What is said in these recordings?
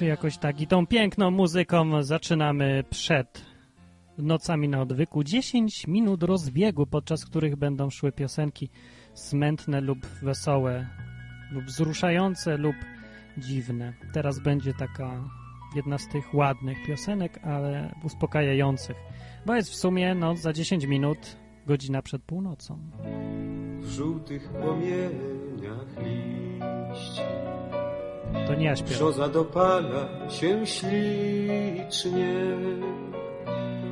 czy jakoś tak. I tą piękną muzyką zaczynamy przed nocami na odwyku. 10 minut rozbiegu, podczas których będą szły piosenki smętne lub wesołe, lub wzruszające, lub dziwne. Teraz będzie taka jedna z tych ładnych piosenek, ale uspokajających. Bo jest w sumie no, za 10 minut godzina przed północą. W żółtych płomieniach liści To nie ja śpiewam. Dopala się ślicznie.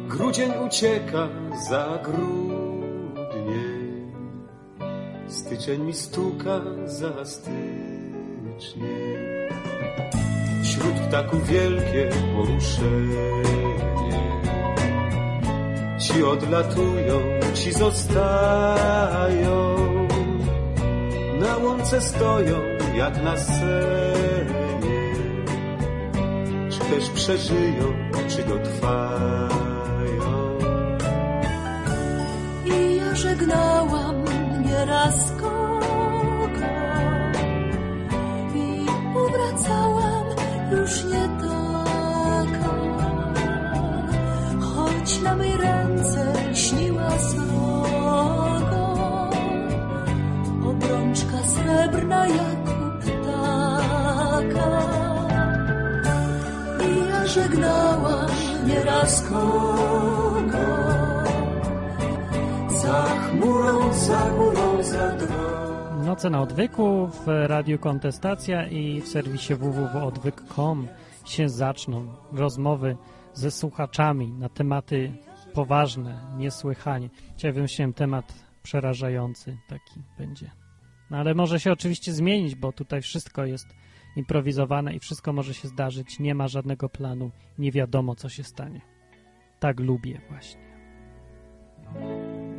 Grudzień ucieka za grudnie. Styczeń mi stuka za stycznie. Wśród ptaków wielkie poruszenie. Ci odlatują, ci zostają. Na łące stoją jak na Czy też przeżyją, czy dotrwają. I ja żegnałam nieraz kogo I powracałam już nie taka. Choć na mej żegnałam nieraz kogo Za chmurą, za górą, za drogą Noce na odwyku w Radiu Kontestacja i w serwisie www.odwyk.com się zaczną rozmowy ze słuchaczami na tematy poważne, niesłychanie. Dzisiaj wymyśliłem temat przerażający taki będzie. No ale może się oczywiście zmienić, bo tutaj wszystko jest improwizowane i wszystko może się zdarzyć. Nie ma żadnego planu, nie wiadomo co się stanie. Tak lubię właśnie.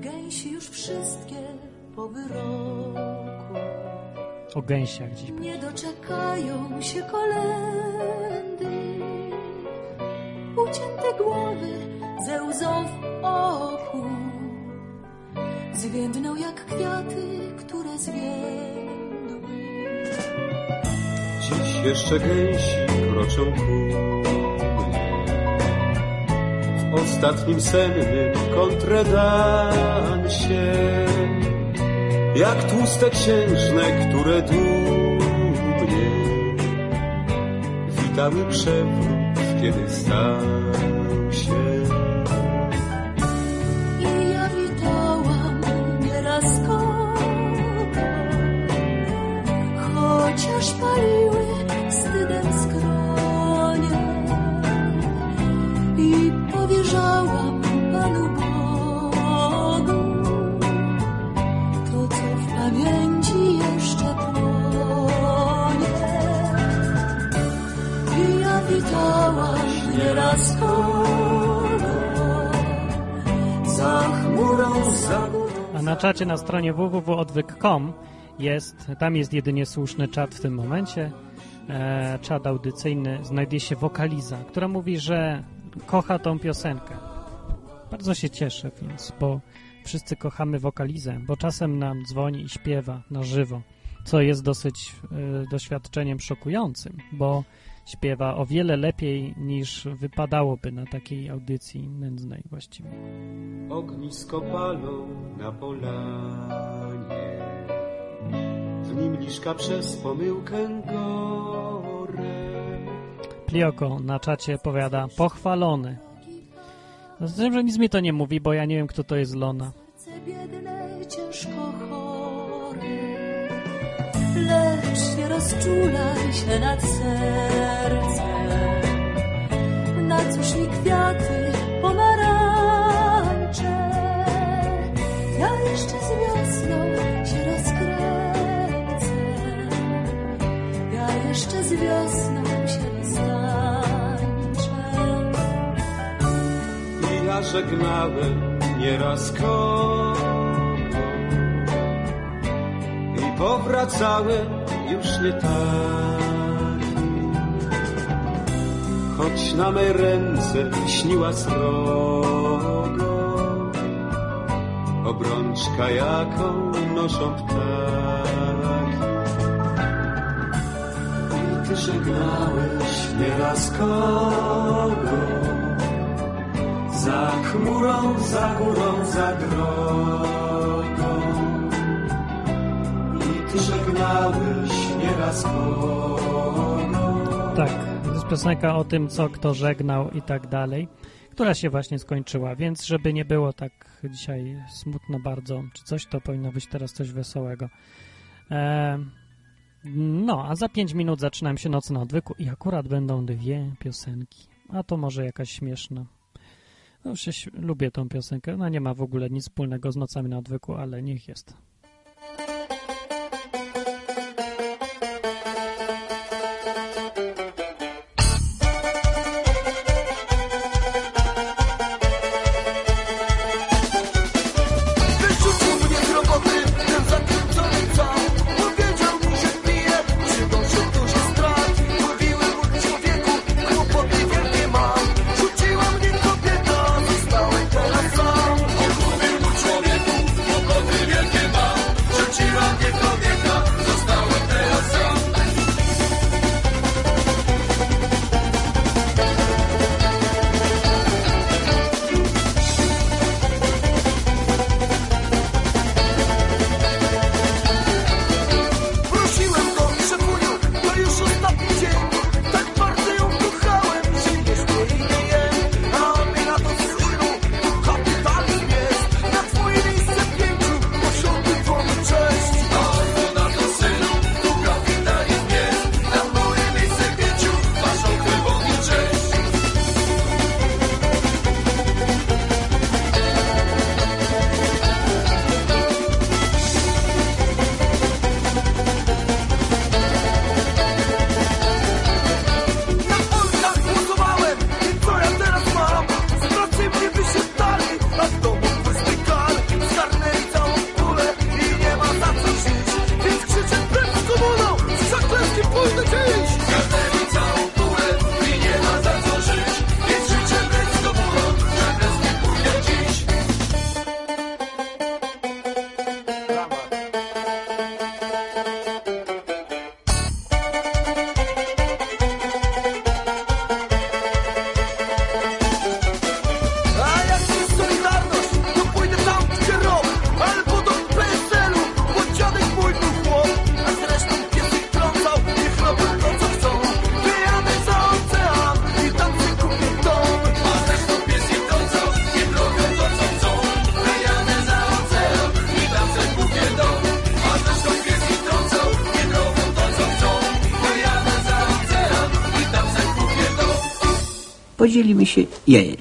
Gęsi już wszystkie po wyroku O gęsiach dziś. Nie doczekają się kolendy Ucięte głowy ze łzą w oku Zwiędną jak kwiaty, które zwiędły Dziś jeszcze gęsi kroczą ku mnie. W ostatnim sennym kontredansie Jak tłuste księżne, które dumnie Witały przewrót, kiedy stał Chociaż paliły wstydem skronie I powierzałam Panu Bogu To, co w pamięci jeszcze płonie. I ja witałam nieraz Za A na czacie na stronie www.odwyk.com jest, tam jest jedynie słuszny czat w tym momencie, e, czat audycyjny, znajduje się wokaliza, która mówi, że kocha tą piosenkę. Bardzo się cieszę, więc, bo wszyscy kochamy wokalizę, bo czasem nam dzwoni i śpiewa na żywo, co jest dosyć e, doświadczeniem szokującym, bo śpiewa o wiele lepiej niż wypadałoby na takiej audycji nędznej właściwie. Ognisko palą na polanie, nim liszka przez pomyłkę gore. Plioko na czacie powiada pochwalony. Z tym, że nic mi to nie mówi, bo ja nie wiem, kto to jest Lona. biedne, ciężko chore. Lecz nie rozczulaj się nad sercem. Na cóż mi kwiaty, wiosną się stańczę. I ja żegnałem nieraz kogo i powracałem już nie taki. Choć na mej ręce śniła srogo, obrączka jaką noszą ptaki. Ty żegnałeś nieraz kogo Za chmurą, za górą, za drogą. I ty żegnałeś nieraz kogo Tak, to jest piosenka o tym, co kto żegnał i tak dalej, która się właśnie skończyła, więc żeby nie było tak dzisiaj smutno bardzo, czy coś, to powinno być teraz coś wesołego. E, no, a za 5 minut zaczynam się Noc na odwyku i akurat będą dwie piosenki, a to może jakaś śmieszna. No, już lubię tą piosenkę, ona nie ma w ogóle nic wspólnego z Nocami na odwyku, ale niech jest. Podzielimy się jajeczkiem. I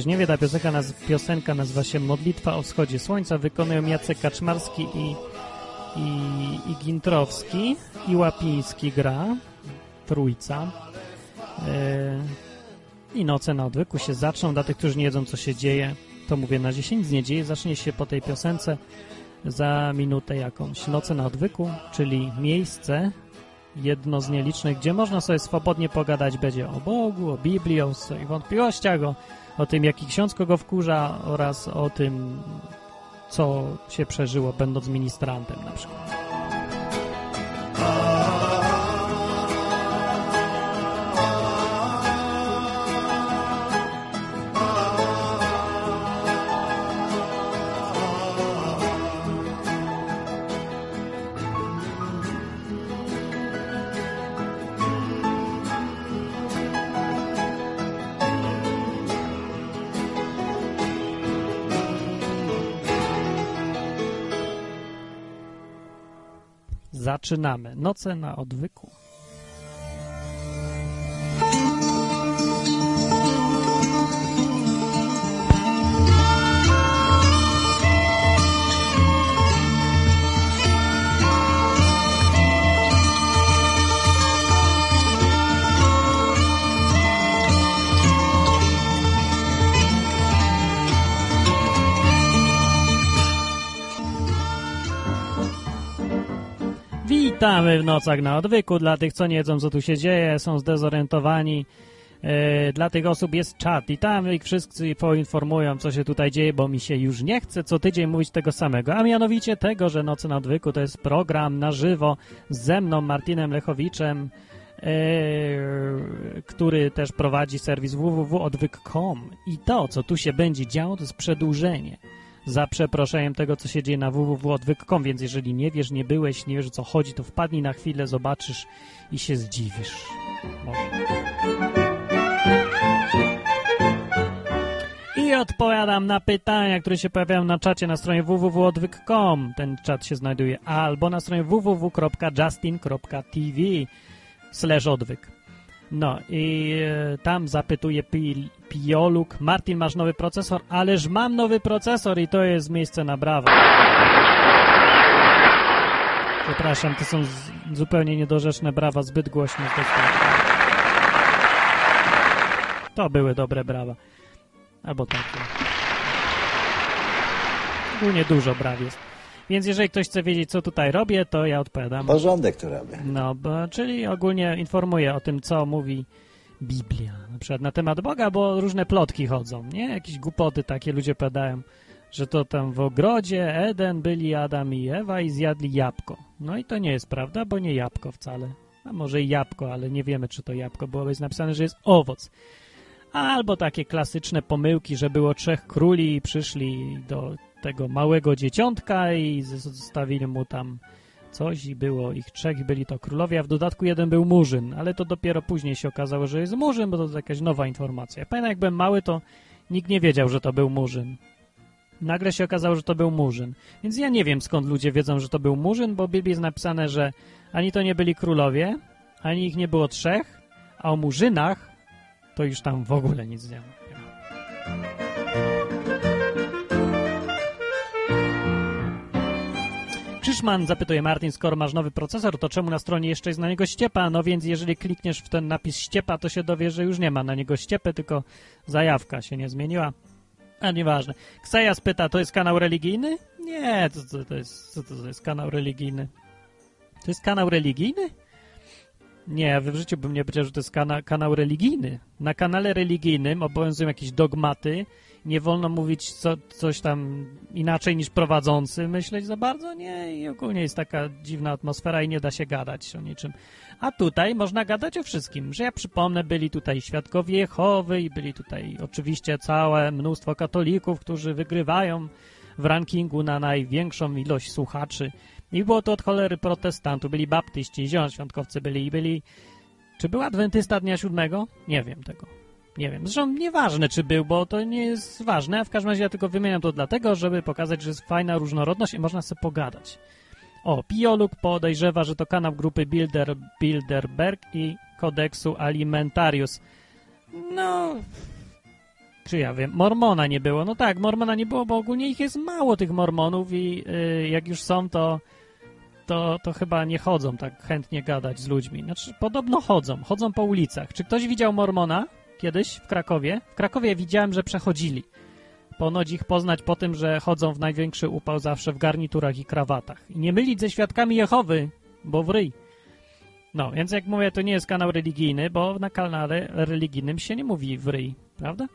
ktoś nie wie, ta piosenka, naz piosenka nazywa się Modlitwa o wschodzie słońca. Wykonują Jacek Kaczmarski i, i, i Gintrowski i Łapiński gra, trójca. E, I noce na odwyku się zaczną. Dla tych, którzy nie wiedzą, co się dzieje, to mówię na 10 z dzieje. Zacznie się po tej piosence za minutę jakąś. Noce na odwyku, czyli miejsce, jedno z nielicznych, gdzie można sobie swobodnie pogadać będzie o Bogu, o Biblii, o swoich wątpliwościach, o, o tym, jaki ksiądz kogo wkurza oraz o tym, co się przeżyło będąc ministrantem Zaczynamy. Noce na odwyku. Witamy w nocach na odwyku. Dla tych, co nie wiedzą, co tu się dzieje, są zdezorientowani. E, dla tych osób jest czat i tam ich wszyscy poinformują, co się tutaj dzieje, bo mi się już nie chce co tydzień mówić tego samego, a mianowicie tego, że Noce na odwyku to jest program na żywo ze mną, Martinem Lechowiczem, e, który też prowadzi serwis www.odwyk.com i to, co tu się będzie działo, to jest przedłużenie za przeproszeniem tego, co się dzieje na www.odwyk.com, więc jeżeli nie wiesz, nie byłeś, nie wiesz o co chodzi, to wpadnij na chwilę, zobaczysz i się zdziwisz. Może. I odpowiadam na pytania, które się pojawiają na czacie na stronie www.odwyk.com. Ten czat się znajduje albo na stronie www.justin.tv slash odwyk. No i e, tam zapytuje pi, Pioluk, Martin, masz nowy procesor? Ależ mam nowy procesor i to jest miejsce na brawo. Przepraszam, to są zupełnie niedorzeczne brawa, zbyt głośno. To były dobre brawa. Albo takie. Ogólnie dużo braw jest. Więc jeżeli ktoś chce wiedzieć, co tutaj robię, to ja odpowiadam. Porządek tu robię. No, bo, czyli ogólnie informuję o tym, co mówi Biblia, na przykład na temat Boga, bo różne plotki chodzą, nie? Jakieś głupoty takie ludzie podają, że to tam w ogrodzie Eden byli Adam i Ewa i zjadli jabłko. No i to nie jest prawda, bo nie jabłko wcale. A może i jabłko, ale nie wiemy, czy to jabłko bo jest napisane, że jest owoc. Albo takie klasyczne pomyłki, że było trzech króli i przyszli do tego małego dzieciątka i zostawili mu tam coś i było ich trzech byli to królowie, a w dodatku jeden był murzyn, ale to dopiero później się okazało, że jest murzyn, bo to jest jakaś nowa informacja. Pamiętam, jak byłem mały, to nikt nie wiedział, że to był murzyn. Nagle się okazało, że to był murzyn. Więc ja nie wiem, skąd ludzie wiedzą, że to był murzyn, bo w Biblii jest napisane, że ani to nie byli królowie, ani ich nie było trzech, a o murzynach to już tam w ogóle nic nie ma. Krzyszman zapytuje Martin, skoro masz nowy procesor, to czemu na stronie jeszcze jest na niego ściepa? No więc jeżeli klikniesz w ten napis ściepa, to się dowie, że już nie ma na niego ściepy, tylko zajawka się nie zmieniła. A nieważne. Ksaja spyta, to jest kanał religijny? Nie, to, to, to, jest, to, to jest kanał religijny. To jest kanał religijny? Nie, w życiu bym nie powiedział, że to jest kana kanał religijny. Na kanale religijnym obowiązują jakieś dogmaty, nie wolno mówić co, coś tam inaczej niż prowadzący myśleć za bardzo, nie, i ogólnie jest taka dziwna atmosfera i nie da się gadać o niczym. A tutaj można gadać o wszystkim, że ja przypomnę, byli tutaj świadkowie Jehowy i byli tutaj oczywiście całe mnóstwo katolików, którzy wygrywają w rankingu na największą ilość słuchaczy. I było to od cholery protestantów, byli baptyści, zielonoświątkowcy byli i byli... Czy był adwentysta dnia siódmego? Nie wiem tego. Nie wiem. Zresztą nieważne, czy był, bo to nie jest ważne, w każdym razie ja tylko wymieniam to dlatego, żeby pokazać, że jest fajna różnorodność i można sobie pogadać. O, Pioluk podejrzewa, że to kanał grupy Bilder, Bilderberg i kodeksu Alimentarius. No, czy ja wiem, Mormona nie było. No tak, Mormona nie było, bo ogólnie ich jest mało, tych Mormonów i yy, jak już są, to, to, to chyba nie chodzą tak chętnie gadać z ludźmi. Znaczy, podobno chodzą, chodzą po ulicach. Czy ktoś widział Mormona? Kiedyś w Krakowie. W Krakowie widziałem, że przechodzili. Ponoć ich poznać po tym, że chodzą w największy upał zawsze w garniturach i krawatach. I nie mylić ze świadkami Jehowy, bo w ryj. No, więc jak mówię, to nie jest kanał religijny, bo na kanale religijnym się nie mówi w ryj, prawda?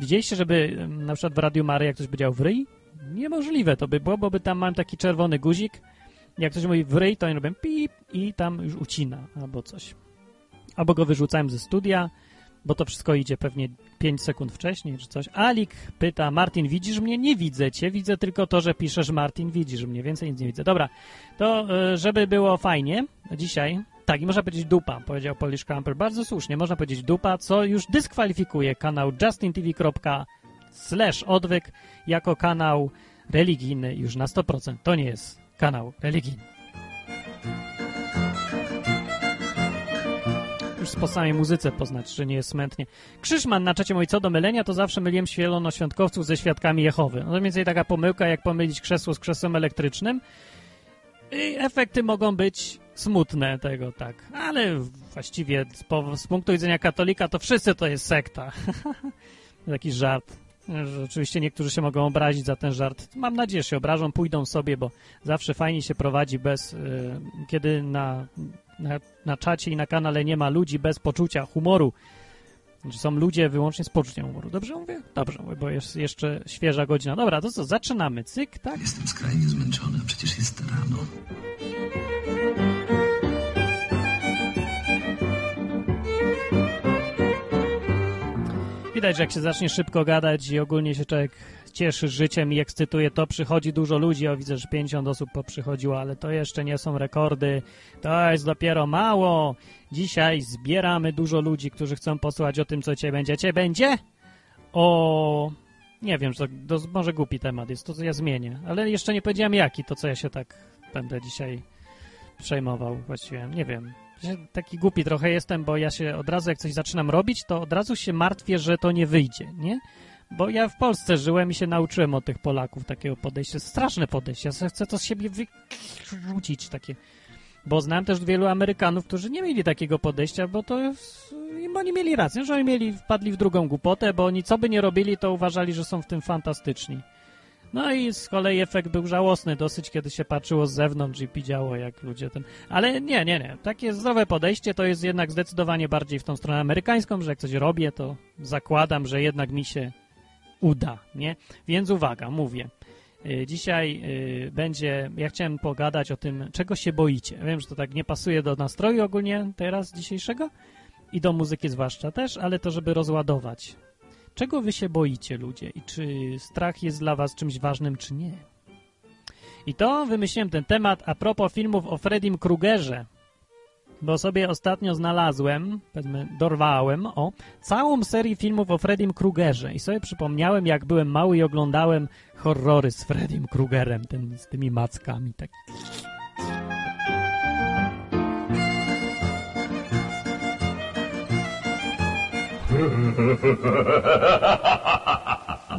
Widzieliście, żeby em, na przykład w Radiu Maryja ktoś powiedział w ryj? Niemożliwe to by było, bo by tam mam taki czerwony guzik. Jak ktoś mówi w ryj, to oni robią pip i tam już ucina albo coś. Albo go wyrzucałem ze studia, bo to wszystko idzie pewnie 5 sekund wcześniej czy coś. Alik pyta, Martin, widzisz mnie? Nie widzę cię, widzę tylko to, że piszesz Martin, widzisz mnie, więcej nic nie widzę. Dobra, to e, żeby było fajnie, dzisiaj, tak i można powiedzieć dupa, powiedział Polish Camper, bardzo słusznie, można powiedzieć dupa, co już dyskwalifikuje kanał justintv.slash odwyk jako kanał religijny już na 100%. To nie jest kanał religijny. Już po samej muzyce poznać, że nie jest smętnie. Krzyżman na czacie mówi, co do mylenia, to zawsze myliłem świętoświątkowców ze świadkami Jehowy. No to mniej więcej taka pomyłka, jak pomylić krzesło z krzesłem elektrycznym. I efekty mogą być smutne tego, tak. Ale właściwie z, po, z punktu widzenia katolika to wszyscy to jest sekta. Taki żart. Oczywiście niektórzy się mogą obrazić za ten żart. Mam nadzieję, że się obrażą, pójdą sobie, bo zawsze fajnie się prowadzi bez, y, kiedy na, na, na czacie i na kanale nie ma ludzi bez poczucia humoru. Że są ludzie wyłącznie z poczuciem humoru. Dobrze mówię? Dobrze mówię, bo jest jeszcze świeża godzina. Dobra, to co, zaczynamy. Cyk, tak? Jestem skrajnie zmęczony, przecież jest rano. Widać, że jak się zacznie szybko gadać i ogólnie się człowiek cieszy życiem i ekscytuje, to przychodzi dużo ludzi. O, widzę, że 50 osób poprzychodziło, ale to jeszcze nie są rekordy. To jest dopiero mało. Dzisiaj zbieramy dużo ludzi, którzy chcą posłuchać o tym, co cię będzie. Cię będzie? O... Nie wiem, to, to może głupi temat jest, to co ja zmienię. Ale jeszcze nie powiedziałem jaki, to co ja się tak będę dzisiaj przejmował właściwie. Nie wiem. Taki głupi trochę jestem, bo ja się od razu, jak coś zaczynam robić, to od razu się martwię, że to nie wyjdzie, nie? Bo ja w Polsce żyłem i się nauczyłem od tych Polaków takiego podejścia. Straszne podejście. Ja chcę to z siebie wyrzucić takie. Bo znałem też wielu Amerykanów, którzy nie mieli takiego podejścia, bo to im oni mieli rację, że oni mieli, wpadli w drugą głupotę, bo oni co by nie robili, to uważali, że są w tym fantastyczni. No i z kolei efekt był żałosny dosyć, kiedy się patrzyło z zewnątrz i widziało, jak ludzie ten... Ale nie, nie, nie. Takie zdrowe podejście to jest jednak zdecydowanie bardziej w tą stronę amerykańską, że jak coś robię, to zakładam, że jednak mi się uda, nie? Więc uwaga, mówię. Y, Dzisiaj y, będzie, ja chciałem pogadać o tym, czego się boicie. Wiem, że to tak nie pasuje do nastroju ogólnie teraz dzisiejszego i do muzyki zwłaszcza też, ale to, żeby rozładować. Czego wy się boicie, ludzie? I czy strach jest dla was czymś ważnym, czy nie? I to wymyśliłem ten temat a propos filmów o Freddym Krugerze. Bo sobie ostatnio znalazłem, powiedzmy, dorwałem, o, całą serię filmów o Freddym Krugerze. I sobie przypomniałem, jak byłem mały i oglądałem horrory z Freddym Krugerem, ten, z tymi mackami. Tak.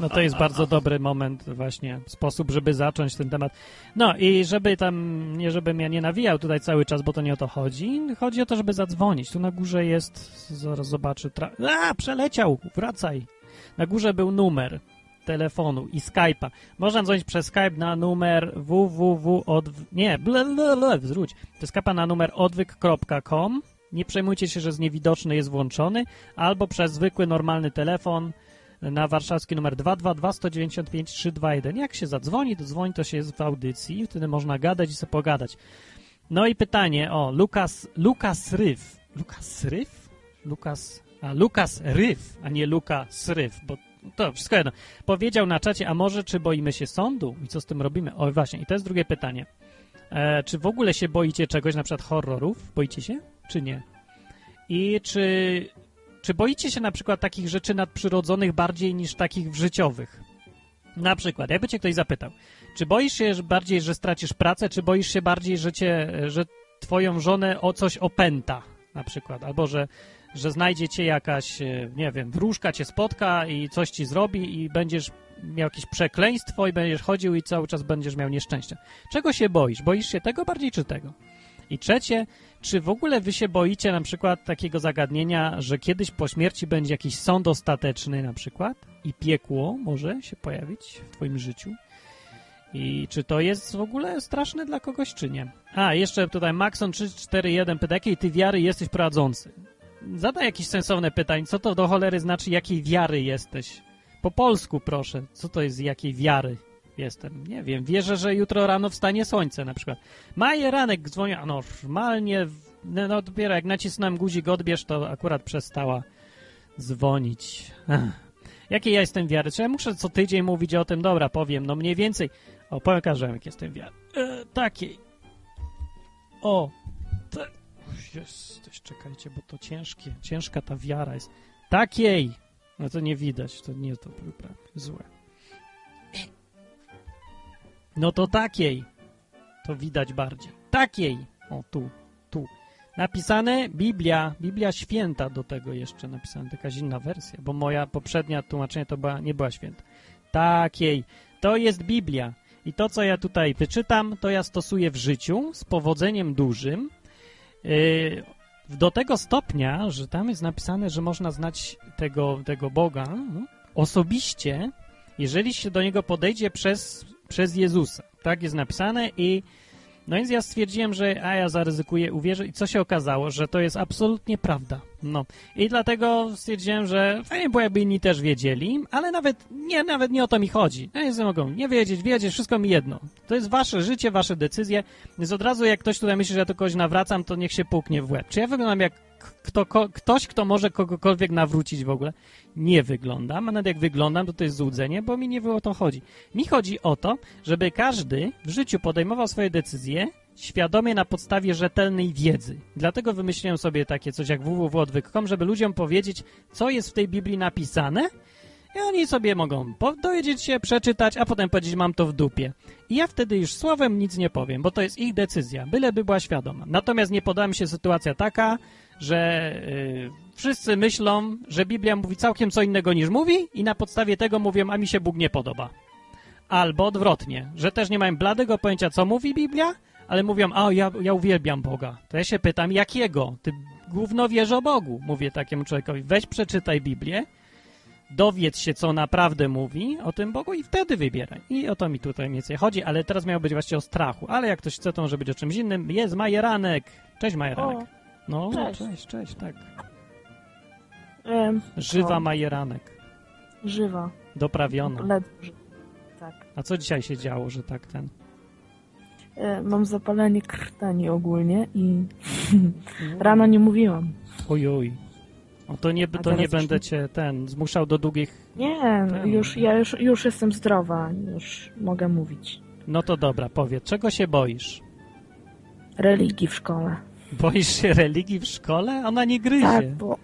No to jest bardzo dobry moment, właśnie sposób, żeby zacząć ten temat. No i żeby tam, nie żebym ja nie nawijał tutaj cały czas, bo to nie o to chodzi. Chodzi o to, żeby zadzwonić. Tu na górze jest, zaraz zobaczę. Tra... A, przeleciał, wracaj. Na górze był numer telefonu i Skype'a. Można dzwonić przez Skype na numer www od... Nie, blablabla, zwróć. To Skype'a na numer odwyk.com. Nie przejmujcie się, że jest niewidoczny, jest włączony. Albo przez zwykły, normalny telefon na warszawski numer 222 195 321. Jak się zadzwoni, to dzwoni, to się jest w audycji, wtedy można gadać i sobie pogadać. No i pytanie, o, Lukas, Lukas Ryf. Lukas Ryf? Lukas, a Lukas Ryf, a nie Lukas Ryf, bo to wszystko jedno. Powiedział na czacie, a może czy boimy się sądu? I co z tym robimy? O, właśnie, i to jest drugie pytanie. E, czy w ogóle się boicie czegoś, na przykład horrorów? Boicie się, czy nie? I czy czy boicie się na przykład takich rzeczy nadprzyrodzonych bardziej niż takich życiowych? Na przykład, jakby cię ktoś zapytał, czy boisz się bardziej, że stracisz pracę, czy boisz się bardziej, że cię, że twoją żonę o coś opęta, na przykład, albo że, że znajdzie cię jakaś, e, nie wiem, wróżka cię spotka i coś ci zrobi i będziesz miał jakieś przekleństwo i będziesz chodził i cały czas będziesz miał nieszczęście. Czego się boisz? Boisz się tego bardziej czy tego? I trzecie, czy w ogóle wy się boicie na przykład takiego zagadnienia, że kiedyś po śmierci będzie jakiś sąd ostateczny na przykład i piekło może się pojawić w twoim życiu? I czy to jest w ogóle straszne dla kogoś, czy nie? A, jeszcze tutaj Maxon341 pyta, jakiej ty wiary jesteś prowadzący? Zadaj jakieś sensowne pytanie. Co to do cholery znaczy, jakiej wiary jesteś? Po polsku proszę. Co to jest, jakiej wiary jestem? Nie wiem. Wierzę, że jutro rano wstanie słońce na przykład. Majeranek dzwoni, a normalnie, w- no, no dopiero jak nacisnąłem guzik odbierz, to akurat przestała dzwonić. Jakiej ja jestem wiary? Czy ja muszę co tydzień mówić o tym? Dobra, powiem, no mniej więcej. O, pokażę, jak jestem wiary. E, takiej. O, te... Jesteś, czekajcie, bo to ciężkie. Ciężka ta wiara jest. Takiej! No to nie widać, to nie to był prawie złe. No to takiej. To widać bardziej. Takiej! O, tu, tu. Napisane Biblia, Biblia święta do tego jeszcze napisane, to jakaś inna wersja, bo moja poprzednia tłumaczenie to była, nie była święta. Takiej. To jest Biblia. I to, co ja tutaj wyczytam, to ja stosuję w życiu z powodzeniem dużym. Yy, do tego stopnia, że tam jest napisane, że można znać tego, tego Boga no, osobiście, jeżeli się do niego podejdzie przez, przez Jezusa. Tak jest napisane i no więc ja stwierdziłem, że a ja zaryzykuję, uwierzę i co się okazało, że to jest absolutnie prawda. No i dlatego stwierdziłem, że fajnie było jakby inni też wiedzieli, ale nawet nie, nawet nie o to mi chodzi. Nie mogą nie wiedzieć, wiedzieć, wszystko mi jedno. To jest wasze życie, wasze decyzje, więc od razu jak ktoś tutaj myśli, że ja to kogoś nawracam, to niech się puknie w łeb. Czy ja wyglądam jak kto, ko, ktoś, kto może kogokolwiek nawrócić w ogóle? Nie wyglądam, a nawet jak wyglądam, to to jest złudzenie, bo mi nie o to chodzi. Mi chodzi o to, żeby każdy w życiu podejmował swoje decyzje świadomie na podstawie rzetelnej wiedzy. Dlatego wymyśliłem sobie takie coś jak www.odwyk.com, żeby ludziom powiedzieć, co jest w tej Biblii napisane i oni sobie mogą dowiedzieć się, przeczytać, a potem powiedzieć, mam to w dupie. I ja wtedy już słowem nic nie powiem, bo to jest ich decyzja, byleby była świadoma. Natomiast nie poda mi się sytuacja taka, że y, wszyscy myślą, że Biblia mówi całkiem co innego niż mówi i na podstawie tego mówią, a mi się Bóg nie podoba. Albo odwrotnie, że też nie mają bladego pojęcia, co mówi Biblia, ale mówią, a ja, ja uwielbiam Boga. To ja się pytam, jakiego? Ty główno wiesz o Bogu, mówię takiemu człowiekowi. Weź przeczytaj Biblię, dowiedz się, co naprawdę mówi o tym Bogu i wtedy wybieraj. I o to mi tutaj mniej więcej chodzi, ale teraz miało być właściwie o strachu. Ale jak ktoś chce, to może być o czymś innym. Jest Majeranek. Cześć Majeranek. O, No, cześć. cześć, cześć, tak. Żywa o, Majeranek. żywa. Doprawiona. Ledwo. Tak. A co dzisiaj się działo, że tak ten... E, mam zapalenie krtani ogólnie i rano nie mówiłam. Ojoj. O, to nie, to nie będę cię ten zmuszał do długich... Nie, Ten. już, ja już, już jestem zdrowa, już mogę mówić. No to dobra, powiedz, czego się boisz? Religii w szkole. Boisz się religii w szkole? Ona nie gryzie. Tak, bo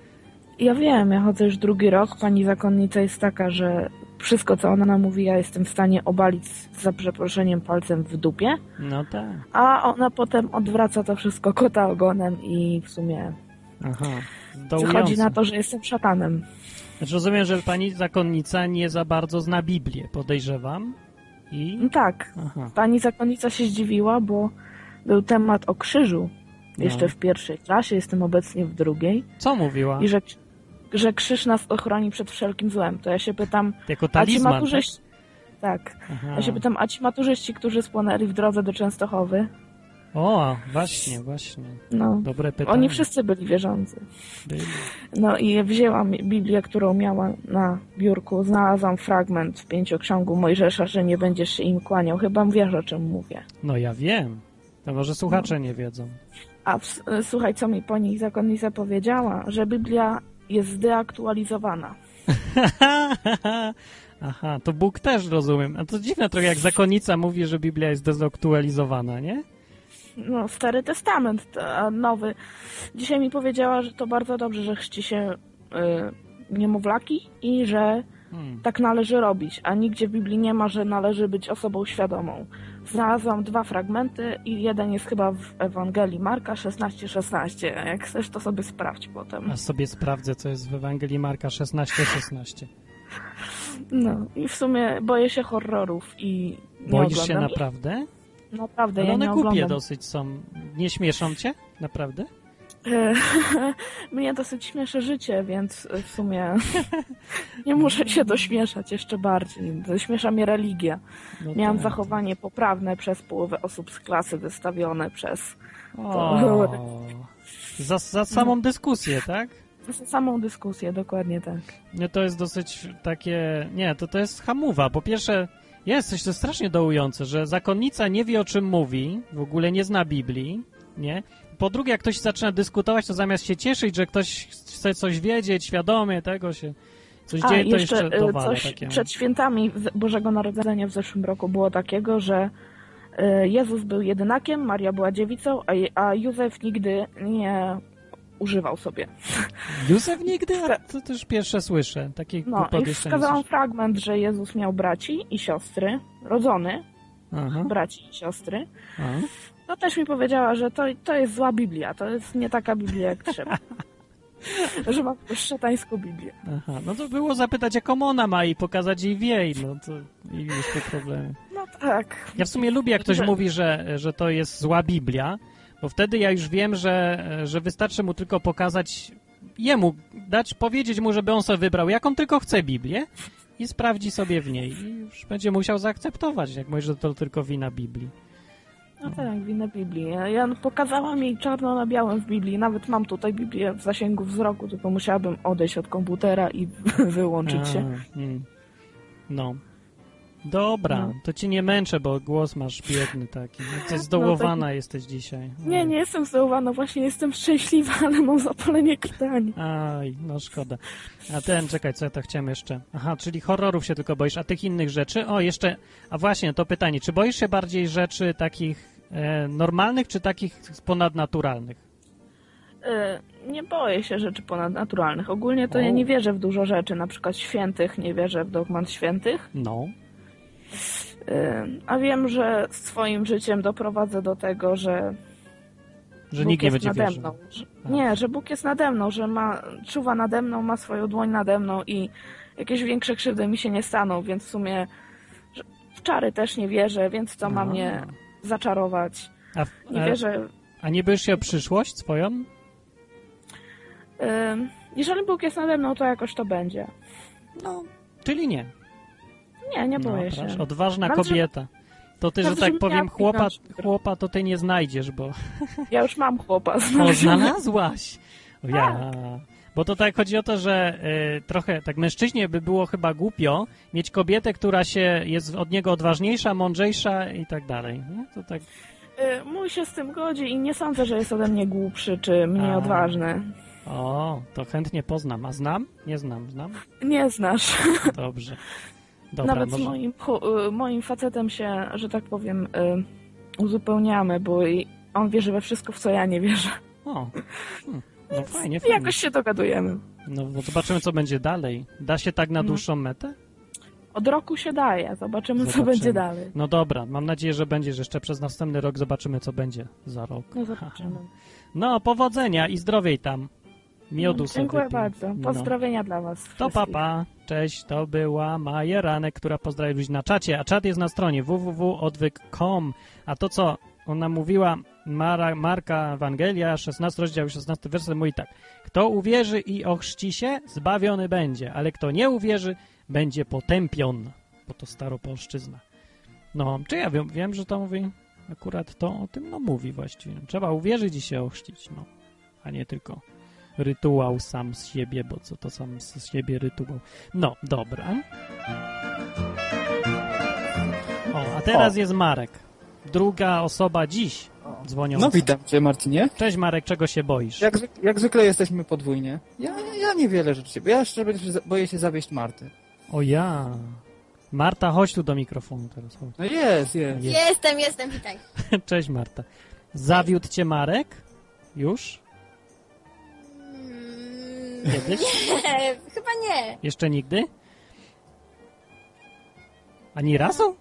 ja wiem, ja chodzę już drugi rok, pani zakonnica jest taka, że wszystko, co ona nam mówi, ja jestem w stanie obalić za przeproszeniem palcem w dupie, No tak. a ona potem odwraca to wszystko kota ogonem i w sumie Aha. wychodzi na to, że jestem szatanem. Znaczy, rozumiem, że pani zakonnica nie za bardzo zna Biblię, podejrzewam. I... No tak, Aha. pani zakonnica się zdziwiła, bo był temat o krzyżu jeszcze No. w pierwszej klasie, jestem obecnie w drugiej Co mówiła? i że, że krzyż nas ochroni przed wszelkim złem. To ja się pytam, Jako a ci talizman, maturzyści... Tak. tak? Aha. Ja się pytam, a ci maturzyści, którzy spłonęli w drodze do Częstochowy, O, właśnie, właśnie. no, Dobre pytanie. oni wszyscy byli wierzący. Byli. No i wzięłam Biblię, którą miała na biurku, znalazłam fragment w pięcioksiągu Mojżesza, że nie będziesz się im kłaniał. Chyba wiesz, o czym mówię. No ja wiem. To może słuchacze nie wiedzą. A w, słuchaj, co mi pani zakonnica powiedziała, że Biblia jest zdeaktualizowana. Aha, to Bóg też rozumiem. A to dziwne trochę, jak zakonnica mówi, że Biblia jest dezaktualizowana, nie? No, Stary Testament, a nowy. Dzisiaj mi powiedziała, że to bardzo dobrze, że chrzci się y, niemowlaki i że Hmm. tak należy robić, a nigdzie w Biblii nie ma, że należy być osobą świadomą. Znalazłam dwa fragmenty i jeden jest chyba w Ewangelii Marka 16:16. 16. Jak chcesz, to sobie sprawdź potem. A sobie sprawdzę, co jest w Ewangelii Marka 16:16. 16. No i w sumie boję się horrorów i nie Boisz się oglądam. naprawdę? Naprawdę, Ale ja one nie głupie oglądam. dosyć są. Nie śmieszą cię? Naprawdę? E, Mnie dosyć śmieszy życie, więc w sumie nie muszę się dośmieszać jeszcze bardziej. Śmiesza mnie religia. No Miałam tak. zachowanie poprawne przez połowę osób z klasy wystawione przez za, za samą dyskusję, tak? przez samą dyskusję, dokładnie tak. Nie, to jest dosyć takie... Nie, to to jest hamowa. Po pierwsze, jest coś, to strasznie dołujące, że zakonnica nie wie, o czym mówi, w ogóle nie zna Biblii, nie? Po drugie, jak ktoś zaczyna dyskutować, to zamiast się cieszyć, że ktoś chce coś wiedzieć, świadomie tego się coś A, dzieje, to jeszcze, jeszcze y, dowala coś takiego. przed świętami Bożego Narodzenia w zeszłym roku było takiego, że y, Jezus był jedynakiem, Maria była dziewicą, a, Józef nigdy nie używał sobie. Józef nigdy? To też pierwsze słyszę. Takie No i wskazałam fragment, że Jezus miał braci i siostry, rodzony Aha, braci i siostry. aha. To też mi powiedziała, że to, to jest zła Biblia, to jest nie taka Biblia jak trzeba. że ma szatańską Biblię. Aha, no to było zapytać, jaką ona ma i pokazać jej wiej, no to i już po problemie. No tak. Ja w sumie lubię, jak ktoś Że- mówi, że, że to jest zła Biblia, bo wtedy ja już wiem, że, że wystarczy mu tylko pokazać jemu, dać, powiedzieć mu, żeby on sobie wybrał, jaką tylko chce Biblię i sprawdzi sobie w niej i już będzie musiał zaakceptować, jak mówisz, że to tylko wina Biblii. No tak, winę Biblii. Ja, pokazałam jej czarno na białym w Biblii. Nawet mam tutaj Biblię w zasięgu wzroku, tylko musiałabym odejść od komputera i wyłączyć się. A, mm. No. Dobra, No. to ci nie męczę, bo głos masz biedny taki. Jesteś zdołowana jesteś dzisiaj. Nie, nie jestem zdołowana, właśnie jestem szczęśliwa, ale mam zapalenie krtani. Aj, no szkoda. A ten, czekaj, co ja to chciałem jeszcze? Aha, czyli horrorów się tylko boisz, a tych innych rzeczy? O, jeszcze, a właśnie, to pytanie, czy boisz się bardziej rzeczy takich e, normalnych, czy takich ponadnaturalnych? Y, Nie boję się rzeczy ponadnaturalnych. Ogólnie to O. ja nie wierzę w dużo rzeczy, na przykład świętych, nie wierzę w dogmat świętych. No. A wiem, że swoim życiem doprowadzę do tego, że Że Bóg nikt nie będzie nade mną. Że, nie, że Bóg jest nade mną, że ma, czuwa nade mną, ma swoją dłoń nade mną i jakieś większe krzywdy mi się nie staną, więc w sumie w czary też nie wierzę, więc co ma mnie zaczarować. A, Nie wierzę. a nie boisz się o przyszłość swoją? Jeżeli Bóg jest nade mną, to jakoś to będzie. No, czyli nie. Nie, nie No, boję proszę, się. odważna Nawet, że- kobieta. To ty, że tak powiem, chłopa, chłopa to ty nie znajdziesz, bo Ja już mam chłopa. O, znalezionego. znalazłaś! O, Ja. Bo to tak chodzi o to, że y, trochę tak mężczyźnie by było chyba głupio mieć kobietę, która się jest od niego odważniejsza, mądrzejsza i tak dalej. Nie? To tak. Y, Mój się z tym godzi i nie sądzę, że jest ode mnie głupszy czy mniej A. odważny. O, to chętnie poznam. A znam? Nie znam, znam. Nie znasz. Dobrze. Dobra, Nawet z moim, y, moim facetem się, że tak powiem, y, uzupełniamy, bo on wierzy we wszystko, w co ja nie wierzę. O, hmm. no fajnie, fajnie. jakoś się dogadujemy. No, no zobaczymy, co będzie dalej. Da się tak na No. dłuższą metę? Od roku się daje, zobaczymy, co Zobaczymy. będzie dalej. No dobra, mam nadzieję, że będziesz jeszcze przez następny rok. Zobaczymy, co będzie za rok. No zobaczymy. No, powodzenia i zdrowiej tam. Miodu No, sobie dziękuję wypij. bardzo. No. Pozdrowienia dla Was. To papa, cześć, to była Maja Ranek, która pozdrawia ludzi na czacie, a czat jest na stronie www.odwyk.com, a to co ona mówiła, Mara, Marka Ewangelia, 16 rozdział, 16 werset mówi tak, kto uwierzy i ochrzci się, zbawiony będzie, ale kto nie uwierzy, będzie potępion, bo to staropolszczyzna. No, czy ja wiem, wiem, że to mówi, akurat to o tym no mówi właściwie, trzeba uwierzyć i się ochrzcić, no, a nie tylko rytuał sam z siebie, bo co to sam z siebie rytuał. No, dobra. O, a teraz jest Marek. Druga osoba dziś dzwoniąca. No witam cię Marcinie. Cześć Marek, czego się boisz? Jak, jak zwykle jesteśmy podwójnie. Ja, ja, ja niewiele rzeczy się boję. Ja szczerze boję się zawieść Marty. O ja. Marta, chodź tu do mikrofonu teraz. Chodź. No jest, jest. Jest. Jestem, jestem, witaj. Cześć Marta. Zawiódł cię Marek? Już? Kiedyś? Nie, chyba nie. Jeszcze nigdy? Ani razu?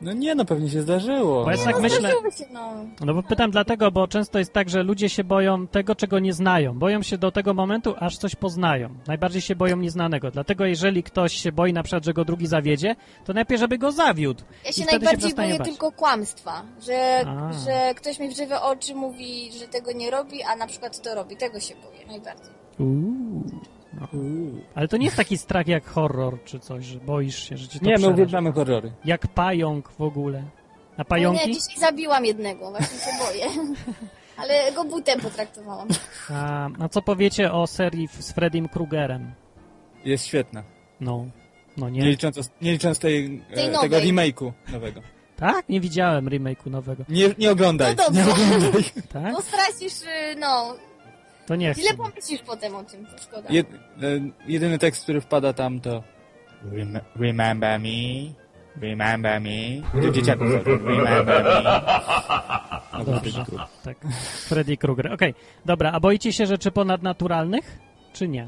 No nie, no pewnie się zdarzyło. Bo ja no. tak myślę, Zdarzyło się, no. no bo pytam dlatego, bo często jest tak, że ludzie się boją tego, czego nie znają. Boją się do tego momentu, aż coś poznają. Najbardziej się boją nieznanego. Dlatego jeżeli ktoś się boi na przykład, że go drugi zawiedzie, to najpierw, żeby go zawiódł. Ja się najbardziej przestanie boję bać. tylko kłamstwa, że, A. że ktoś mi w żywe oczy mówi, że tego nie robi, a na przykład to robi. Tego się boję najbardziej. Uuu. No. Ale to nie jest taki strach jak horror czy coś, że boisz się, że ci to Nie, my uwielbiamy horrory. Jak pająk w ogóle. A No pająki? nie, dzisiaj zabiłam jednego, właśnie się boję. Ale go butem potraktowałam. A, a co powiecie o serii z Freddym Krugerem? Jest świetna. No, no Nie, nie. licząc, nie licząc tej, Tej e, tego remake'u nowego. Tak? Nie widziałem remake'u nowego. Nie, nie oglądaj. No dobrze. nie oglądaj. Tak? Bo stracisz, y, no, To nie chcę. źle pomyślisz potem o tym, to szkoda. Jed, e, jedyny tekst, który wpada tam to Rem Remember me, remember me. Do dzieciaków chodzi. Remember me. No, Dobrze. Tak. Freddy Krueger. Okej, dobra, a boicie się rzeczy ponadnaturalnych? Czy nie?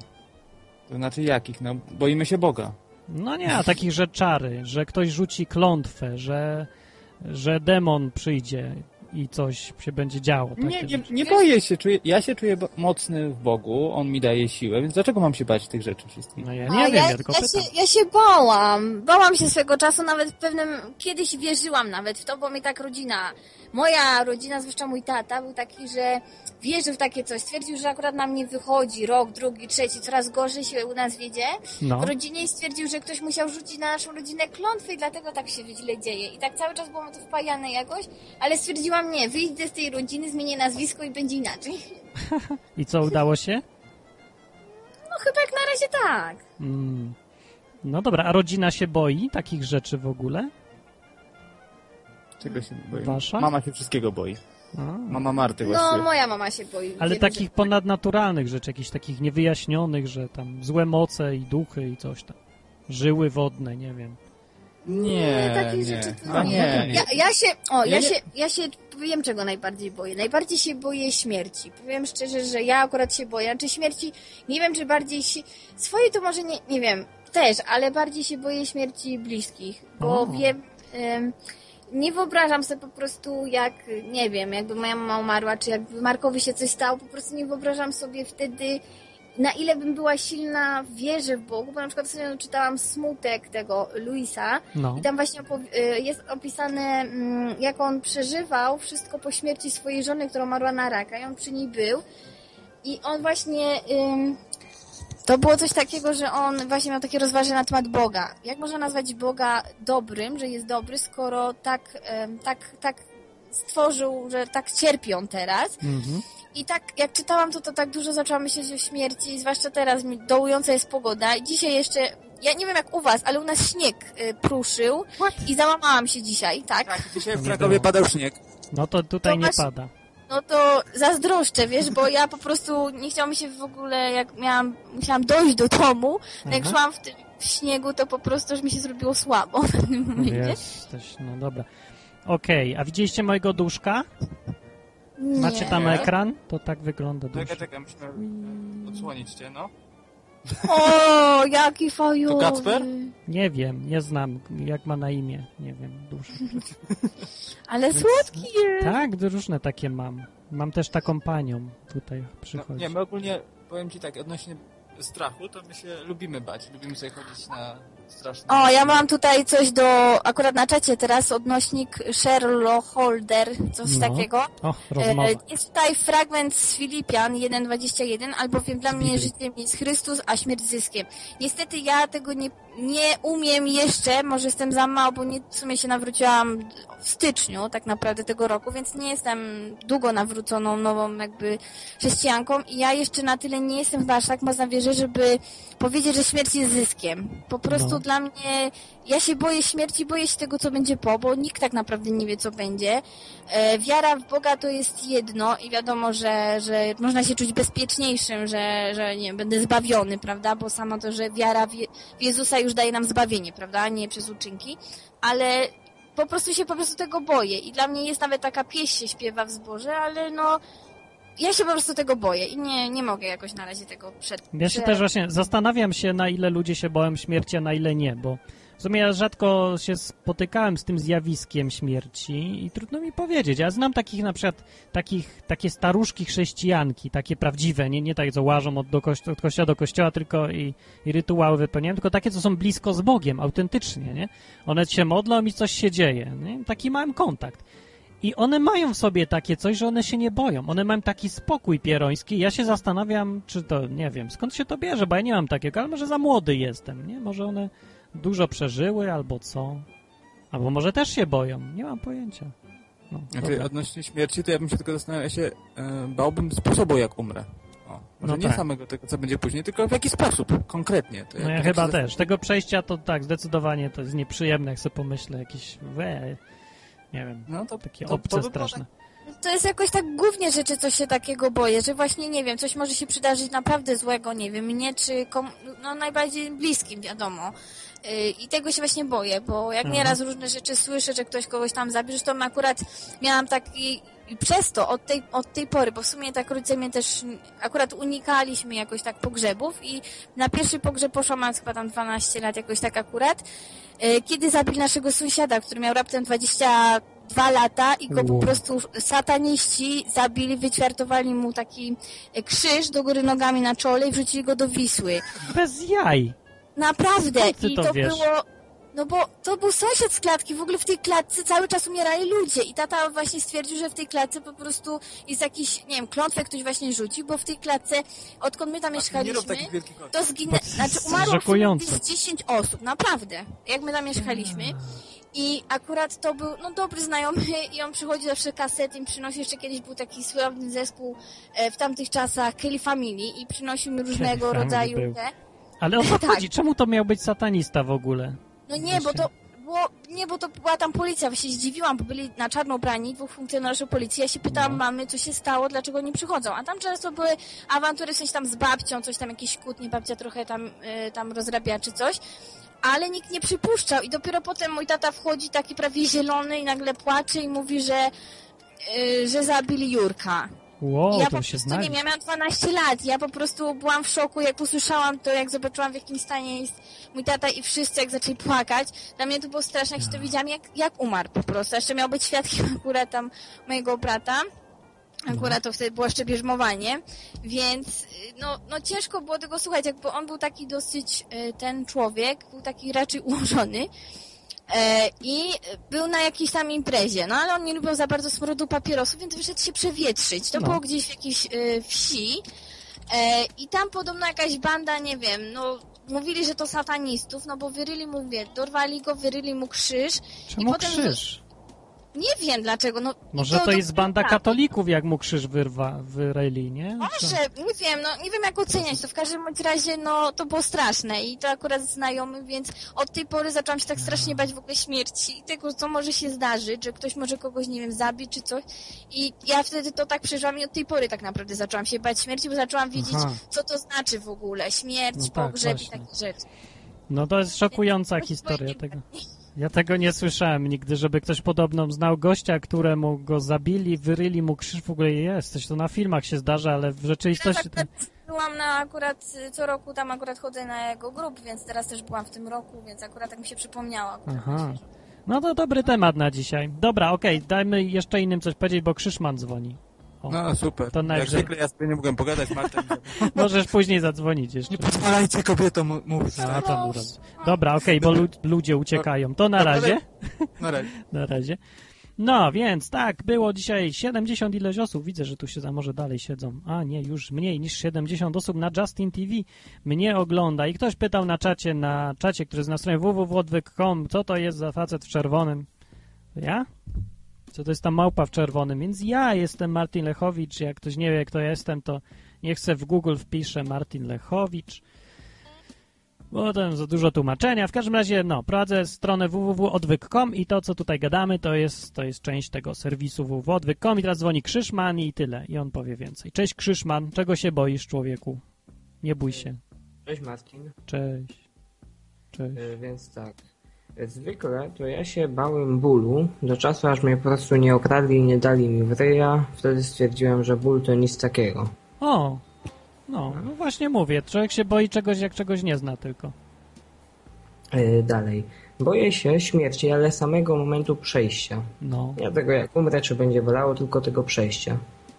To znaczy jakich? No, boimy się Boga. No nie, a takich, że czary, że ktoś rzuci klątwę, że, że demon przyjdzie i coś się będzie działo. Takie Nie, nie, nie boję się. Czuję, ja się czuję mocny w Bogu, On mi daje siłę, więc dlaczego mam się bać tych rzeczy wszystkich? No ja A nie wiem, ja, ja tylko ja, pytam. się, ja się bałam. Bałam się swego czasu, nawet w pewnym. Kiedyś wierzyłam nawet w to, bo mi tak rodzina. Moja rodzina, zwłaszcza mój tata, był taki, że wierzył w takie coś. Stwierdził, że akurat nam nie wychodzi rok, drugi, trzeci, coraz gorzej się u nas wiedzie. No. W rodzinie i stwierdził, że ktoś musiał rzucić na naszą rodzinę klątwę i dlatego tak się źle dzieje. I tak cały czas było mi to wpajane jakoś, ale stwierdziłam nie, wyjdę z tej rodziny, zmienię nazwisko i będzie inaczej. I co, udało się? No chyba jak na razie tak. Mm. No dobra, a rodzina się boi takich rzeczy w ogóle? Czego się boję? Wasza? Mama się wszystkiego boi. A. Mama Marty No właściwie. moja mama się boi. Ale takich rzeczy. ponadnaturalnych rzeczy, jakichś takich niewyjaśnionych, że tam złe moce i duchy i coś tam. Żyły wodne, nie wiem. Nie, takich nie. rzeczy to A nie. nie. Ja, ja się, o, ja, Ja nie- się, ja się wiem czego najbardziej boję. Najbardziej się boję śmierci. Powiem szczerze, że ja akurat się boję. Czy śmierci, nie wiem czy bardziej się, swojej to może nie, nie wiem, też, ale bardziej się boję śmierci bliskich, bo O. wiem, em, nie wyobrażam sobie po prostu jak, nie wiem, jakby moja mama umarła, czy jakby Markowi się coś stało, po prostu nie wyobrażam sobie wtedy, na ile bym była silna w wierze w Bogu, bo na przykład ostatnio czytałam smutek tego Luisa No. i tam właśnie y, jest opisane, mm, jak on przeżywał wszystko po śmierci swojej żony, która umarła na raka i on przy niej był i on właśnie... ym, to było coś takiego, że on właśnie miał takie rozważania na temat Boga. Jak można nazwać Boga dobrym, że jest dobry, skoro tak, tak, tak stworzył, że tak cierpi on teraz. Mhm. I tak, jak czytałam to, to tak dużo zaczęłam myśleć o śmierci, zwłaszcza teraz, mi dołująca jest pogoda. I dzisiaj jeszcze, ja nie wiem jak u was, ale u nas śnieg y, pruszył i załamałam się dzisiaj, tak? Tak, dzisiaj w Krakowie padał śnieg. No to tutaj To nie masz- pada. No to zazdroszczę, wiesz, bo ja po prostu nie chciałam mi się w ogóle, jak miałam, musiałam dojść do domu, no jak Aha. szłam w tym w śniegu, to po prostu już mi się zrobiło słabo w pewnym momencie. Jesteś, no dobra. Okej, a widzieliście mojego duszka? Nie. Macie tam ekran? To tak wygląda Czekaj, duszek. czekaj, musimy odsłonić cię, no. O, jaki fajowy. To Kacper? Nie wiem, nie znam, jak ma na imię. Nie wiem, duszek. Ale słodki jest. Tak, różne takie mam. Mam też taką panią tutaj no. przychodzi. Nie, my ogólnie, powiem ci tak, odnośnie strachu, to my się lubimy bać. Lubimy sobie chodzić na straszne... O, ja mam tutaj coś do, akurat na czacie teraz, odnośnik Sherlock Holder, coś No. takiego. O, rozmowa. E, Jest tutaj fragment z Filipian 1.21, albowiem dla mnie życiem jest Chrystus, a śmierć zyskiem. Niestety ja tego nie, nie umiem jeszcze, może jestem za mało, bo nie, w sumie się nawróciłam w styczniu tak naprawdę tego roku, więc nie jestem długo nawróconą nową jakby chrześcijanką i ja jeszcze na tyle nie jestem chyba aż tak mocna w wierze, żeby powiedzieć, że śmierć jest zyskiem. Po prostu No. dla mnie, ja się boję śmierci, boję się tego, co będzie po, bo nikt tak naprawdę nie wie, co będzie. E, wiara w Boga to jest jedno i wiadomo, że, że można się czuć bezpieczniejszym, że, że nie będę zbawiony, prawda? Bo samo to, że wiara w, Je- w Jezusa już daje nam zbawienie, prawda? Nie przez uczynki. Ale po prostu się po prostu tego boję i dla mnie jest nawet taka pieśń się śpiewa w zborze, ale no ja się po prostu tego boję i nie, nie mogę jakoś na razie tego przed... Ja się też właśnie zastanawiam się, na ile ludzie się boją śmierci, a na ile nie, bo W sumie ja rzadko się spotykałem z tym zjawiskiem śmierci i trudno mi powiedzieć. Ja znam takich na przykład, takich, takie staruszki chrześcijanki, takie prawdziwe, nie, nie takie, co łażą od, do kości- od kościoła do kościoła tylko i, i rytuały wypełniają, tylko takie, co są blisko z Bogiem, autentycznie, nie? One się modlą i coś się dzieje, nie? Taki małem kontakt. I one mają w sobie takie coś, że one się nie boją. One mają taki spokój pieroński. Ja się zastanawiam, czy to, nie wiem, skąd się to bierze, bo ja nie mam takiego, ale może za młody jestem, nie? Może one dużo przeżyły, albo co? Albo może też się boją. Nie mam pojęcia. No, Znaczy, odnośnie śmierci, to ja bym się tylko zastanawiał, ja się e, bałbym sposobu, jak umrę. O, może No nie tak. samego tego, co będzie później, tylko w jaki sposób, konkretnie. To No ja chyba też. Tego przejścia to tak, zdecydowanie to jest nieprzyjemne, jak sobie pomyślę, jakieś we, nie wiem, No to, takie to, obce to by straszne. To jest jakoś tak głównie rzeczy, co się takiego boję, że właśnie, nie wiem, coś może się przydarzyć naprawdę złego, nie wiem, mnie czy kom, no najbardziej bliskim, wiadomo. Yy, I tego się właśnie boję, bo jak Mhm. nieraz różne rzeczy słyszę, że ktoś kogoś tam zabierze, to akurat miałam taki, i przez to, od tej, od tej pory, bo w sumie tak rodzice mnie też, akurat unikaliśmy jakoś tak pogrzebów i na pierwszy pogrzeb poszłam, mając chyba tam 12 lat, jakoś tak akurat, yy, kiedy zabili naszego sąsiada, który miał raptem 22 lata i go po prostu sataniści zabili, wyćwiartowali mu taki e, krzyż do góry nogami na czole i wrzucili go do Wisły. Bez jaj! Naprawdę! I to to było... No bo to był sąsiad z klatki, w ogóle w tej klatce cały czas umierali ludzie i tata właśnie stwierdził, że w tej klatce po prostu jest jakiś, nie wiem, klątwę ktoś właśnie rzucił, bo w tej klatce, odkąd my tam Nie mieszkaliśmy, to zginę, To znaczy umarło w sumie szokujące. gdzieś 10 osób, naprawdę, jak my tam mieszkaliśmy. I akurat to był, no dobry znajomy i on przychodzi zawsze kasety i przynosi, jeszcze kiedyś był taki sławny zespół e, w tamtych czasach, Kelly Family i przynosił mi różnego Family rodzaju był. te. Ale o co Tak. chodzi? Czemu to miał być satanista w ogóle? No nie, bo to było, nie, bo to była tam policja, się zdziwiłam, bo byli na czarno ubrani, dwóch funkcjonariuszy policji, ja się pytałam No. mamy, co się stało, dlaczego nie przychodzą, a tam często były awantury, w sensie tam z babcią, coś tam, jakieś kłótnie, babcia trochę tam, y, tam rozrabia czy coś, ale nikt nie przypuszczał. I dopiero potem mój tata wchodzi taki prawie zielony i nagle płacze i mówi, że, y, że zabili Jurka. Wow, ja to po prostu, znali. nie wiem, ja miałam 12 lat, ja po prostu byłam w szoku, jak usłyszałam to, jak zobaczyłam w jakim stanie jest mój tata i wszyscy jak zaczęli płakać. Dla mnie to było straszne, jak się to widziałam, jak, jak umarł po prostu. Jeszcze miał być świadkiem akurat tam mojego brata. Akurat to wtedy było jeszcze bierzmowanie, więc no, no ciężko było tego słuchać, jakby on był taki dosyć, y, ten człowiek, był taki raczej ułożony, I był na jakiejś tam imprezie, no ale on nie lubił za bardzo smrodu papierosów, więc wyszedł się przewietrzyć. To No. było gdzieś w jakiejś e, wsi e, i tam podobno jakaś banda, nie wiem, no mówili, że to satanistów, no bo wyryli mu, wie, dorwali go, wyryli mu krzyż. Czemu potem- krzyż? Nie wiem dlaczego, no... Może to jest banda katolików, jak mu krzyż wyrwa, wyryli, nie? Może, nie wiem, no nie wiem jak oceniać to. W każdym razie, no to było straszne i to akurat znajomy, więc od tej pory zaczęłam się tak strasznie bać w ogóle śmierci i tego, co może się zdarzyć, że ktoś może kogoś, nie wiem, zabić czy coś. I ja wtedy to tak przeżyłam i od tej pory tak naprawdę zaczęłam się bać śmierci, bo zaczęłam wiedzieć, Aha. co to znaczy w ogóle. Śmierć, No tak, pogrzeb i takie rzeczy. No to jest szokująca historia tego. Ja tego nie słyszałem nigdy, żeby ktoś podobno znał gościa, któremu go zabili, wyryli mu krzyż, w ogóle jest. Coś to na filmach się zdarza, ale w rzeczywistości... To... Teraz akurat byłam na akurat y, co roku, tam akurat chodzę na jego grup, więc teraz też byłam w tym roku, więc akurat tak mi się na Aha. No to dobry temat na dzisiaj. Dobra, okej, dajmy jeszcze innym coś powiedzieć, bo Krzyszman dzwoni. O, No super. To Jak zwykle ja sobie nie mogłem pogadać, Marta. Możesz później zadzwonić jeszcze. Nie pozwalajcie kobietom mówić. A, to mu roz- Dobra, okej, bo lu- ludzie uciekają. To na razie. Na razie. Na razie. No, więc tak, było dzisiaj 70 ileś osób. Widzę, że tu się za może dalej siedzą. A nie, już mniej niż 70 osób na Justin TV mnie ogląda. I ktoś pytał na czacie, na czacie, który jest na stronie www.odwyk.com, co to jest za facet w czerwonym. Ja? Co to jest ta małpa w czerwonym? Więc ja jestem Martin Lechowicz. Jak ktoś nie wie, kto jestem, to niech se w Google wpisze Martin Lechowicz. Bo to za dużo tłumaczenia. W każdym razie, no, prowadzę stronę www.odwyk.com i to, co tutaj gadamy, to jest, to jest część tego serwisu www.odwyk.com i teraz dzwoni Krzyszman i tyle. I on powie więcej. Cześć Krzyszman, czego się boisz, człowieku? Nie bój się. Cześć Martin. Cześć. Cześć. E, Więc tak. Zwykle to ja się bałem bólu do czasu, aż mnie po prostu nie okradli i nie dali mi w ryja. Wtedy stwierdziłem, że ból to nic takiego. O, no, no właśnie mówię. Człowiek się boi czegoś, jak czegoś nie zna tylko. E, Dalej. Boję się śmierci, ale samego momentu przejścia. No, Nie tego jak umrę, czy będzie bolało, tylko tego przejścia.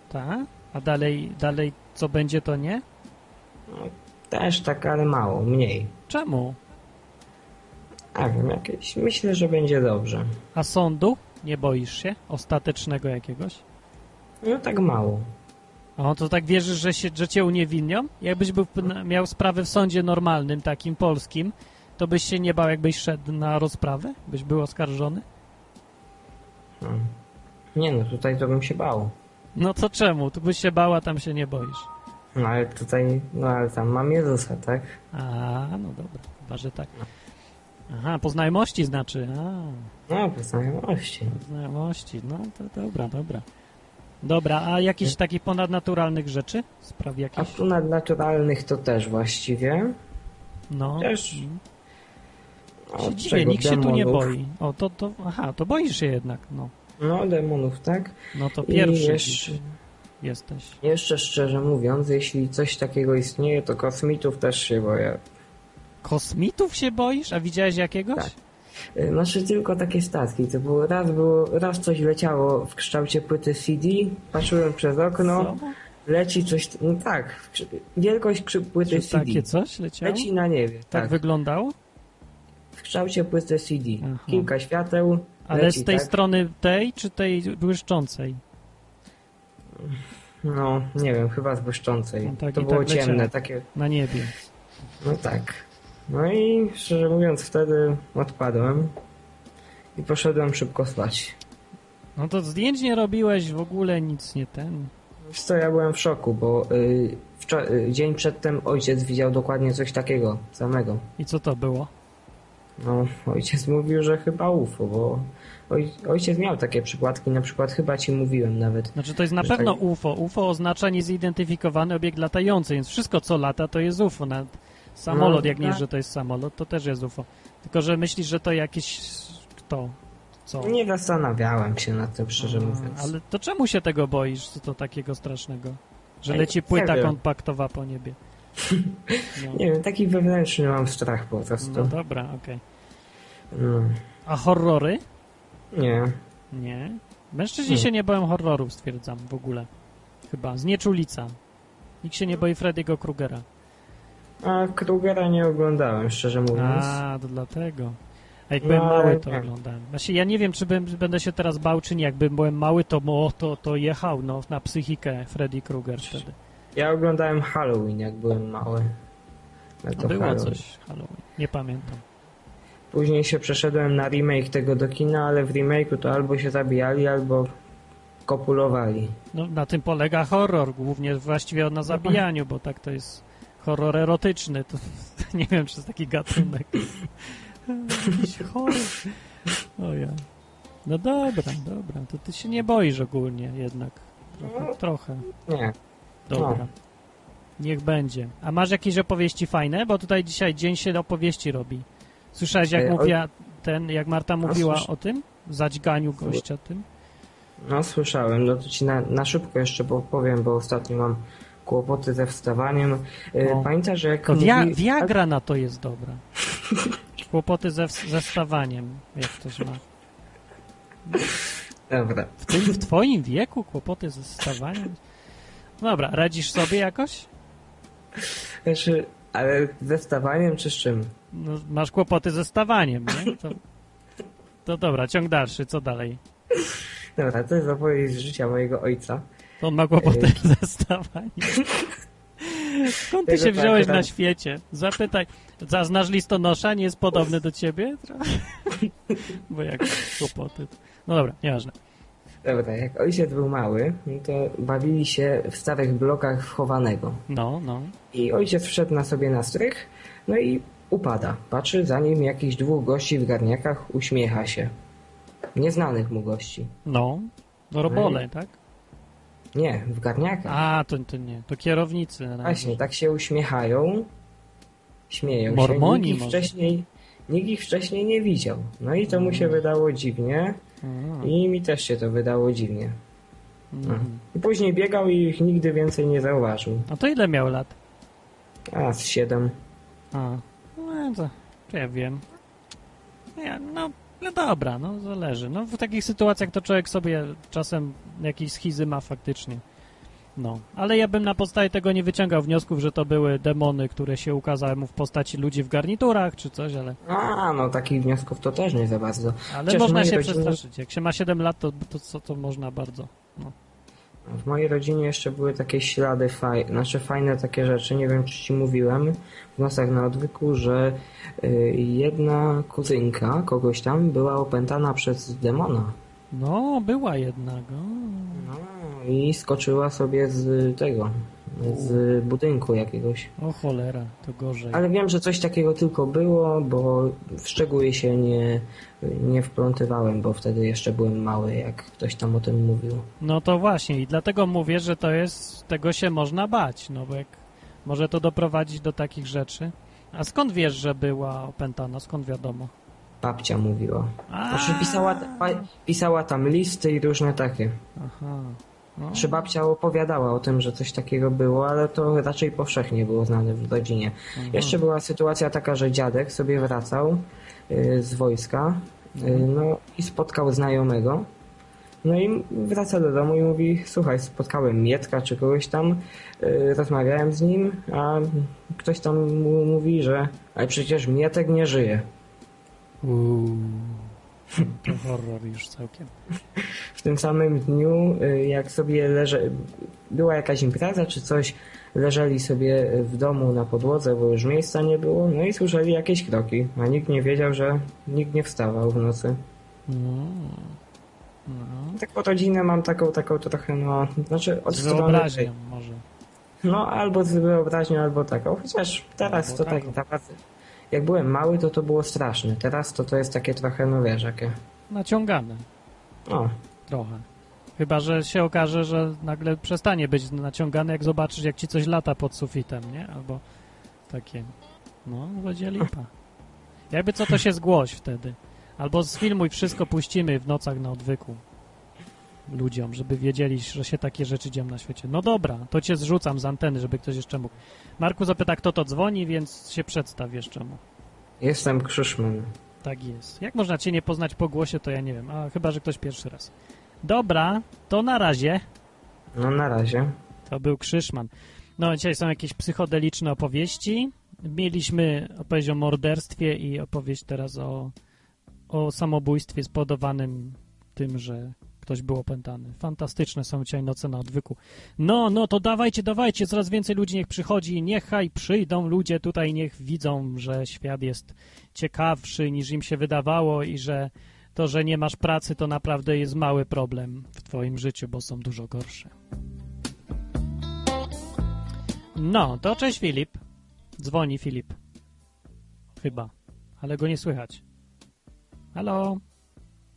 tak? A dalej, dalej co będzie, to nie? Też tak, ale mało, mniej. Czemu? A wiem, jakieś. Myślę, że będzie dobrze. A sądu? Nie boisz się? Ostatecznego jakiegoś? No tak mało. A to tak wierzysz, że, się, że cię uniewinnią? Jakbyś był, miał sprawę w sądzie normalnym, takim polskim, to byś się nie bał, jakbyś szedł na rozprawę? Byś był oskarżony? Hmm. Nie no, tutaj to bym się bał. No to czemu? Tu byś się bał, a tam się nie boisz. No ale tutaj, no ale tam mam Jezusa, tak? A, no dobra, chyba, że tak. Aha, po znajomości znaczy. A, No, po znajomości. po znajomości, no to dobra, dobra. Dobra, a jakichś takich ponadnaturalnych rzeczy? Spraw A jakichś? tu nadnaturalnych to też właściwie. No. Też. Ja się dziwię, nikt się tu nie Demonów. boi. O, to, to, aha, to boisz się jednak, no. No, demonów, tak? No to I pierwszy jeszcze, jesteś. jeszcze szczerze mówiąc, jeśli coś takiego istnieje, to kosmitów też się boję. Kosmitów się boisz? A widziałeś jakiegoś? Tak. Znaczy tylko takie statki, to było raz, było, raz coś leciało w kształcie płyty CD, patrzyłem przez okno, Co? leci coś, no tak, wielkość płyty Czy CD. takie coś leciało? Leci na niebie, tak, tak, wyglądało? w kształcie płyty CD. Aha. Kilka świateł, Ale leci, z tej tak? strony tej, czy tej błyszczącej? No, nie wiem, chyba z błyszczącej. No tak to było tak ciemne, takie, Na niebie. no tak. No i szczerze mówiąc wtedy odpadłem i poszedłem szybko spać. No to zdjęć nie robiłeś, w ogóle nic nie ten. Wiesz co, ja byłem w szoku, bo y, y, dzień przedtem ojciec widział dokładnie coś takiego samego. I co to było? No, ojciec mówił, że chyba UFO, bo oj, ojciec miał takie przykładki, na przykład chyba ci mówiłem nawet. Znaczy to jest na pewno tak- UFO. UFO oznacza niezidentyfikowany obiekt latający, więc wszystko co lata to jest UFO. Nawet samolot, jak nie, tak. że to jest samolot, to też jest UFO. Tylko, że myślisz, że to jakieś... kto? Co? Nie zastanawiałem się nad tym, szczerze mówiąc. Ale to czemu się tego boisz, co to takiego strasznego? Że Ej, leci nie płyta wiem. kompaktowa po niebie. No, Nie wiem, taki wewnętrzny mam strach po prostu. no dobra, okej. No. A horrory? Nie. Nie. Mężczyźni Hmm. się nie boją horrorów, stwierdzam, w ogóle. Chyba. Znieczulica. Nikt się nie boi Freddy'ego Krugera. A Krugera nie oglądałem, szczerze mówiąc. A, to dlatego. A jak No, byłem mały, to nie. oglądałem. Znaczy, ja nie wiem, czy bym, będę się teraz bał, czy nie. Jakbym byłem mały, to, mo, to, to jechał no, na psychikę Freddy Krueger wtedy. Ja oglądałem Halloween, jak byłem mały. A to było Halloween. coś Halloween. Nie pamiętam. Później się przeszedłem na remake tego do kina, ale w remake'u to albo się zabijali, albo kopulowali. No, na tym polega horror, głównie właściwie na zabijaniu, bo tak to jest horror erotyczny. To, nie wiem, czy to jest taki gatunek. Jakiś horror. O ja. No dobra, dobra. To ty się nie boisz ogólnie jednak. Trochę. trochę. Nie. Dobra. No. Niech będzie. A masz jakieś opowieści fajne? Bo tutaj dzisiaj dzień się opowieści robi. Słyszałeś, jak E, mówiła ten, jak Marta mówiła słysz- o tym? Zadźganiu gościa tym? No słyszałem, no to ci na, na szybko jeszcze powiem, bo ostatnio mam kłopoty ze wstawaniem. E, O. Pamiętasz, że jak To wia mówi- Viagra na to jest dobra. Kłopoty ze, ze wstawaniem, jak ktoś ma. Dobra. W, tym, w twoim wieku kłopoty ze wstawaniem? Dobra, radzisz sobie jakoś? Znaczy, ale ze wstawaniem czy z czym? No, masz kłopoty ze stawaniem, nie? To, to dobra, ciąg dalszy, co dalej? Dobra, to jest opowieść z życia mojego ojca. To on ma kłopoty ze stawaniem. Skąd ty się tak, wziąłeś tak. na świecie? Zapytaj. Za- Znasz listonosza? Nie jest podobny do ciebie? Bo jak kłopoty. No dobra, nieważne. Dobra, jak ojciec był mały, no to bawili się w starych blokach wchowanego. No, no. I ojciec wszedł na sobie na strych, no i upada. Patrzy za nim jakichś dwóch gości w garniakach, uśmiecha się. Nieznanych mu gości. No. No robole, tak? Nie, w garniakach. A, to, to nie. To kierownicy. na razie. Właśnie, tak się uśmiechają, śmieją Mormoni się. Nikt ich, wcześniej, nikt ich wcześniej nie widział. No i to mu się wydało dziwnie A, i mi też się to wydało dziwnie. mhm. I później biegał i ich nigdy więcej nie zauważył. A to ile miał lat? A, z siedem. A, no to, to ja wiem. Nie, no, no dobra, no zależy. No w takich sytuacjach to człowiek sobie czasem jakieś schizy ma faktycznie. No, ale ja bym na podstawie tego nie wyciągał wniosków, że to były demony, które się ukazały mu w postaci ludzi w garniturach czy coś, ale, A, no takich wniosków to też nie za bardzo. ale Chociaż można się rodzinie- przestraszyć. Jak się ma 7 lat, to, to, to, to można bardzo. No. W mojej rodzinie jeszcze były takie ślady, faj... znaczy fajne takie rzeczy, nie wiem czy ci mówiłem w nosach na odwyku, że y, jedna kuzynka kogoś tam była opętana przez demona. no, była jednak. O. No i skoczyła sobie z tego, z budynku jakiegoś. o cholera, to gorzej. Ale wiem, że coś takiego tylko było, bo w szczegóły się nie, nie wplątywałem, bo wtedy jeszcze byłem mały, jak ktoś tam o tym mówił. No to właśnie i dlatego mówię, że to jest, tego się można bać, no bo jak może to doprowadzić do takich rzeczy. A skąd wiesz, że była opętana? Skąd wiadomo? Babcia mówiła. Znaczy pisała, pisała tam listy i różne takie. Aha. No. Czy babcia opowiadała o tym, że coś takiego było, ale to raczej powszechnie było znane w rodzinie. Mhm. Jeszcze była sytuacja taka, że dziadek sobie wracał y, z wojska y, no, i spotkał znajomego. No i wraca do domu i mówi, słuchaj, spotkałem Mietka czy kogoś tam, y, rozmawiałem z nim, a ktoś tam mu mówi, że ale przecież Mietek nie żyje. Uuu, to horror już całkiem. w tym samym dniu, y, jak sobie leże... była jakaś impreza czy coś, leżeli sobie w domu na podłodze, bo już miejsca nie było, no i słyszeli jakieś kroki, a nikt nie wiedział, że nikt nie wstawał w nocy. No. No. Tak po rodzinę mam taką, taką trochę, no, znaczy od Z wyobraźnią może. No, albo z wyobraźnią, albo taką, chociaż teraz Albo to tak taką. naprawdę... Jak byłem mały, to to było straszne. Teraz to to jest takie trochę, no wiesz, jakie... Naciągane O, trochę. Chyba, że się okaże, że nagle przestanie być naciągany, jak zobaczysz, jak ci coś lata pod sufitem, nie? Albo takie, no, będzie lipa. Jakby co, to się zgłoś wtedy. Albo sfilmuj wszystko, puścimy w nocach na odwyku ludziom, żeby wiedzieli, że się takie rzeczy dzieją na świecie. No dobra, to cię zrzucam z anteny, żeby ktoś jeszcze mógł. Marku zapyta, kto to dzwoni, więc się przedstaw jeszcze mu. jestem Krzyszman. Tak jest. Jak można cię nie poznać po głosie, to ja nie wiem. A chyba, że ktoś pierwszy raz. Dobra, to na razie. No, na razie. To był Krzyszman. No, dzisiaj są jakieś psychodeliczne opowieści. Mieliśmy opowieść o morderstwie i opowieść teraz o, o samobójstwie spowodowanym tym, że ktoś był opętany. Fantastyczne są dzisiaj noce na odwyku. No, no, to dawajcie, dawajcie, coraz więcej ludzi niech przychodzi. Niechaj przyjdą ludzie tutaj, niech widzą, że świat jest ciekawszy niż im się wydawało i że to, że nie masz pracy, to naprawdę jest mały problem w twoim życiu, bo są dużo gorsze. No, to cześć Filip. Dzwoni Filip. Chyba, ale go nie słychać. Halo?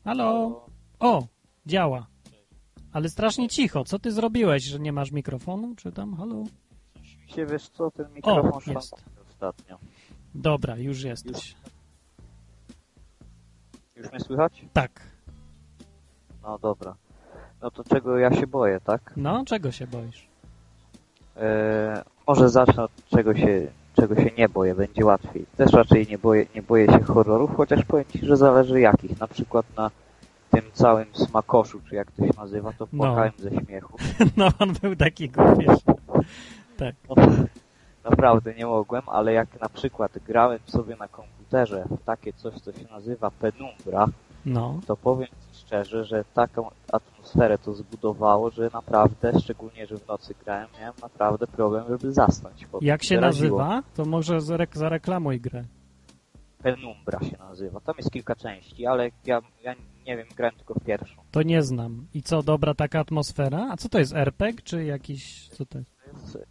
Halo? O, działa. Ale strasznie cicho. Co ty zrobiłeś, że nie masz mikrofonu? Czy tam? Halo? się, wiesz co, ten mikrofon O, jest. ostatnio. Dobra, już jesteś. Już mnie słychać? Tak. No dobra. No to czego ja się boję, tak? No, czego się boisz? E, może zacznę od czego się, czego się nie boję, będzie łatwiej. Też raczej nie boję, nie boję się horrorów, chociaż powiem Ci, że zależy jakich. Na przykład na tym całym smakoszu, czy jak to się nazywa, to No. płakałem ze śmiechu. No, on był taki głupiesz. Tak. No, naprawdę nie mogłem, ale jak na przykład grałem sobie na komputerze w takie coś, co się nazywa Penumbra, No. to powiem Ci szczerze, że taką atmosferę to zbudowało, że naprawdę, szczególnie, że w nocy grałem, miałem naprawdę problem, żeby zasnąć. Jak się nazywa? To może zarek zareklamuj grę. Penumbra się nazywa. Tam jest kilka części, ale ja, ja nie wiem, grałem tylko w pierwszą. To nie znam. I co, dobra taka atmosfera? A co to jest, RPG czy jakiś... co to jest? To jest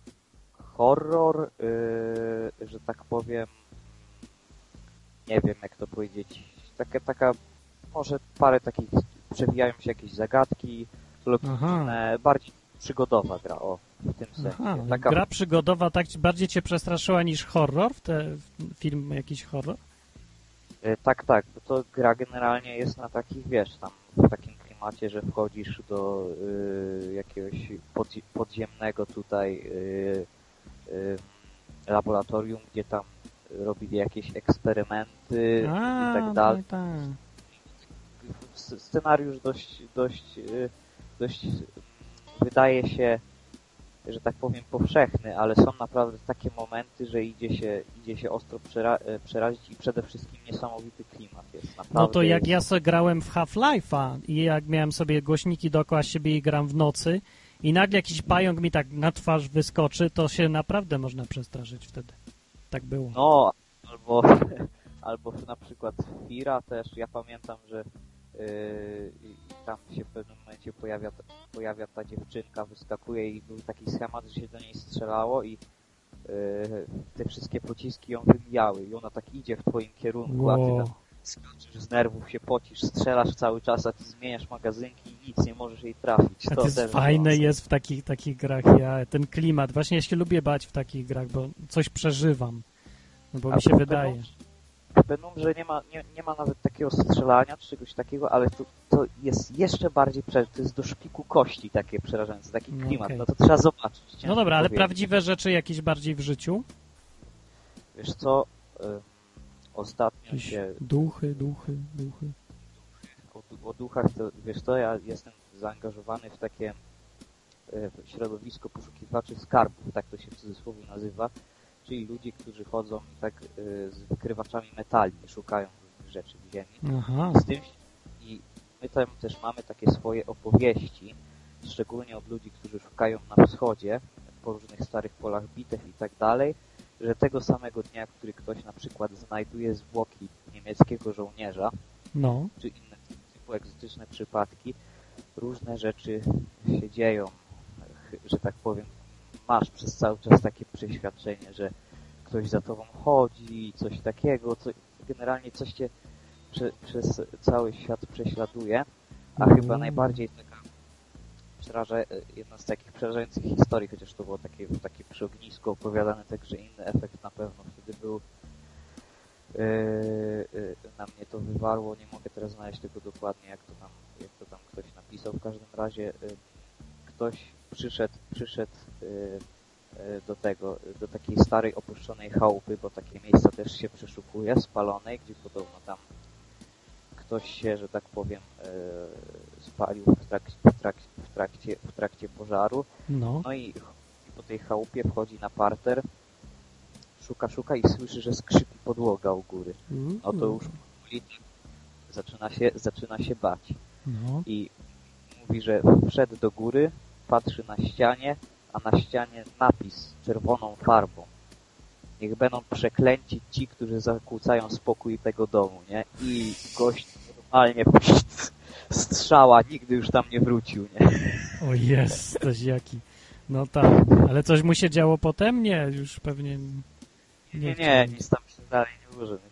horror, yy, że tak powiem, nie wiem jak to powiedzieć, taka, taka może parę takich, przewijają się jakieś zagadki logiczne, bardziej przygodowa gra, o, w tym sensie. Aha, Taka, gra przygodowa tak bardziej cię przestraszyła niż horror? W te, w film jakiś horror? Y, tak, tak, bo to gra generalnie jest na takich, wiesz, tam w takim klimacie, że wchodzisz do y, jakiegoś podzi- podziemnego tutaj y, y, laboratorium, gdzie tam robili jakieś eksperymenty A, i tak dalej. no tak. Scenariusz dość, dość, y, dość wydaje się, że tak powiem, powszechny, ale są naprawdę takie momenty, że idzie się, idzie się ostro przera e, przerazić i przede wszystkim niesamowity klimat jest. Naprawdę No to jak jest... ja sobie grałem w Half-Life'a i jak miałem sobie głośniki dookoła siebie i gram w nocy i nagle jakiś pająk mi tak na twarz wyskoczy, to się naprawdę można przestraszyć wtedy. Tak było. No, albo, albo na przykład Fira też, ja pamiętam, że yy, i tam się w pewnym momencie pojawia, pojawia ta dziewczynka, wyskakuje i był taki schemat, że się do niej strzelało i yy, te wszystkie pociski ją wybijały i ona tak idzie w twoim kierunku, a ty Wow. tam skaczesz z nerwów, się pocisz, strzelasz cały czas, a ty zmieniasz magazynki i nic, nie możesz jej trafić. To to jest fajne jest w takich, takich grach, ja ten klimat. Właśnie ja się lubię bać w takich grach, bo coś przeżywam. Bo A mi się wydaje. W Penumbrze nie ma, nie, nie ma nawet takiego strzelania czy czegoś takiego, ale to, to jest jeszcze bardziej, prze- to jest do szpiku kości takie przerażające, taki No klimat, okej. no to trzeba zobaczyć. No dobra, ale powiedzieć. prawdziwe rzeczy jakieś bardziej w życiu? Wiesz co, ym, ostatnio się duchy, duchy, duchy. o, o duchach, to wiesz co, ja jestem zaangażowany w takie e, środowisko poszukiwaczy skarbów, tak to się w cudzysłowie nazywa, czyli ludzi, którzy chodzą tak e, z wykrywaczami metali i szukają różnych rzeczy w ziemi. Aha. Z tym, I my tam też mamy takie swoje opowieści, szczególnie od ludzi, którzy szukają na wschodzie, po różnych starych polach bitew i tak dalej, że tego samego dnia, który ktoś na przykład znajduje zwłoki niemieckiego żołnierza, No. czy inne typu egzotyczne przypadki, różne rzeczy się dzieją, że tak powiem, masz przez cały czas takie przeświadczenie, że ktoś za tobą chodzi, coś takiego, co, generalnie coś cię prze, przez cały świat prześladuje, a Mhm. chyba najbardziej taka przeraża, jedna z takich przerażających historii, chociaż to było takie, takie przy ognisku opowiadane, także inny efekt na pewno wtedy był Yy, yy, na mnie to wywarło, nie mogę teraz znaleźć tego dokładnie, jak to tam, jak to tam ktoś napisał. W każdym razie yy, ktoś przyszedł, przyszedł yy, yy, do tego, do takiej starej opuszczonej chałupy, bo takie miejsca też się przeszukuje, spalonej, gdzie podobno tam ktoś się, że tak powiem, yy, spalił w trakcie, w trakcie, w trakcie, w trakcie pożaru. No. No i po tej chałupie wchodzi na parter, szuka, szuka i słyszy, że skrzypi podłoga u góry. No to już zaczyna się, zaczyna się bać. No. I mówi, że wszedł do góry, patrzy na ścianie, a na ścianie napis czerwoną farbą. Niech będą przeklęci ci, którzy zakłócają spokój tego domu, nie? I gość normalnie strzała, nigdy już tam nie wrócił, nie? O jest, coś jaki. No tak, ale coś mu się działo potem? Nie, już pewnie Nie, nie. nie, nic tam się dalej nie było żadnych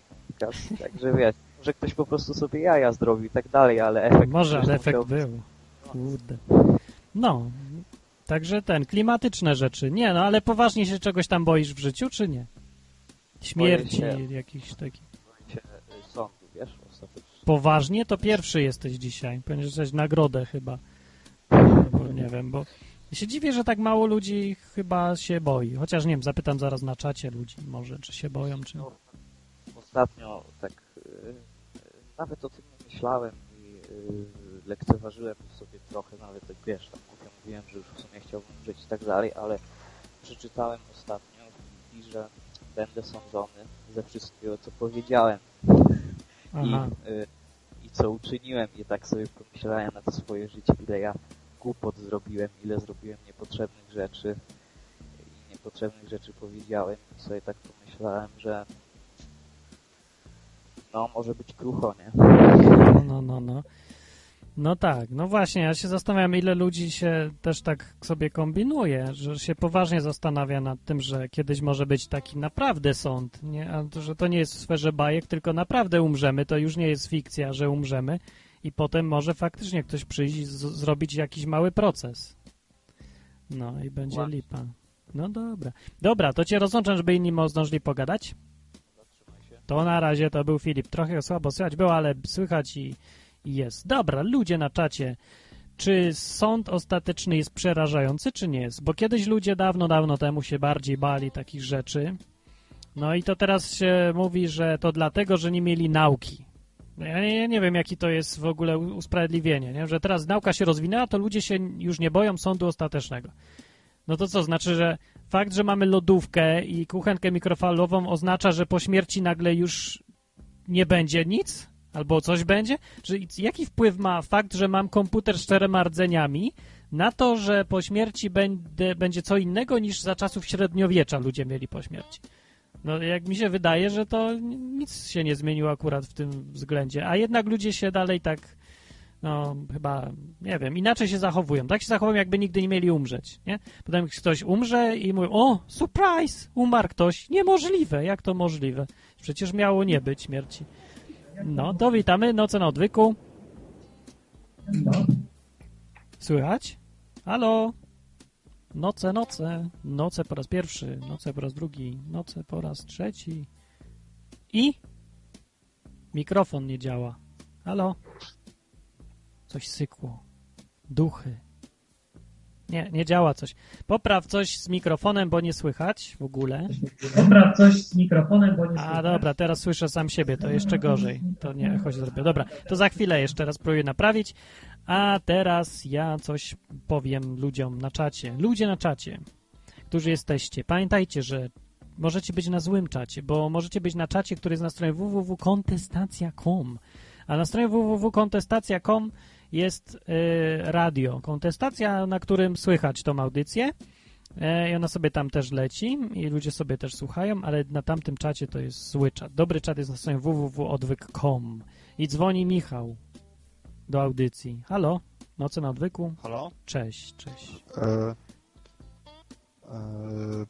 także wiesz, może ktoś po prostu sobie jaja zrobił i tak dalej, ale efekt... Może, ale efekt był. Kurde. No, także ten, klimatyczne rzeczy. Nie, no ale poważnie się czegoś tam boisz w życiu, czy nie? Śmierci się. jakichś takich. Sądu, wiesz, ostatecznie. Poważnie? To pierwszy jesteś dzisiaj. Powinieneś dostać nagrodę chyba. Bo nie wiem, bo ja się dziwię, że tak mało ludzi chyba się boi. Chociaż nie wiem, zapytam zaraz na czacie ludzi może, czy się boją, czy... No, ostatnio tak y, y, nawet o tym nie myślałem i lekceważyłem sobie trochę, nawet tak wiesz, tam głupio mówiłem, że już w sumie chciałbym żyć i tak dalej, ale przeczytałem ostatnio i że będę sądzony ze wszystkiego, co powiedziałem. I, y, i co uczyniłem. I tak sobie pomyślałem na to swoje życie, ile ja głupot zrobiłem, ile zrobiłem niepotrzebnych rzeczy. I niepotrzebnych rzeczy powiedziałem. I sobie tak pomyślałem, że no może być krucho, nie? No, no, no, no. No tak, no właśnie, ja się zastanawiam, ile ludzi się też tak sobie kombinuje, że się poważnie zastanawia nad tym, że kiedyś może być taki naprawdę sąd, nie? A to, że to nie jest w sferze bajek, tylko naprawdę umrzemy, to już nie jest fikcja, że umrzemy i potem może faktycznie ktoś przyjść i zrobić jakiś mały proces. No i będzie Właśnie. lipa. No dobra. Dobra, to cię rozłączam, żeby inni zdążyli pogadać. To na razie to był Filip. Trochę słabo słychać było, ale słychać i jest. Dobra, ludzie na czacie. Czy sąd ostateczny jest przerażający, czy nie jest? Bo kiedyś ludzie dawno, dawno temu się bardziej bali takich rzeczy. No i to teraz się mówi, że to dlatego, że nie mieli nauki. Ja nie, nie wiem, jaki to jest w ogóle usprawiedliwienie, nie? że teraz nauka się rozwinęła, to ludzie się już nie boją sądu ostatecznego. No to co, znaczy, że fakt, że mamy lodówkę i kuchenkę mikrofalową oznacza, że po śmierci nagle już nie będzie nic? Albo coś będzie? Czy jaki wpływ ma fakt, że mam komputer z czterema rdzeniami na to, że po śmierci będę, będzie co innego niż za czasów średniowiecza ludzie mieli po śmierci? No jak mi się wydaje, że to nic się nie zmieniło akurat w tym względzie, a jednak ludzie się dalej tak, no chyba, nie wiem, inaczej się zachowują. Tak się zachowują, jakby nigdy nie mieli umrzeć, nie? Potem ktoś umrze i mówi, o, surprise, umarł ktoś. Niemożliwe, jak to możliwe? Przecież miało nie być śmierci. No, to witamy, noce na odwyku. Słychać? Halo? Noce, noce, noce po raz pierwszy, noce po raz drugi, noce po raz trzeci. I? Mikrofon nie działa. Halo? Coś sykło. Duchy. Nie, nie działa coś. Popraw coś z mikrofonem, bo nie słychać w ogóle. Dobra, coś z mikrofonem, bo nie A dobra, teraz słyszę sam siebie, to jeszcze gorzej. To nie, choć zrobię. Dobra, to za chwilę jeszcze raz próbuję naprawić. A teraz ja coś powiem ludziom na czacie. Ludzie na czacie, którzy jesteście, pamiętajcie, że możecie być na złym czacie, bo możecie być na czacie, który jest na stronie www.kontestacja.com. A na stronie www.kontestacja.com jest y, radio. Kontestacja, na którym słychać tą audycję. E, I ona sobie tam też leci i ludzie sobie też słuchają, ale na tamtym czacie to jest zły czat. Dobry czat jest na stronie www.odwyk.com i dzwoni Michał do audycji. Halo? Noce na odwyku? Halo? Cześć, cześć. E, e,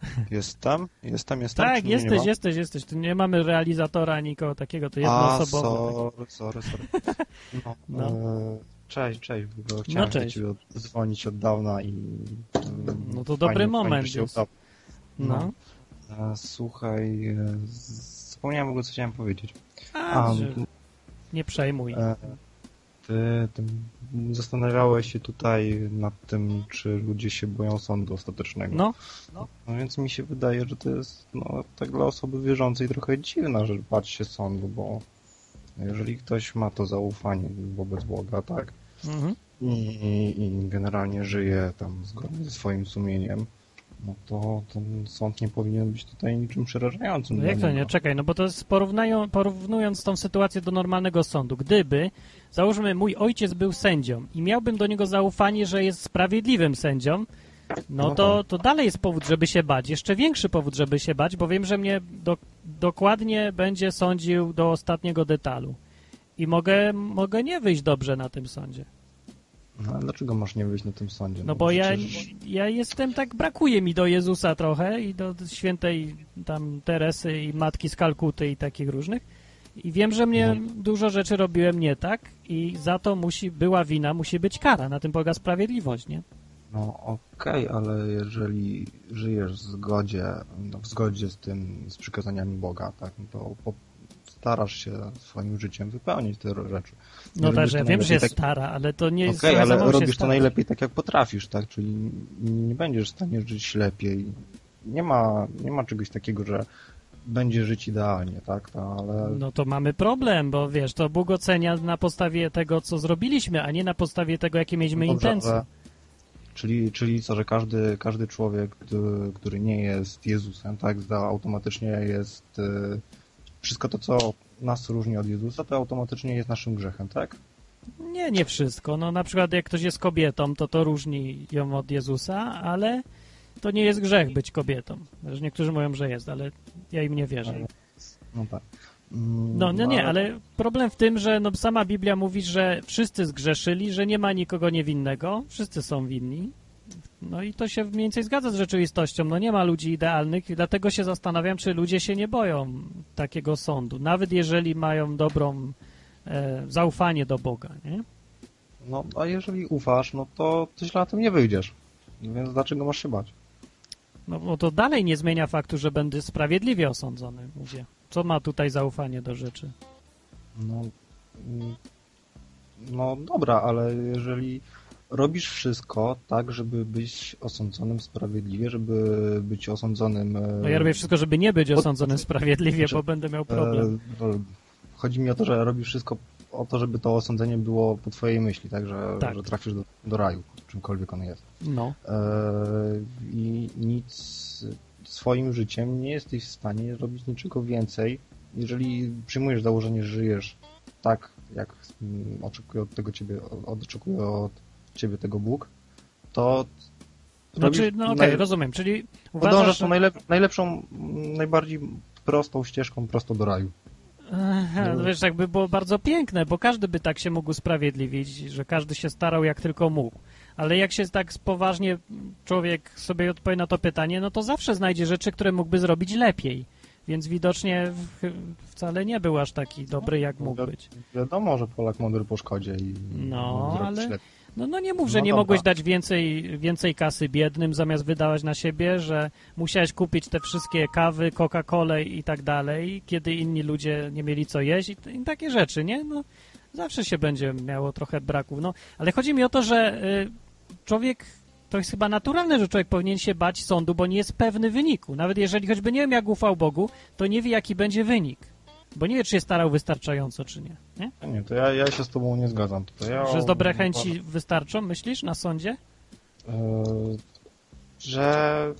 po, jestem? Jestem, jestem? Tak, czy mnie nie jesteś, jesteś, jesteś. Tu nie mamy realizatora, nikogo takiego, to A, jednoosobowe. sorry, sorry, sorry. No, No. E, cześć, cześć. Ogóle chciałem No, do cześć. ciebie dzwonić od dawna i... mm, No to fajnie- dobry fajnie, moment się jest. udało. No. E, Słuchaj, e, zapomniałem w ogóle, co chciałem powiedzieć. A, m, Nie przejmuj. e, zastanawiałeś się tutaj nad tym, czy ludzie się boją sądu ostatecznego. No. No więc mi się wydaje, że to jest no, tak dla osoby wierzącej trochę dziwna, że bać się sądu, bo jeżeli ktoś ma to zaufanie wobec Boga, tak, Mhm. i, i generalnie żyje tam zgodnie ze swoim sumieniem, no to ten sąd nie powinien być tutaj niczym przerażającym. No jak to nie? Czekaj, no bo to jest porównując tą sytuację do normalnego sądu. Gdyby, załóżmy, mój ojciec był sędzią i miałbym do niego zaufanie, że jest sprawiedliwym sędzią, no No to, tak. to dalej jest powód, żeby się bać. Jeszcze większy powód, żeby się bać, bo wiem, że mnie do, dokładnie będzie sądził do ostatniego detalu. I mogę, mogę nie wyjść dobrze na tym sądzie. No, dlaczego masz nie wyjść na tym sądzie? No bo ja, przecież- ja jestem tak, brakuje mi do Jezusa trochę i do świętej tam Teresy i Matki z Kalkuty i takich różnych. I wiem, że mnie dużo rzeczy robiłem nie tak i za to musi, była wina, musi być kara. Na tym polega sprawiedliwość, nie? No okej, ale jeżeli żyjesz w zgodzie, no, w zgodzie z tym, z przykazaniami Boga, tak, no to po, starasz się swoim życiem wypełnić te rzeczy. No I też, ja wiem, że jest najlepiej stara, ale to nie jest Okej, za ale samo się robisz to najlepiej tak, jak potrafisz, tak, czyli nie będziesz w stanie żyć lepiej. Nie ma, nie ma czegoś takiego, że będzie żyć idealnie, tak, no, ale... No to mamy problem, bo wiesz, to Bóg ocenia na podstawie tego, co zrobiliśmy, a nie na podstawie tego, jakie mieliśmy Dobrze, intencje. ale- Czyli, czyli co, że każdy, każdy człowiek, który, nie jest Jezusem, tak, automatycznie jest y, wszystko to, co nas różni od Jezusa, to automatycznie jest naszym grzechem, tak? Nie, nie wszystko. No na przykład jak ktoś jest kobietą, to to różni ją od Jezusa, ale to nie jest grzech być kobietą. Niektórzy mówią, że jest, ale ja im nie wierzę. No tak. Mm, No, no nie, ale problem w tym, że no, sama Biblia mówi, że wszyscy zgrzeszyli, że nie ma nikogo niewinnego, wszyscy są winni. No i to się mniej więcej zgadza z rzeczywistością. No nie ma ludzi idealnych i dlatego się zastanawiam, czy ludzie się nie boją takiego sądu, nawet jeżeli mają dobrą e, zaufanie do Boga, nie? No, a jeżeli ufasz, no to ty źle na tym nie wyjdziesz. Więc dlaczego masz się bać? No bo to dalej nie zmienia faktu, że będę sprawiedliwie osądzony, mówię. Co ma tutaj zaufanie do rzeczy? No, mm, no dobra, ale jeżeli robisz wszystko tak, żeby być osądzonym sprawiedliwie, żeby być osądzonym... e, No ja robię wszystko, żeby nie być osądzonym sprawiedliwie, Znaczy, bo będę miał problem. E, Chodzi mi o to, że robisz wszystko o to, żeby to osądzenie było po twojej myśli, tak, że, Tak. że trafisz do, do raju, czymkolwiek on jest. No. E, I nic swoim życiem nie jesteś w stanie robić niczego więcej, jeżeli przyjmujesz założenie, że żyjesz tak, jak mm, oczekuje od tego ciebie, od, oczekuje od ciebie tego Bóg, to Znaczy, no okej, naj- rozumiem, czyli uważasz, podążasz że... tą najlep- najlepszą, najbardziej prostą ścieżką prosto do raju. Aha, no wiesz, jakby było bardzo piękne, bo każdy by tak się mógł usprawiedliwić, że każdy się starał jak tylko mógł. Ale jak się tak poważnie człowiek sobie odpowie na to pytanie, no to zawsze znajdzie rzeczy, które mógłby zrobić lepiej. Więc widocznie wcale nie był aż taki dobry, jak mógł być. Wiadomo, że Polak mądry po szkodzie i No, ale lepiej. No, no nie mów, że No nie dobra. mogłeś dać więcej, więcej kasy biednym, zamiast wydawać na siebie, że musiałeś kupić te wszystkie kawy, Coca-Colę i tak dalej, kiedy inni ludzie nie mieli co jeść i, i takie rzeczy, nie? No, zawsze się będzie miało trochę braków, no. Ale chodzi mi o to, że y, człowiek, to jest chyba naturalne, że człowiek powinien się bać sądu, bo nie jest pewny wyniku. Nawet jeżeli choćby nie wiem, jak ufał Bogu, to nie wie, jaki będzie wynik. Bo nie wie, czy się starał wystarczająco, czy nie. nie? Nie, to ja, ja się z tobą nie zgadzam. To ja, Że z dobre chęci wystarczą, myślisz, na sądzie? E, że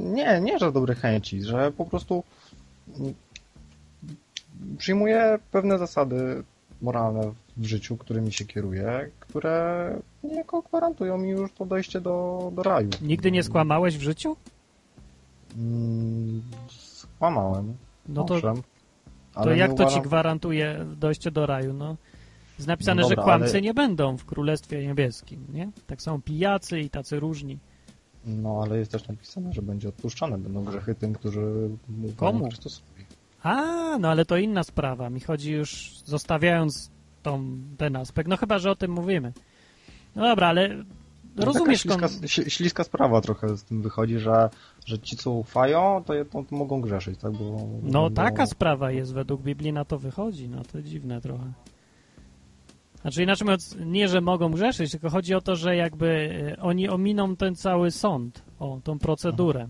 nie, nie, że dobre chęci, że po prostu przyjmuję pewne zasady moralne w życiu, którymi się kieruję, które niejako gwarantują mi już to dojście do, do raju. Nigdy nie skłamałeś w życiu? Mm, Skłamałem. No owszem, to ale jak nie to ci gwarantuje dojście do raju? No, jest napisane, No że dobra, kłamcy ale- nie będą w Królestwie Niebieskim, nie? Tak są pijacy i tacy różni. No, ale jest też napisane, że będzie odpuszczane będą grzechy tym, którzy ufają Komu? Chrystusowi. A, no ale to inna sprawa. Mi chodzi już, zostawiając tą, ten aspekt, no chyba, że o tym mówimy. No dobra, ale rozumiesz... Taka kon- śliska, śli- śliska sprawa trochę z tym wychodzi, że, że ci, co ufają, to, to, to mogą grzeszyć, tak? Bo, No bo, taka sprawa jest, według Biblii na to wychodzi, no to dziwne trochę. Znaczy inaczej mówiąc, nie, że mogą grzeszyć, tylko chodzi o to, że jakby e, oni ominą ten cały sąd, o, tą procedurę.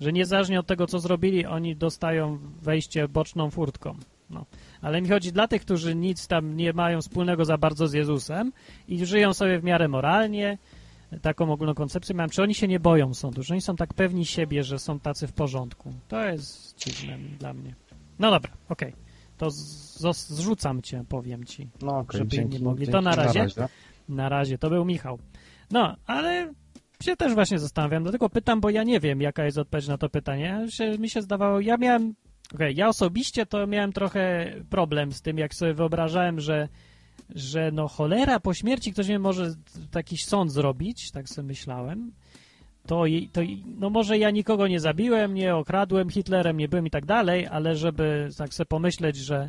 Że niezależnie od tego, co zrobili, oni dostają wejście boczną furtką. No. Ale mi chodzi dla tych, którzy nic tam nie mają wspólnego za bardzo z Jezusem i żyją sobie w miarę moralnie, taką ogólną koncepcję mam, czy oni się nie boją sądu, że oni są tak pewni siebie, że są tacy w porządku. To jest dziwne dla mnie. No dobra, okej. To z- zrzucam cię, powiem ci, No okej, żeby dzięki, nie mogli. dzięki, to na na razie. razie. Na razie, to był Michał. No, ale się też właśnie zastanawiam, dlatego pytam, bo ja nie wiem, jaka jest odpowiedź na to pytanie. Się, mi się zdawało, ja miałem, okej, ja osobiście to miałem trochę problem z tym, jak sobie wyobrażałem, że że no cholera, po śmierci ktoś nie może taki sąd zrobić, tak sobie myślałem, to, to no może ja nikogo nie zabiłem, nie okradłem, Hitlerem nie byłem i tak dalej, ale żeby tak sobie pomyśleć, że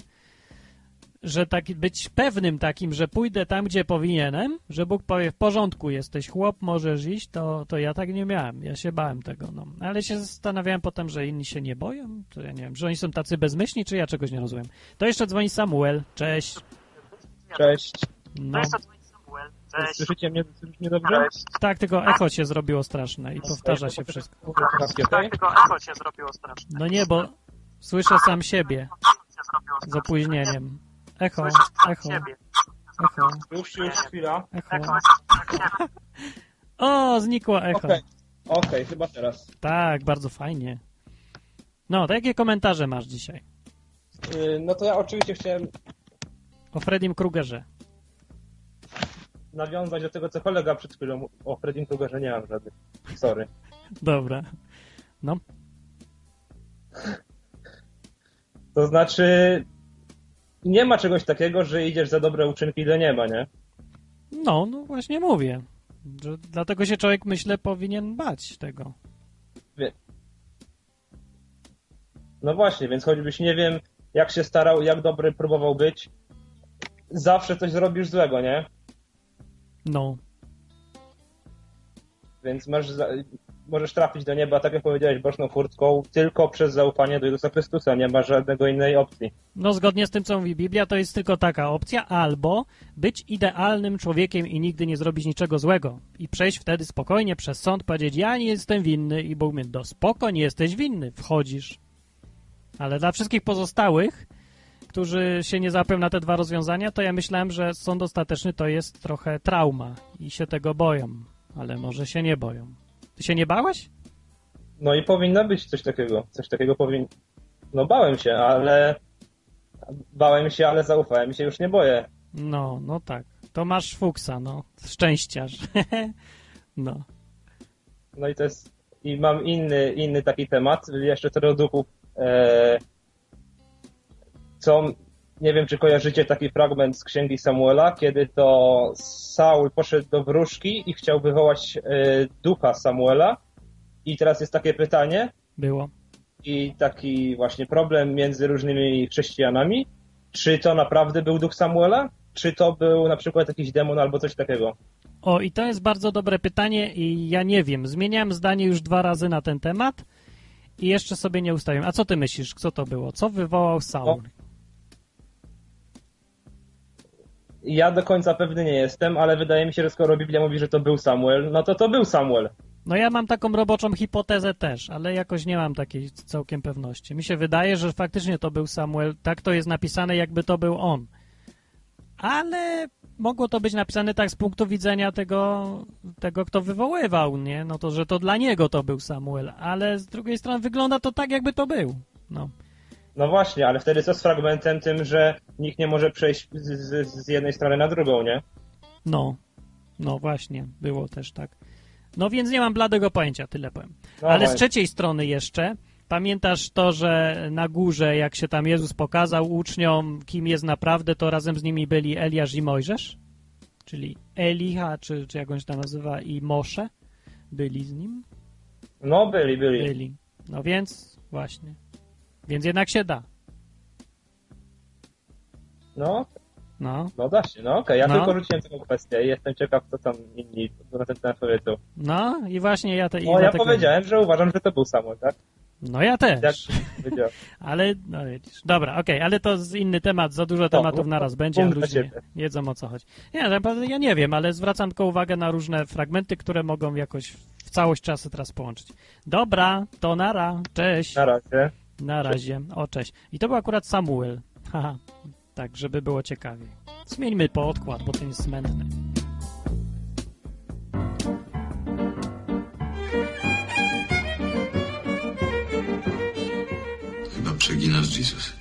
że tak być pewnym takim, że pójdę tam, gdzie powinienem, że Bóg powie, w porządku jesteś, chłop, możesz iść, to, to ja tak nie miałem. Ja się bałem tego, no. Ale się zastanawiałem potem, że inni się nie boją, to ja nie wiem, że oni są tacy bezmyślni, czy ja czegoś nie rozumiem. To jeszcze dzwoni Samuel, cześć. Cześć. No. Słyszycie mnie, słyszycie mnie dobrze? Tak, tylko echo się zrobiło straszne i powtarza się wszystko. Tak, tylko echo się zrobiło straszne. No nie, bo słyszę sam siebie z opóźnieniem. Echo, echo, echo, Już, już, chwila. echo. O, znikło echo. Okej, okej, chyba teraz. Tak, bardzo fajnie. No, to jakie komentarze masz dzisiaj? Yy, No to ja oczywiście chciałem O Freddym Krugerze. nawiązać do tego, co kolega przed chwilą o Freddym Krugerze nie mam żadnych. Sorry. Dobra. No, To znaczy, nie ma czegoś takiego, że idziesz za dobre uczynki do nieba, nie? no, no właśnie mówię. Że dlatego się człowiek, myślę, powinien bać tego. Wie- No właśnie, więc choćbyś nie wiem, jak się starał, jak dobry próbował być, zawsze coś zrobisz złego, nie? No, Więc masz. Za... możesz trafić do nieba, tak jak powiedziałeś, boczną furtką, tylko przez zaufanie do Jezusa Chrystusa. Nie ma żadnego innej opcji. No zgodnie z tym, co mówi Biblia, to jest tylko taka opcja, albo być idealnym człowiekiem i nigdy nie zrobić niczego złego. I przejść wtedy spokojnie przez sąd, powiedzieć, ja nie jestem winny i Bóg mówi, do spoko, nie jesteś winny, wchodzisz. Ale dla wszystkich pozostałych, którzy się nie zapią na te dwa rozwiązania, to ja myślałem, że sąd ostateczny to jest trochę trauma i się tego boją. Ale może się nie boją. Ty się nie bałeś? No i powinno być coś takiego. Coś takiego powinno... No bałem się, ale... Bałem się, ale zaufałem się już nie boję. No, no tak. To masz fuksa, no. Szczęściarz. no. No i to jest... I mam inny, inny taki temat, jeszcze do duchów. E... Co... Nie wiem, czy kojarzycie taki fragment z Księgi Samuela, kiedy to Saul poszedł do wróżki i chciał wywołać e, ducha Samuela. I teraz jest takie pytanie. Było. I taki właśnie problem między różnymi chrześcijanami. Czy to naprawdę był duch Samuela? Czy to był na przykład jakiś demon albo coś takiego? O, i to jest bardzo dobre pytanie i ja nie wiem. Zmieniałem zdanie już dwa razy na ten temat i jeszcze sobie nie ustawiam. A co ty myślisz? Co to było? Co wywołał Saul? Ja do końca pewny nie jestem, ale wydaje mi się, że skoro Biblia mówi, że to był Samuel, no to to był Samuel. No ja mam taką roboczą hipotezę też, ale jakoś nie mam takiej całkiem pewności. Mi się wydaje, że faktycznie to był Samuel. Tak to jest napisane, jakby to był on. Ale mogło to być napisane tak z punktu widzenia tego, tego kto wywoływał, nie? No to, że to dla niego to był Samuel, ale z drugiej strony wygląda to tak, jakby to był. No. No właśnie, ale wtedy co z fragmentem tym, że nikt nie może przejść z, z, z jednej strony na drugą, nie? No, no właśnie, było też tak. No więc nie mam bladego pojęcia, tyle powiem. No Ale z właśnie. trzeciej strony jeszcze, pamiętasz to, że na górze, jak się tam Jezus pokazał uczniom, kim jest naprawdę, to razem z nimi byli Eliasz i Mojżesz? Czyli Elicha, czy, czy jak on się tam nazywa, i Mosze? Byli z nim? No byli, byli. Byli. No więc, właśnie. Więc jednak się da. No, No, no da się, no okej. Ja No. tylko rzuciłem taką kwestię i jestem ciekaw, co tam inni na ten temat powiedzą. no i właśnie ja... Te, i O, ja powiedziałem, że uważam, że to był Samuel, tak? No ja też. Powiedziałem. Ale, no widzisz. Dobra, okej, ale to z inny temat, za dużo tematów naraz będzie, a punkt dla ludzie nie wiedzą o co chodzi. Nie, naprawdę ja nie wiem, ale zwracam tylko uwagę na różne fragmenty, które mogą jakoś w całość czasu teraz połączyć. Dobra, to nara, cześć. Na razie. Na razie, o cześć. I to był akurat Samuel. Haha, tak, żeby było ciekawiej. Zmieńmy podkład, bo ten jest smętny. Chyba przeginasz, Jesus.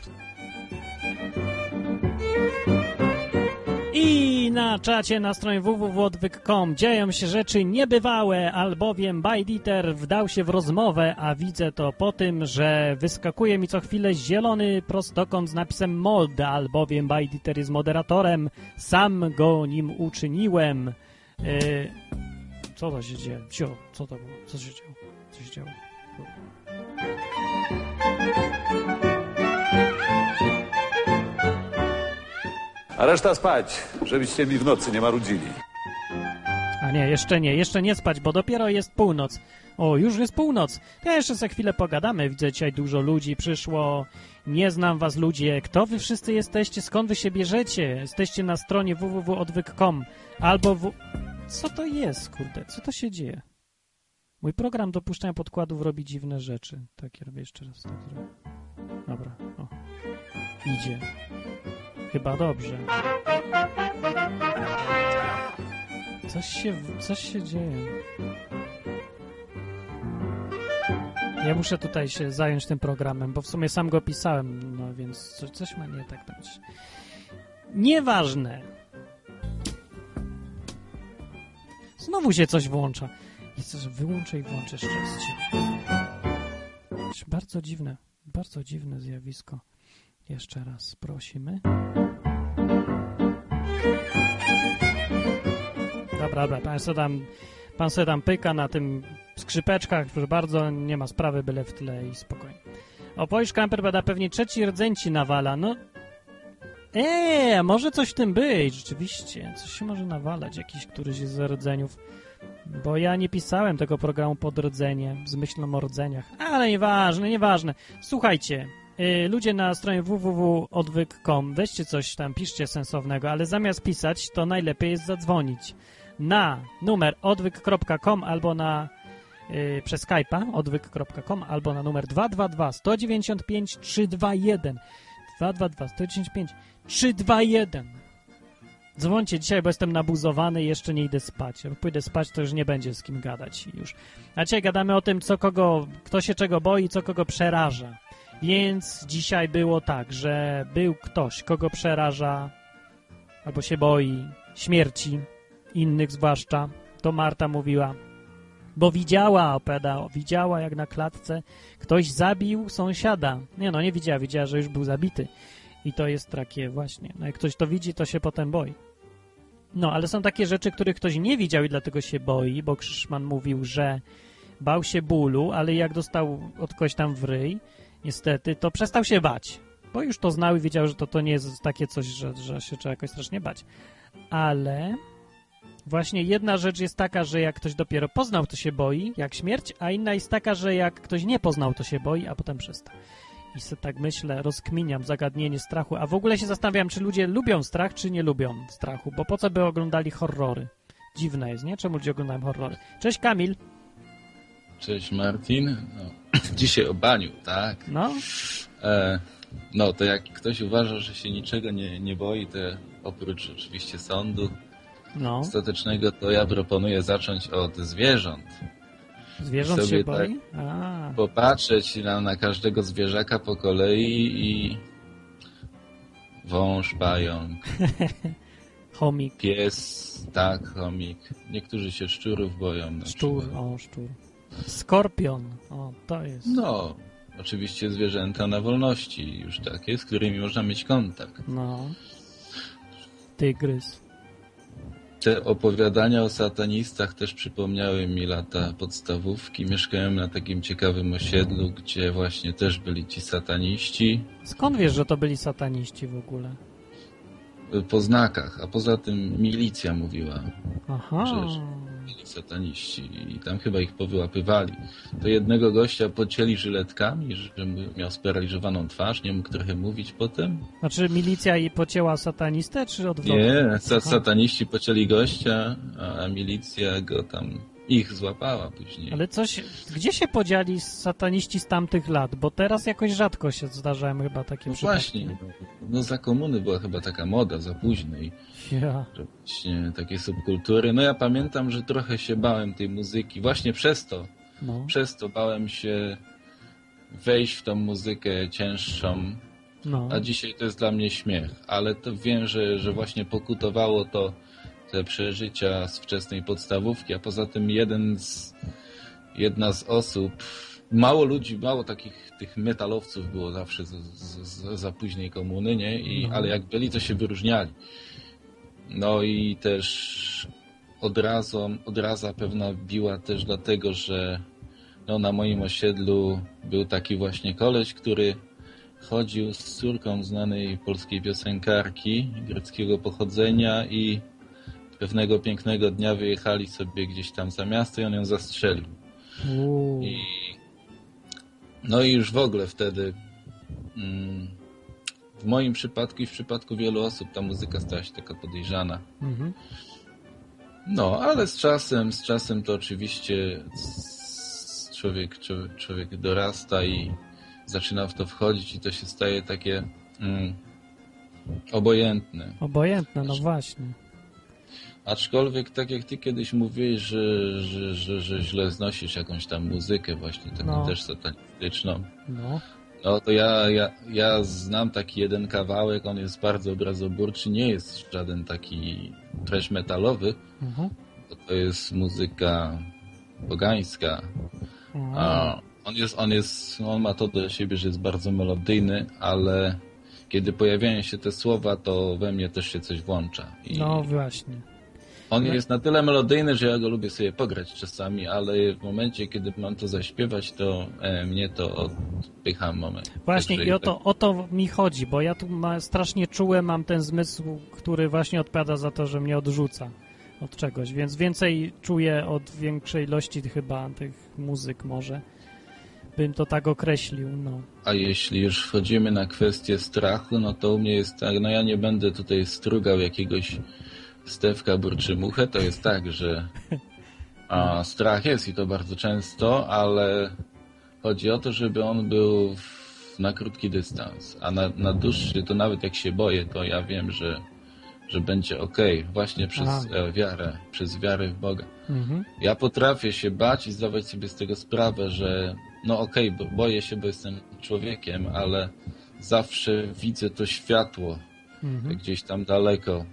I na czacie na stronie www.odwyk.com dzieją się rzeczy niebywałe, albowiem Bajditer wdał się w rozmowę, a widzę to po tym, że wyskakuje mi co chwilę zielony prostokąt z napisem mod, albowiem Bajditer jest moderatorem, sam go nim uczyniłem. Yy, co to się dzieje? Cio, co to było? Co się działo? Co się działo? A reszta spać, żebyście mi w nocy nie marudzili. A nie, jeszcze nie, jeszcze nie spać, bo dopiero jest północ. O, już jest północ. To jeszcze za chwilę pogadamy. Widzę dzisiaj dużo ludzi przyszło. Nie znam was ludzie. Kto wy wszyscy jesteście? Skąd wy się bierzecie? Jesteście na stronie www.odwyk.com albo w... Co to jest, kurde? Co to się dzieje? Mój program dopuszczania podkładów robi dziwne rzeczy. Tak, ja robię jeszcze raz. Tak zrobię. Dobra, o. Idzie. Chyba dobrze. Coś się, coś się dzieje. Ja muszę tutaj się zająć tym programem, bo w sumie sam go pisałem, no więc coś, coś ma nie tak być. Nieważne. Znowu się coś włącza. Coś wyłączę i włączę. Coś Bardzo dziwne, bardzo dziwne zjawisko. Jeszcze raz prosimy. Dobra, dobra, pan se tam, pan se tam pyka na tym skrzypeczkach, proszę bardzo, nie ma sprawy, byle w tle i spokojnie. Opowiesz kamper bada pewnie trzeci rdzeń ci nawala, no... Eee, może coś w tym być, rzeczywiście. Coś się może nawalać, jakiś któryś z rdzeniów. Bo ja nie pisałem tego programu pod rdzenie, z myślą o rdzeniach. Ale nieważne, nieważne. Słuchajcie, ludzie na stronie www.odwyk.com, weźcie coś tam, piszcie sensownego, ale zamiast pisać, to najlepiej jest zadzwonić na numer odwyk.com albo na y, przez Skype'a odwyk.com albo na numer 222 195 321 222 195 321 Dzwońcie dzisiaj, bo jestem nabuzowany i jeszcze nie idę spać. Jak pójdę spać, to już nie będzie z kim gadać już. A dzisiaj gadamy o tym, co kogo, kto się czego boi, co kogo przeraża. Więc dzisiaj było tak, że był ktoś, kogo przeraża albo się boi śmierci, innych zwłaszcza. To Marta mówiła, bo widziała, opowiada, widziała jak na klatce ktoś zabił sąsiada. Nie no, nie widziała, widziała, że już był zabity. I to jest takie właśnie, no jak ktoś to widzi, to się potem boi. No, ale są takie rzeczy, których ktoś nie widział i dlatego się boi, bo Krzyszman mówił, że bał się bólu, ale jak dostał od kogoś tam w ryj, niestety, to przestał się bać, bo już to znał i wiedział, że to, to nie jest takie coś, że, że się trzeba jakoś strasznie bać. Ale właśnie jedna rzecz jest taka, że jak ktoś dopiero poznał, to się boi, jak śmierć, a inna jest taka, że jak ktoś nie poznał, to się boi, a potem przestał. I tak myślę, rozkminiam zagadnienie strachu, a w ogóle się zastanawiam, czy ludzie lubią strach, czy nie lubią strachu, bo po co by oglądali horrory? Dziwne jest, nie? Czemu ludzie oglądają horrory? Cześć Kamil. Cześć Martin. No, dzisiaj o baniu, tak? No. E, no, to jak ktoś uważa, że się niczego nie, nie boi, to oprócz oczywiście sądu No. ostatecznego, to ja proponuję zacząć od zwierząt. Zwierząt Sobie się boi? tak A, Popatrzeć na, na każdego zwierzaka po kolei i wąż, pająk, chomik, pies, tak, chomik. Niektórzy się szczurów boją. szczur, o szczur. Skorpion, o to jest. No, oczywiście zwierzęta na wolności już takie, z którymi można mieć kontakt. No. Tygrys. Te opowiadania o satanistach też przypomniały mi lata podstawówki. Mieszkałem na takim ciekawym osiedlu, gdzie właśnie też byli ci sataniści Skąd wiesz, że to byli sataniści w ogóle? po znakach, a poza tym milicja mówiła, Aha. że byli sataniści i tam chyba ich powyłapywali. To jednego gościa pocięli żyletkami, że miał sparaliżowaną twarz, nie mógł trochę mówić potem. Znaczy milicja i pocięła satanistę, czy odwrotnie? Nie, sa sataniści pocięli gościa, a, milicja go tam, ich złapała później. Ale coś, gdzie się podzieli sataniści z tamtych lat? Bo teraz jakoś rzadko się zdarzają chyba takie No przypadki. właśnie, no za komuny była chyba taka moda, za późnej, Ja. że właśnie takie subkultury. No ja pamiętam, że trochę się bałem tej muzyki, właśnie przez to, No. przez to bałem się wejść w tą muzykę cięższą, No. a dzisiaj to jest dla mnie śmiech, ale to wiem, że, że właśnie pokutowało to te przeżycia z wczesnej podstawówki, a poza tym jeden z, jedna z osób, mało ludzi, mało takich tych metalowców było zawsze z, z, z, za późnej komuny, nie? I, No. ale jak byli, to się wyróżniali. No i też odrazą, odraza pewna biła też dlatego, że no, na moim osiedlu był taki właśnie koleś, który chodził z córką znanej polskiej piosenkarki greckiego pochodzenia i pewnego pięknego dnia wyjechali sobie gdzieś tam za miasto i on ją zastrzelił. I, no i już w ogóle wtedy mm, w moim przypadku i w przypadku wielu osób ta muzyka stała się taka podejrzana. Mhm. No, ale z czasem, z czasem to oczywiście człowiek, człowiek dorasta i zaczyna w to wchodzić i to się staje takie mm, obojętne. Obojętne, no właśnie. Aczkolwiek, tak jak ty kiedyś mówiłeś, że, że, że, że źle znosisz jakąś tam muzykę właśnie taką No. też satanistyczną, No. No to ja, ja, ja znam taki jeden kawałek, on jest bardzo obrazoburczy, nie jest żaden taki trash metalowy, Mhm. bo to jest muzyka pogańska. A on jest, on jest, on ma to do siebie, że jest bardzo melodyjny, ale kiedy pojawiają się te słowa, to we mnie też się coś włącza. I No właśnie. On jest na tyle melodyjny, że ja go lubię sobie pograć czasami, ale w momencie, kiedy mam to zaśpiewać, to e, mnie to odpycha moment. Właśnie Także i o tak- to, o to mi chodzi, bo ja tu ma, strasznie czułem, mam ten zmysł, który właśnie odpowiada za to, że mnie odrzuca. od czegoś, więc więcej czuję od większej ilości chyba tych muzyk może. Bym to tak określił, no. A jeśli już wchodzimy na kwestię strachu, no to u mnie jest tak, no ja nie będę tutaj strugał jakiegoś Stewka Burczymuchę, to jest tak, że a, strach jest i to bardzo często, ale chodzi o to, żeby on był w, na krótki dystans, a na, na dłuższy to nawet jak się boję, to ja wiem, że, że będzie ok, właśnie przez Aha. e, wiarę, przez wiarę w Boga. Mhm. Ja potrafię się bać i zdawać sobie z tego sprawę, że no okej, bo boję się, bo jestem człowiekiem, ale zawsze widzę to światło Mhm. gdzieś tam daleko.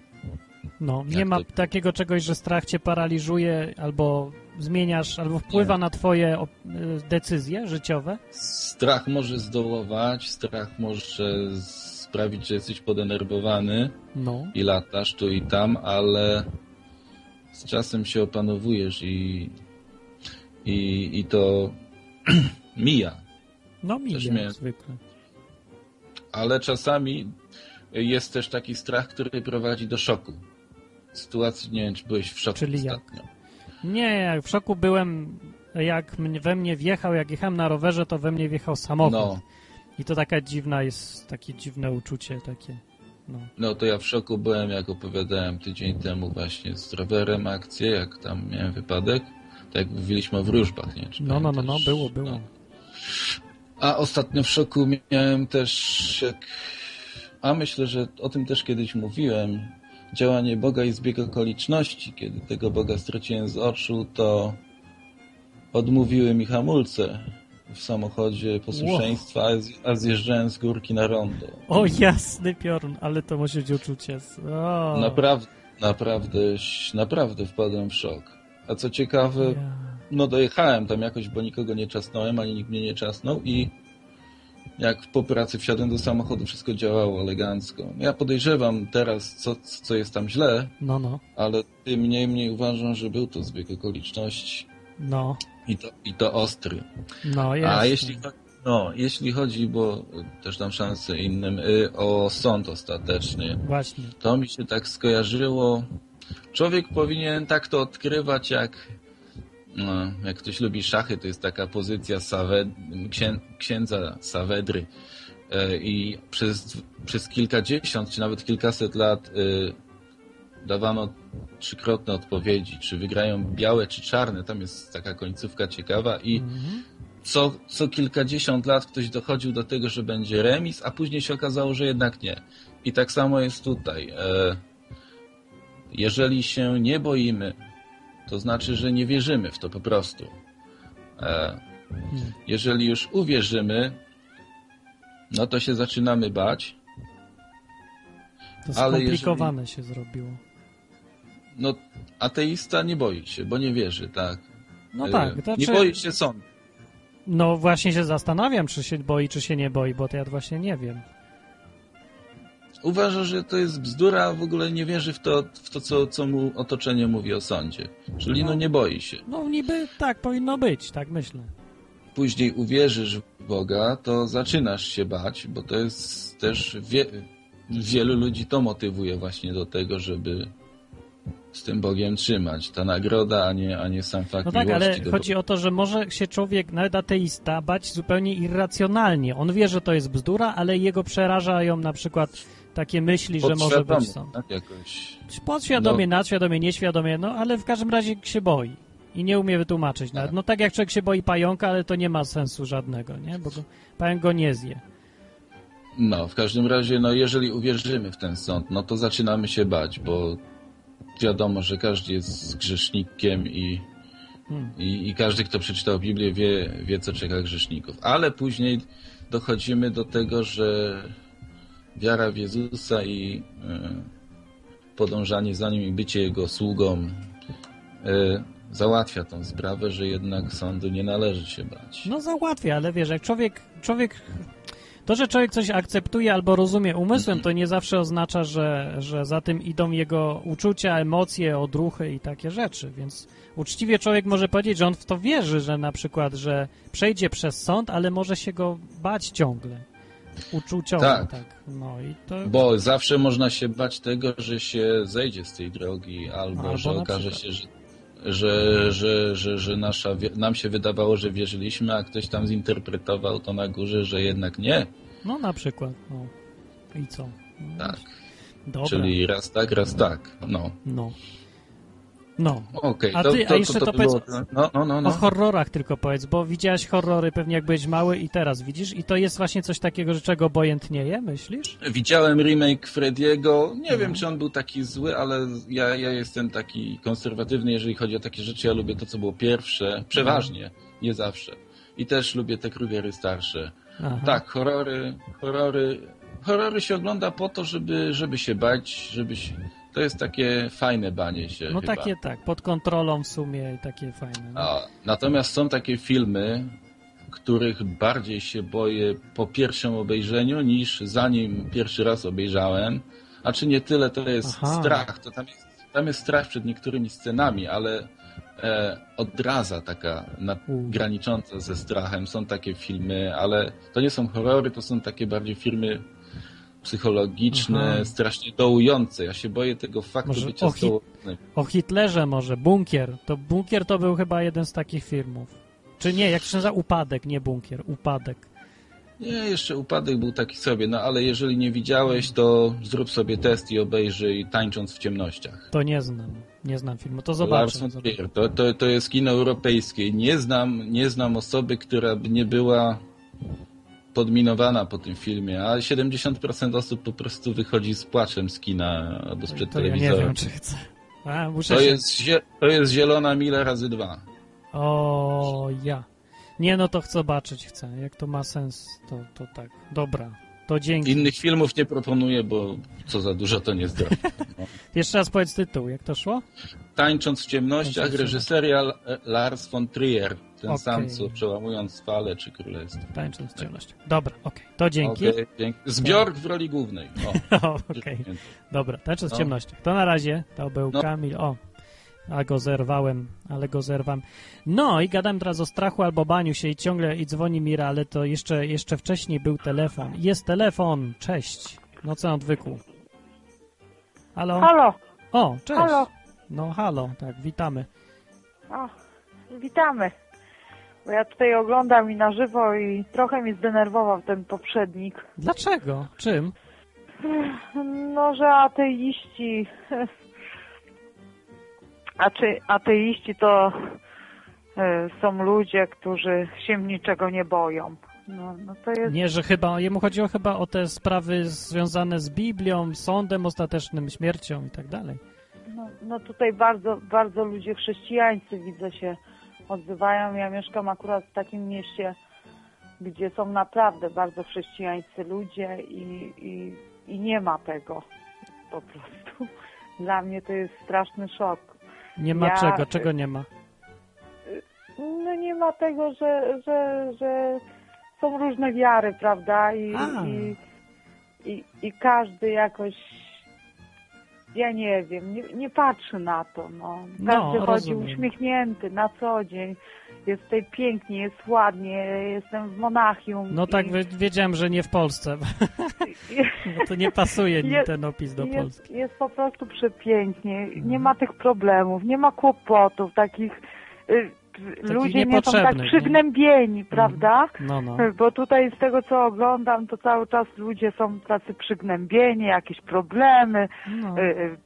No, nie ma to- takiego czegoś, że strach cię paraliżuje albo zmieniasz, albo wpływa na twoje y, decyzje życiowe. Strach może zdołować, strach może sprawić, że jesteś podenerwowany No. i latasz tu i tam, ale z czasem się opanowujesz i, i, i to mija. No mija, mnie- zwykle. ale czasami jest też taki strach, który prowadzi do szoku. Sytuacji, nie wiem, czy byłeś w szoku Czyli jak? ostatnio. Nie, w szoku byłem, jak we mnie wjechał, jak jechałem na rowerze, to we mnie wjechał samochód. No. I to taka dziwna jest, takie dziwne uczucie takie. No. No to ja w szoku byłem, jak opowiadałem tydzień temu właśnie z rowerem akcję, jak tam miałem wypadek. Tak jak mówiliśmy o wróżbach, nie? Czy No, no, no, no, było, było. A ostatnio w szoku miałem też, jak... a myślę, że o tym też kiedyś mówiłem, działanie Boga i zbieg okoliczności. Kiedy tego Boga straciłem z oczu, to odmówiły mi hamulce w samochodzie posłuszeństwa, a zj- a zjeżdżałem z górki na rondo. O jasny piorun, ale to musi być uczucie. O. Naprawdę, naprawdę, naprawdę wpadłem w szok. A co ciekawe, no dojechałem tam jakoś, bo nikogo nie czasnąłem, ani nikt mnie nie czasnął i jak po pracy wsiadłem do samochodu, wszystko działało elegancko. Ja podejrzewam teraz, co, co jest tam źle, No, no, ale tym mniej mniej uważam, że był to zbieg okoliczności no, i to, i to ostry. no. A jeśli, no, jeśli chodzi, bo też dam szansę innym, y, o sąd ostateczny, Właśnie. to mi się tak skojarzyło. Człowiek powinien tak to odkrywać, jak no, jak ktoś lubi szachy, to jest taka pozycja Sawed, księ, księdza Sawedry E, i przez, przez kilkadziesiąt, czy nawet kilkaset lat y, dawano trzykrotne odpowiedzi, czy wygrają białe, czy czarne. Tam jest taka końcówka ciekawa i co, co kilkadziesiąt lat ktoś dochodził do tego, że będzie remis, a później się okazało, że jednak nie. I tak samo jest tutaj. E, jeżeli się nie boimy, to znaczy, że nie wierzymy w to po prostu. E, jeżeli już uwierzymy, no to się zaczynamy bać. To ale skomplikowane się zrobiło. No, ateista nie boi się, bo nie wierzy, tak. No E, tak, Nie znaczy- boi się sądu. No właśnie się zastanawiam, czy się boi, czy się nie boi, bo to ja właśnie nie wiem. Uważa, że to jest bzdura, a w ogóle nie wierzy w to, w to co, co mu otoczenie mówi o sądzie. Czyli no nie boi się. No niby tak powinno być, tak myślę. Później uwierzysz w Boga, to zaczynasz się bać, bo to jest też wie, wielu ludzi to motywuje właśnie do tego, żeby z tym Bogiem trzymać. Ta nagroda, a nie, a nie sam fakt No tak, ale chodzi o to, że może się człowiek, nawet ateista, bać zupełnie irracjonalnie. On wie, że to jest bzdura, ale jego przerażają na przykład takie myśli, że może być sąd. Tak, jakoś. Podświadomie, No. nadświadomie, nieświadomie, no ale w każdym razie się boi. I nie umie wytłumaczyć nawet. No tak jak człowiek się boi pająka, ale to nie ma sensu żadnego, nie? Bo go, pająk go nie zje. No, w każdym razie, no jeżeli uwierzymy w ten sąd, no to zaczynamy się bać, bo wiadomo, że każdy jest grzesznikiem i, Hmm. i, i każdy, kto przeczytał Biblię, wie, wie, co czeka grzeszników. Ale później dochodzimy do tego, że wiara w Jezusa i y, podążanie za Nim i bycie Jego sługą y, załatwia tą sprawę, że jednak sądu nie należy się bać. No załatwia, ale wiesz, jak człowiek, człowiek to, że człowiek coś akceptuje albo rozumie umysłem, to nie zawsze oznacza, że, że za tym idą jego uczucia, emocje, odruchy i takie rzeczy, więc uczciwie człowiek może powiedzieć, że on w to wierzy, że na przykład, że przejdzie przez sąd, ale może się go bać ciągle. Uczuciowo, Tak. tak. No i to... Bo zawsze można się bać tego, że się zejdzie z tej drogi, albo, Albo że okaże się, że, że, że, że, że nasza, nam się wydawało, że wierzyliśmy, a ktoś tam zinterpretował to na górze, że jednak nie. No na przykład, no. I co? No, Tak. Dobra. Czyli raz tak, raz tak. No. No. No. Okej, a to- ty, to- a jeszcze to to, powiedz no, no, no, no. o horrorach tylko powiedz, bo widziałeś horrory pewnie jak byłeś mały i teraz widzisz i to jest właśnie coś takiego, że czego obojętnieje, myślisz? Widziałem remake Frediego. Nie No. wiem, czy on był taki zły, ale ja, ja jestem taki konserwatywny, jeżeli chodzi o takie rzeczy. Ja lubię to, co było pierwsze. Przeważnie, nie zawsze. I też lubię te Krugery starsze. Aha. Tak, horrory, horrory. Horrory się ogląda po to, żeby, żeby się bać, żeby się... To jest takie fajne banie się No chyba. takie tak, pod kontrolą w sumie i takie fajne. No. A, natomiast są takie filmy, których bardziej się boję po pierwszym obejrzeniu niż zanim pierwszy raz obejrzałem. A czy nie tyle to jest Aha. strach, to tam jest, tam jest strach przed niektórymi scenami, ale e, odraza taka nad, granicząca ze strachem. Są takie filmy, ale to nie są horrory, to są takie bardziej filmy psychologiczne, Aha. strasznie dołujące. Ja się boję tego faktu Może bycia o, hit, o Hitlerze może, Bunkier. To Bunkier to był chyba jeden z takich filmów. Czy nie, jak się nazywa? Upadek, nie Bunkier, Upadek. Nie, jeszcze upadek był taki sobie, no ale jeżeli nie widziałeś, to zrób sobie test i obejrzyj Tańcząc w ciemnościach. To nie znam, nie znam filmu, to zobaczę. Trier. To, to, to jest kino europejskie. Nie znam, nie znam osoby, która by nie była podminowana po tym filmie, a 70% osób po prostu wychodzi z płaczem z kina albo sprzed To ja nie telewizora. wiem, czy chcę. A, muszę to, się... jest, to jest zielona mile razy dwa. O, ja. Nie, no to chcę zobaczyć, chcę. Jak to ma sens, to, to tak. Dobra, to dzięki. Innych filmów nie proponuję, bo co za dużo to nie zdrowie. No. Jeszcze raz powiedz tytuł, jak to szło? Tańcząc w ciemnościach, reżyseria Lars von Trier. Ten Okej. sam, co przełamując fale czy królestwo. Tańcząc w ciemnościach. Dobra, okej, to dzięki. Okej, dzięki. Zbiork w roli głównej. Okej, dobra, tańcząc w No. ciemnościach. To na razie, to był No. Kamil. O, a go zerwałem, ale go zerwam. No i gadam teraz o strachu albo baniu się i ciągle i dzwoni Mira, ale to jeszcze, jeszcze wcześniej był telefon. Jest telefon, cześć. No co na odwyku? Halo? Halo, O, cześć. halo. No halo, tak, witamy. O, witamy. Bo ja tutaj oglądam i na żywo i trochę mnie zdenerwował ten poprzednik. Dlaczego? Czym? No, że ateiści... A czy ateiści to e, są ludzie, którzy się niczego nie boją. No, no to jest... Nie, że chyba, jemu chodziło chyba o te sprawy związane z Biblią, sądem ostatecznym, śmiercią i tak dalej. No, no tutaj bardzo, bardzo ludzie chrześcijańscy widzę się odzywają. Ja mieszkam akurat w takim mieście, gdzie są naprawdę bardzo chrześcijańscy ludzie i, i, i nie ma tego po prostu. Dla mnie to jest straszny szok. Nie ma Ja- czego, czego nie ma. No nie ma tego, że, że, że są różne wiary, prawda? I, i, i, i każdy jakoś, ja nie wiem, nie, nie patrzy na to. No. No, Każdy chodzi rozumiem. uśmiechnięty na co dzień. Jest tutaj pięknie, jest ładnie, jestem w Monachium. No tak, i- wy- wiedziałem, że nie w Polsce, bo to nie pasuje Je- ten opis do jest, Polski. Jest po prostu przepięknie. Nie ma tych problemów, nie ma kłopotów takich. Y, ludzie nie są tak niepotrzebnych, nie? przygnębieni, prawda? No, no. Bo tutaj z tego co oglądam, to cały czas ludzie są tacy przygnębieni, jakieś problemy, No. y,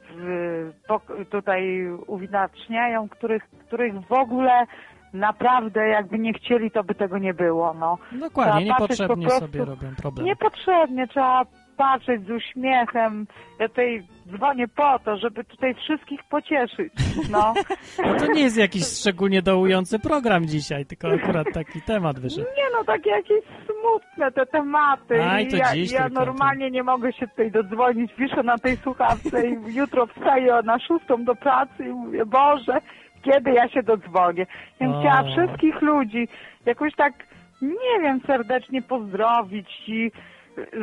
y, tutaj uwidaczniają, których, których w ogóle naprawdę jakby nie chcieli, to by tego nie było. No. Dokładnie, Trzeba niepotrzebnie po prostu- sobie robią problem. Niepotrzebnie, trzeba patrzeć z uśmiechem. Ja tutaj dzwonię po to, żeby tutaj wszystkich pocieszyć. No. No to nie jest jakiś szczególnie dołujący program dzisiaj, tylko akurat taki temat wyszedł. Nie no, takie jakieś smutne te tematy. Aj, I to ja, dziś ja normalnie nie mogę się tutaj dodzwonić, wiszę na tej słuchawce i jutro wstaję na szóstą do pracy i mówię, Boże, kiedy ja się dodzwonię? Ja bym chciała wszystkich ludzi jakoś tak, nie wiem, serdecznie pozdrowić i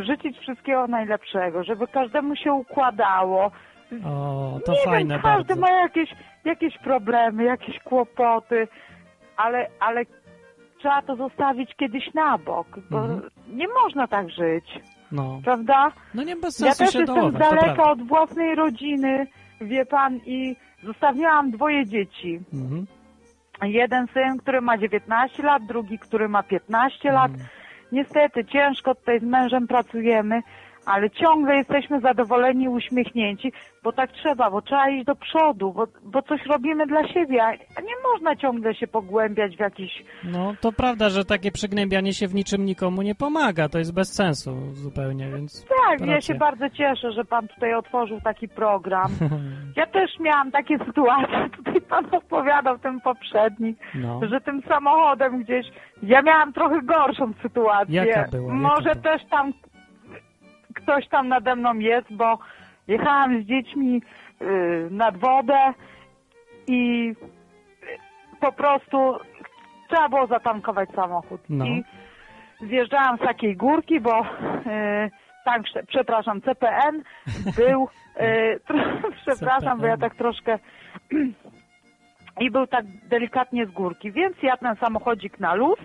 życzyć wszystkiego najlepszego, żeby każdemu się układało. O, to nie fajne wiem, każdy bardzo. ma jakieś, jakieś problemy, jakieś kłopoty, ale, ale trzeba to zostawić kiedyś na bok, bo Mhm. nie można tak żyć, No. prawda? No nie bez Ja sensu też się jestem dołować, daleka od własnej rodziny, wie pan, i zostawiłam dwoje dzieci. Mhm. Jeden syn, który ma 19 lat, drugi, który ma 15 lat. Niestety ciężko tutaj z mężem pracujemy, ale ciągle jesteśmy zadowoleni, uśmiechnięci, bo tak trzeba, bo trzeba iść do przodu, bo, bo coś robimy dla siebie, a nie można ciągle się pogłębiać w jakiś... No to prawda, że takie przygnębianie się w niczym nikomu nie pomaga, to jest bez sensu zupełnie, więc... Tak, ja się bardzo cieszę, że pan tutaj otworzył taki program. Ja też miałam takie sytuacje, tutaj pan opowiadał ten poprzedni, No. że tym samochodem gdzieś, ja miałam trochę gorszą sytuację. Jaka była? Jaka Może była? też tam ktoś tam nade mną jest, bo jechałam z dziećmi y, nad wodę i po prostu trzeba było zatankować samochód. No. I zjeżdżałam z takiej górki, bo y, tank, przepraszam, CPN był, y, przepraszam, bo ja tak troszkę i był tak delikatnie z górki, więc ja ten samochodzik na luz,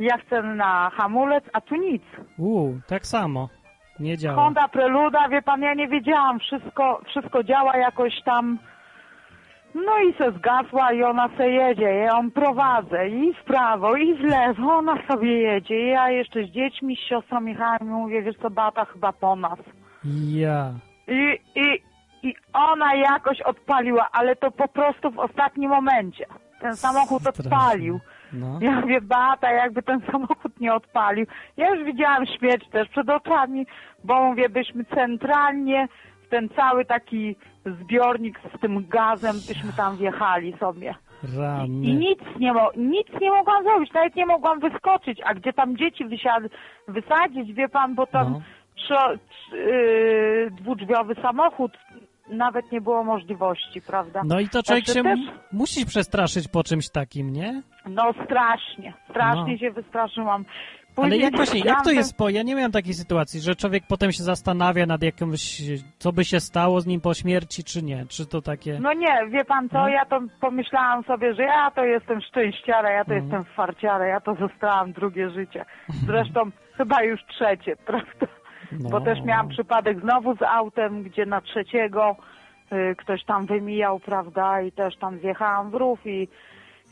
ja chcę na hamulec, a tu nic. Uuu, tak samo. Nie działa. Honda Preluda, wie pan, ja nie wiedziałam, wszystko, wszystko działa jakoś tam. No i se zgasła i ona se jedzie, ja ją prowadzę i w prawo, i w lewo, ona sobie jedzie. Ja jeszcze z dziećmi, z siostrą jechałam i mówię, wiesz co, Bata chyba po nas. Ja. I, i, I ona jakoś odpaliła, ale to po prostu w ostatnim momencie. Ten samochód odpalił. No. Ja mówię, Beata, jakby ten samochód nie odpalił. Ja już widziałam śmierć też przed oczami, bo mówię, byśmy centralnie w ten cały taki zbiornik z tym gazem, byśmy tam wjechali sobie. I Rany. nic nie, mo- nic nie mogłam zrobić, nawet nie mogłam wyskoczyć, a gdzie tam dzieci wysiad- wysadzić, wie pan, bo tam No. yy, dwudrzwiowy samochód, nawet nie było możliwości, prawda? No i to człowiek Także się też, mu- musi przestraszyć po czymś takim, nie? No strasznie, strasznie No. się wystraszyłam. Ale Później jak właśnie, jak to jest, bo ja nie miałem takiej sytuacji, że człowiek potem się zastanawia nad jakimś, co by się stało z nim po śmierci, czy nie? Czy to takie... No nie, wie pan co, No. ja to pomyślałam sobie, że ja to jestem szczęściara, ja to Mhm. jestem farciara, ja to zostałam drugie życie. Zresztą chyba już trzecie, prawda? No. Bo też miałam przypadek znowu z autem, gdzie na trzeciego y, ktoś tam wymijał, prawda, i też tam wjechałam w rów i,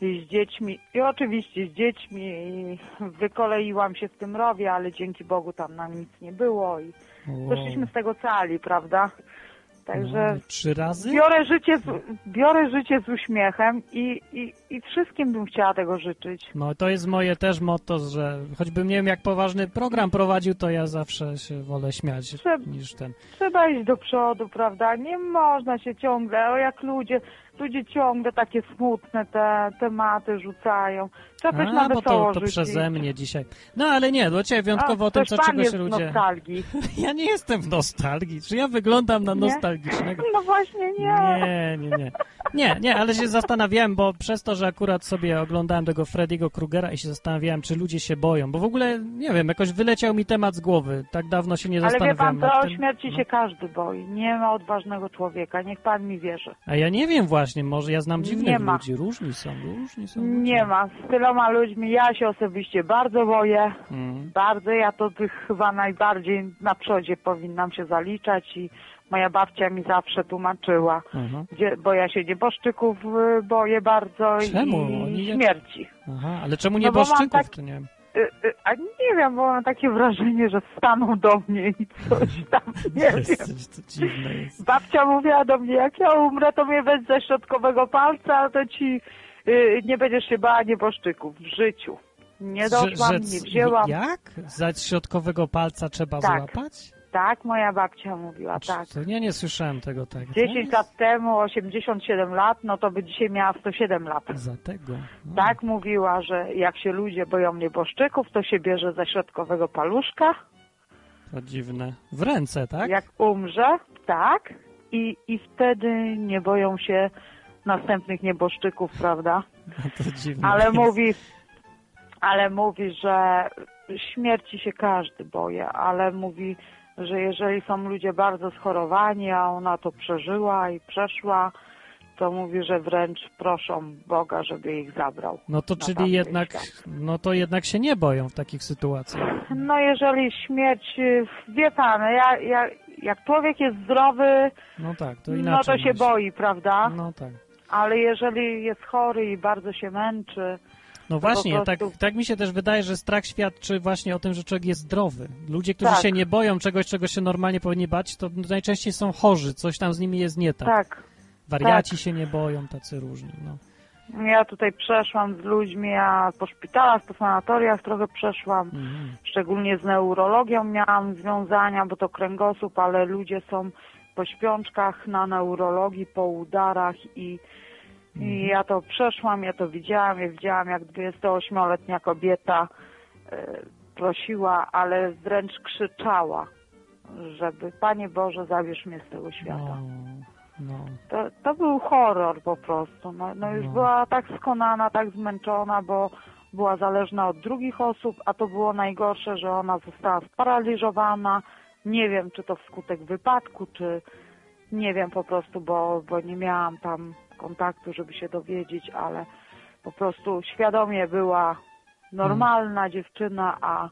i z dziećmi, i oczywiście z dziećmi i wykoleiłam się w tym rowie, ale dzięki Bogu tam nam nic nie było i Wow. wyszliśmy z tego cali, prawda? Także No, Trzy razy? biorę życie z, biorę życie z uśmiechem i, i, i wszystkim bym chciała tego życzyć. No to jest moje też motto, że choćbym nie wiem jak poważny program prowadził, to ja zawsze się wolę śmiać Trzeb- niż ten. Trzeba iść do przodu, prawda? Nie można się ciągle, o jak ludzie, ludzie ciągle takie smutne te tematy rzucają. Trzeba być na bo to, to przeze mnie dzisiaj. No ale nie, do ciebie wyjątkowo A, o tym, co pan czego jest się w ludzie... nostalgii. Ja nie jestem w nostalgii. Czy ja wyglądam na Nie? nostalgicznego? No właśnie nie. Nie, nie, nie. Nie, nie, ale się zastanawiałem, bo przez to, że akurat sobie oglądałem tego Freddy'ego Krugera i się zastanawiałem, czy ludzie się boją, bo w ogóle, nie wiem, jakoś wyleciał mi temat z głowy. Tak dawno się nie Ale wie zastanawiałem pan, to o śmierci się każdy boi. Nie ma odważnego człowieka, niech pan mi wierzy. A ja nie wiem właśnie, może ja znam dziwnych ludzi. Różni są, różni są. Nie ma. Z tyloma ludźmi ja się osobiście bardzo boję. Mm. Bardzo. Ja to tych chyba najbardziej na przodzie powinnam się zaliczać i moja babcia mi zawsze tłumaczyła, Aha. gdzie, bo ja się nieboszczyków y, boję bardzo Czemu? i śmierci. Aha, ale czemu No nie bo mam boszczyków, tak- to nie wiem. Y, y, A nie wiem, bo mam takie wrażenie, że wstaną do mnie i coś tam, nie wiem. Jesteś, to dziwne jest. Babcia mówiła do mnie, jak ja umrę, to mnie weź ze środkowego palca, to ci nie będziesz się bała nieboszczyków w życiu. Nie doszłam, Że- nie że- wzięłam. Jak? Za środkowego palca trzeba Tak. złapać? Tak, moja babcia mówiła, tak. To ja nie słyszałem tego tak. 10 lat temu, 87 lat, no to by dzisiaj miała 107 lat. Za tego. Tak mówiła, że jak się ludzie boją nieboszczyków, to się bierze za środkowego paluszka. To dziwne. W ręce, tak? Jak umrze, tak. I, I wtedy nie boją się następnych nieboszczyków, prawda? To dziwne. Ale mówi, ale mówi, że śmierci się każdy boje, ale mówi, że jeżeli są ludzie bardzo schorowani, a ona to przeżyła i przeszła, to mówi, że wręcz proszą Boga, żeby ich zabrał. No to czyli jednak, świat. no to jednak się nie boją w takich sytuacjach. No jeżeli śmierć, wie pan, ja, ja, jak człowiek jest zdrowy, No tak, to no to się myślę. boi, prawda? No tak. Ale jeżeli jest chory i bardzo się męczy, No właśnie, tak, prostu... tak mi się też wydaje, że strach świadczy właśnie o tym, że człowiek jest zdrowy. Ludzie, którzy Tak. się nie boją czegoś, czego się normalnie powinni bać, to najczęściej są chorzy, coś tam z nimi jest nie tak. Tak. Wariaci tak. się nie boją, tacy różni. No. Ja tutaj przeszłam z ludźmi, ja po szpitalach, po sanatoriach trochę przeszłam, Mhm. szczególnie z neurologią miałam związania, bo to kręgosłup, ale ludzie są po śpiączkach na neurologii, po udarach i, i ja to przeszłam, ja to widziałam, ja widziałam jak 28-letnia kobieta e, prosiła, ale wręcz krzyczała, żeby Panie Boże zabierz mnie z tego świata. No. To, to był horror po prostu. No, no już No. była tak skonana, tak zmęczona, bo była zależna od drugich osób, a to było najgorsze, że ona została sparaliżowana. Nie wiem, czy to wskutek wypadku, czy nie wiem po prostu, bo, bo nie miałam tam kontaktu, żeby się dowiedzieć, ale po prostu świadomie była normalna dziewczyna, a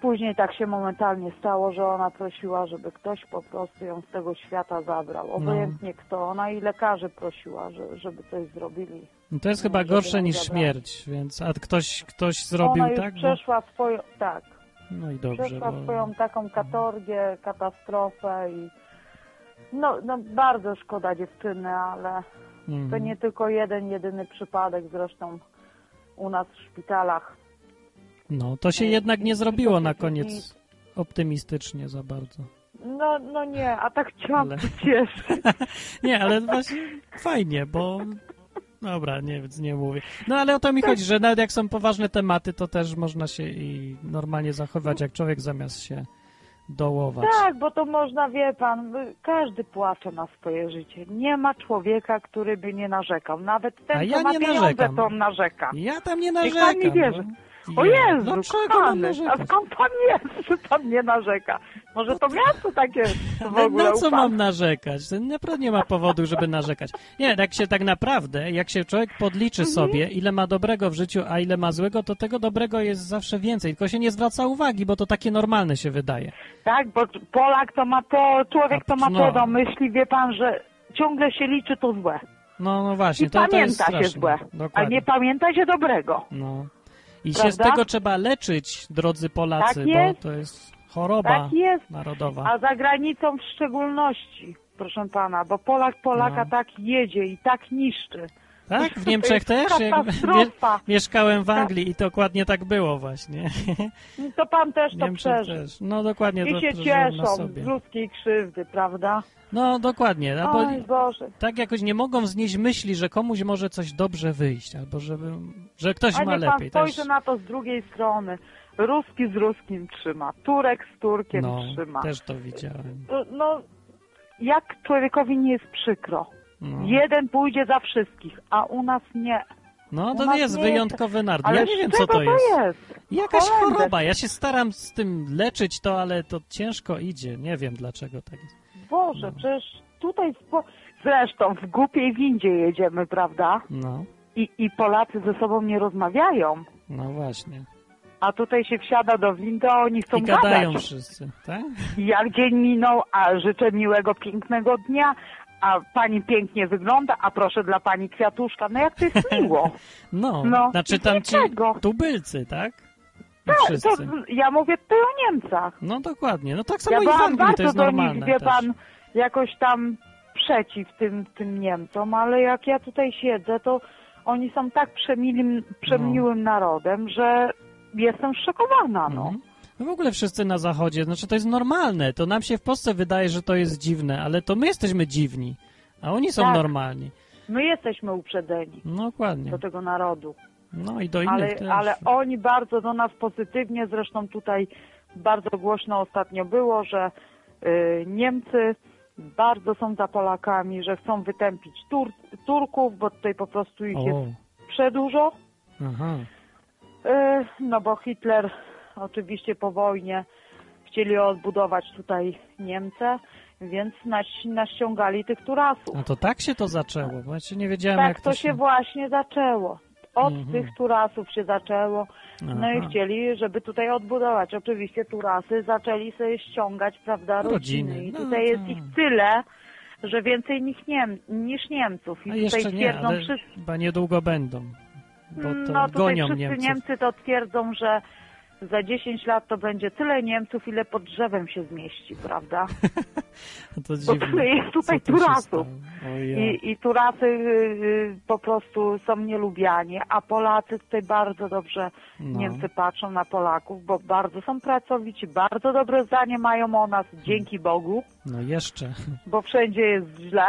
później tak się momentalnie stało, że ona prosiła, żeby ktoś po prostu ją z tego świata zabrał. Obojętnie kto. Ona i lekarzy prosiła, że, żeby coś zrobili. No to jest chyba gorsze niż zabrali. śmierć, więc a ktoś, ktoś zrobił ona już tak? Bo... przeszła swoją, tak, No i dobrze, przeszła bo... swoją taką katorgię, katastrofę i no, no bardzo szkoda dziewczyny, ale Mhm. to nie tylko jeden, jedyny przypadek zresztą u nas w szpitalach. No, to się jednak nie zrobiło na koniec nic. optymistycznie za bardzo. No, no nie, a tak chciałam Ale- pocieszyć. Nie, ale właśnie fajnie, bo... Dobra, nie, więc nie mówię. No ale o to mi Tak. chodzi, że nawet jak są poważne tematy, to też można się i normalnie zachowywać jak człowiek zamiast się dołować. Tak, bo to można, wie pan, każdy płacze na swoje życie. Nie ma człowieka, który by nie narzekał. Nawet ten, A ja co ma nie pieniądze, narzekam. to narzeka. Ja tam nie Niech pan narzekam. nie wierzy. no. O Jezu, Dlaczego kochany, a narzekać? skąd pan jest, że pan nie narzeka? Może to miasto takie w ogóle na co mam narzekać? Naprawdę nie ma powodu, żeby narzekać. Nie, jak się tak naprawdę, jak się człowiek podliczy Mhm. sobie, ile ma dobrego w życiu, a ile ma złego, to tego dobrego jest zawsze więcej. Tylko się nie zwraca uwagi, bo to takie normalne się wydaje. Tak, bo Polak to ma to, człowiek to ma no. to do myśli, wie pan, że ciągle się liczy to złe. No, no właśnie, I to, to jest pamięta straszne. się złe, a Dokładnie. nie pamięta się dobrego. No. I się Prawda? z tego trzeba leczyć, drodzy Polacy, Tak bo to jest choroba Tak jest. narodowa. A za granicą w szczególności, proszę pana, bo Polak Polaka No. tak jedzie i tak niszczy. Tak? W Niemczech też? Katastrofa. mieszkałem w Anglii i dokładnie tak było właśnie. To pan też to przeżył. też. No dokładnie I się cieszą z ludzkiej krzywdy, prawda? No dokładnie. No, Oj Boże. tak jakoś nie mogą znieść myśli, że komuś może coś dobrze wyjść, albo żeby, że ktoś A ma niech pan lepiej. spojrzy Też, na to z drugiej strony. Ruski z Ruskim trzyma, Turek z Turkiem no, trzyma. też to widziałem. To, No, jak człowiekowi nie jest przykro. No, Jeden pójdzie za wszystkich, a u nas nie. no to jest nie wyjątkowy naród. Ale Ja nie wiem, co to jest. jest? Jakaś choroba. Ja się staram z tym leczyć to, ale to ciężko idzie. Nie wiem, dlaczego tak jest. Boże, No. przecież tutaj... Spo... Zresztą w głupiej windzie jedziemy, prawda? No, I, I Polacy ze sobą nie rozmawiają. no właśnie. A tutaj się wsiada do windy, a oni chcą I gadają gadać. wszyscy, tak? Jak dzień minął, a życzę miłego, pięknego dnia, a pani pięknie wygląda, a proszę dla pani kwiatuszka. No jak to jest miło. No, No, znaczy tam ci tubylcy, tak? Tak, to, ja mówię tutaj o Niemcach. No dokładnie. No tak samo Ja i w Anglii to bardzo jest do nich, normalne wie też. pan, jakoś tam przeciw tym, tym Niemcom, ale jak ja tutaj siedzę, to oni są tak przemilim, przemiłym narodem, że jestem szokowana, no. Mhm. No w ogóle wszyscy na zachodzie, znaczy to jest normalne. To nam się w Polsce wydaje, że to jest dziwne, ale to my jesteśmy dziwni, a oni są Tak. normalni. My jesteśmy uprzedzeni No dokładnie. do tego narodu. No i do innych ale, też. ale oni bardzo do nas pozytywnie, zresztą tutaj bardzo głośno ostatnio było, że y, Niemcy bardzo są za Polakami, że chcą wytępić Tur Turków, bo tutaj po prostu ich O, jest przedużo. aha. Y, no bo Hitler oczywiście po wojnie chcieli odbudować tutaj Niemcy, więc naś, naściągali tych turasów. No to tak się to zaczęło, bo ja nie wiedziałem Tak jak to się właśnie zaczęło. Od Mhm. tych turasów się zaczęło. No i Aha. chcieli, żeby tutaj odbudować. Oczywiście turasy zaczęli sobie ściągać, prawda, rodziny. Rodziny. I No tutaj jest tak. ich tyle, że więcej niż, Niem niż Niemców. I A tutaj jeszcze nie, twierdzą ale wszyscy, chyba niedługo będą, bo to no tutaj gonią wszyscy Niemców. Niemcy to twierdzą, że za 10 lat to będzie tyle Niemców, ile pod drzewem się zmieści, prawda? To Bo dziwne. tyle jest tutaj tu turasów. ja. I, I turasy y, y, po prostu są nielubiani, a Polacy tutaj bardzo dobrze No. Niemcy patrzą na Polaków, bo bardzo są pracowici, bardzo dobre zdanie mają o nas, dzięki Bogu, No jeszcze. bo wszędzie jest źle,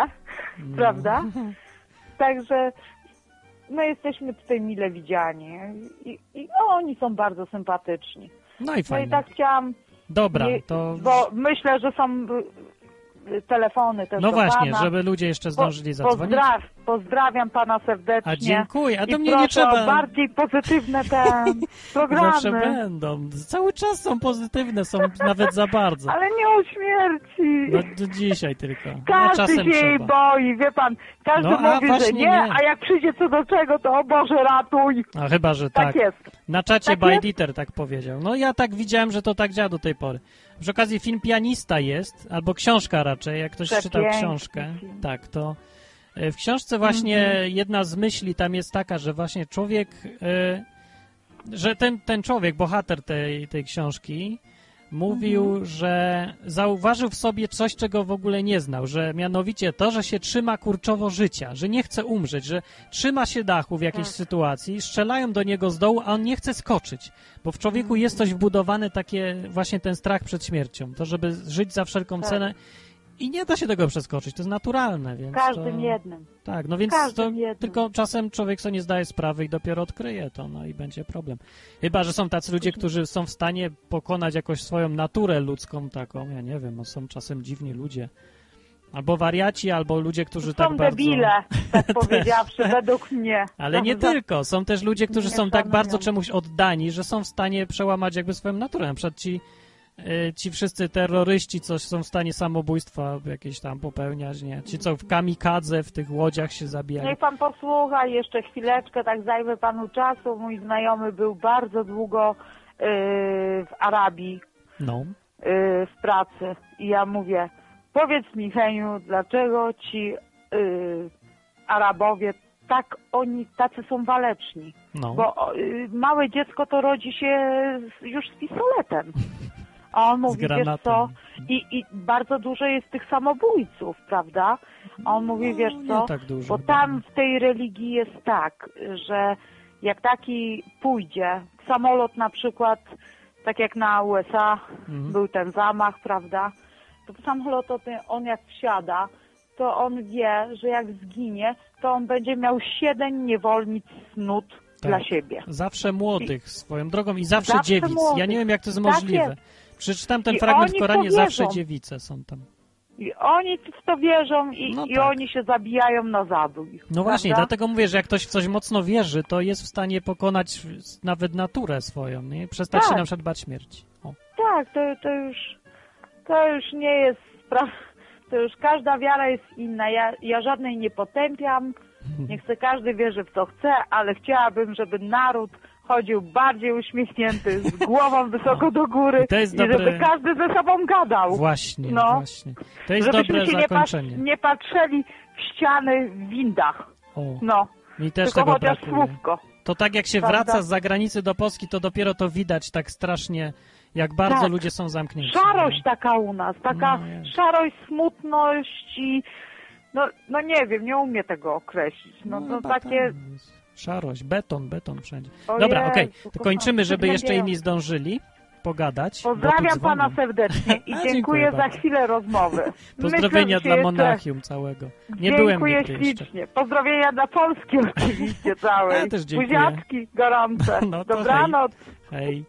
No. prawda? Także no jesteśmy tutaj mile widziani i, i oni są bardzo sympatyczni. No i No i fajnie. tak chciałam, Dobra, to... bo myślę, że są telefony też No właśnie, pana. żeby ludzie jeszcze zdążyli Po- zadzwonić. Pozdraw, pozdrawiam pana serdecznie. A dziękuję, a to mnie nie trzeba. bardziej pozytywne te programy. Zawsze będą. Cały czas są pozytywne, są nawet za bardzo. Ale nie o śmierci. No do dzisiaj tylko. A Każdy się jej trzeba. boi, wie pan. Każdy No, mówi, że nie, nie. a jak przyjdzie co do czego, to o Boże ratuj. A chyba, że Tak tak. jest. Na czacie Tak jest. Byditer tak powiedział. No ja tak widziałem, że to tak działa do tej pory. Przy okazji film Pianista jest, albo książka raczej, jak ktoś czytał książkę. film. Tak, to e, w książce właśnie Mhm. jedna z myśli tam jest taka, że właśnie człowiek, e, że ten, ten człowiek, bohater tej, tej książki, mówił, Mhm. że zauważył w sobie coś, czego w ogóle nie znał, że mianowicie to, że się trzyma kurczowo życia, że nie chce umrzeć, że trzyma się dachu w jakiejś Tak. sytuacji, strzelają do niego z dołu, a on nie chce skoczyć, bo w człowieku Mhm. jest coś wbudowane, takie właśnie ten strach przed śmiercią, to żeby żyć za wszelką Tak. cenę i nie da się tego przeskoczyć, to jest naturalne, więc Każdym to... jednym. Tak, no więc Każdym to jednym. tylko czasem człowiek sobie nie zdaje sprawy i dopiero odkryje to, no i będzie problem. Chyba, że są tacy ludzie, którzy są w stanie pokonać jakoś swoją naturę ludzką taką, ja nie wiem, no są czasem dziwni ludzie. Albo wariaci, albo ludzie, którzy Są tak bardzo... debile, tak powiedziawszy, według mnie. Ale nie tylko. Są też ludzie, którzy są tak bardzo czemuś oddani, że są w stanie przełamać jakby swoją naturę. Na przykład ci, ci wszyscy terroryści, co są w stanie samobójstwa jakieś tam popełniać, nie? Ci, co w kamikadze, w tych łodziach się zabijali. Niech pan posłucha jeszcze chwileczkę, tak zajmę panu czasu. Mój znajomy był bardzo długo yy, w Arabii No. yy, w pracy i ja mówię, powiedz mi Heniu, dlaczego ci yy, Arabowie tak oni tacy są waleczni? No. Bo yy, małe dziecko to rodzi się już z pistoletem. A on mówi, wiesz co, i, i bardzo dużo jest tych samobójców, prawda? A on mówi, wiesz No, nie co, tak dużo bo chyba. tam w tej religii jest tak, że jak taki pójdzie, samolot na przykład, tak jak na USA, Mhm. był ten zamach, prawda, to samolot on jak wsiada, to on wie, że jak zginie, to on będzie miał siedem niewolnic snut Tak. dla siebie. Zawsze młodych swoją drogą i zawsze, Zawsze dziewic. młodych. Ja nie wiem, jak to jest Tak możliwe. jest. Przeczytam ten I fragment w Koranie, zawsze dziewice są tam. I oni w to wierzą i, No i tak. oni się zabijają na zabój. No właśnie, prawda? dlatego mówię, że jak ktoś w coś mocno wierzy, to jest w stanie pokonać nawet naturę swoją, nie? Przestać Tak. się na przykład bać śmierci. O. Tak, to, to już to już nie jest sprawa. To już każda wiara jest inna. Ja, ja żadnej nie potępiam. Niech se każdy wierzy w co chce, ale chciałabym, żeby naród chodził bardziej uśmiechnięty, z głową wysoko do góry I to jest i dobre- żeby każdy ze sobą gadał. Właśnie, No. właśnie. To jest Żebyśmy dobre się nie, pat- zakończenie. nie patrzyli w ściany w windach. O. No. Mi też Tylko tego chociaż brakuje. słówko. To tak jak się Prawda? wraca z zagranicy do Polski, to dopiero to widać tak strasznie, jak bardzo Tak. ludzie są zamknięci. Szarość taka u nas, taka No, szarość, smutność i no, no nie wiem, nie umiem tego określić. No, no, chyba takie Szarość, beton, beton wszędzie. O Dobra, okej, kocham, kończymy, żeby jeszcze przygnębiają. inni zdążyli pogadać. pozdrawiam pana serdecznie i dziękuję, dziękuję za chwilę rozmowy. Pozdrowienia Myślę, dla Monachium całego. Nie jeszcze... byłem Dziękuję nigdy jeszcze. ślicznie. Pozdrowienia dla Polski oczywiście całej. Ja też dziękuję. Buziaczki gorące. No Dobranoc. Hej.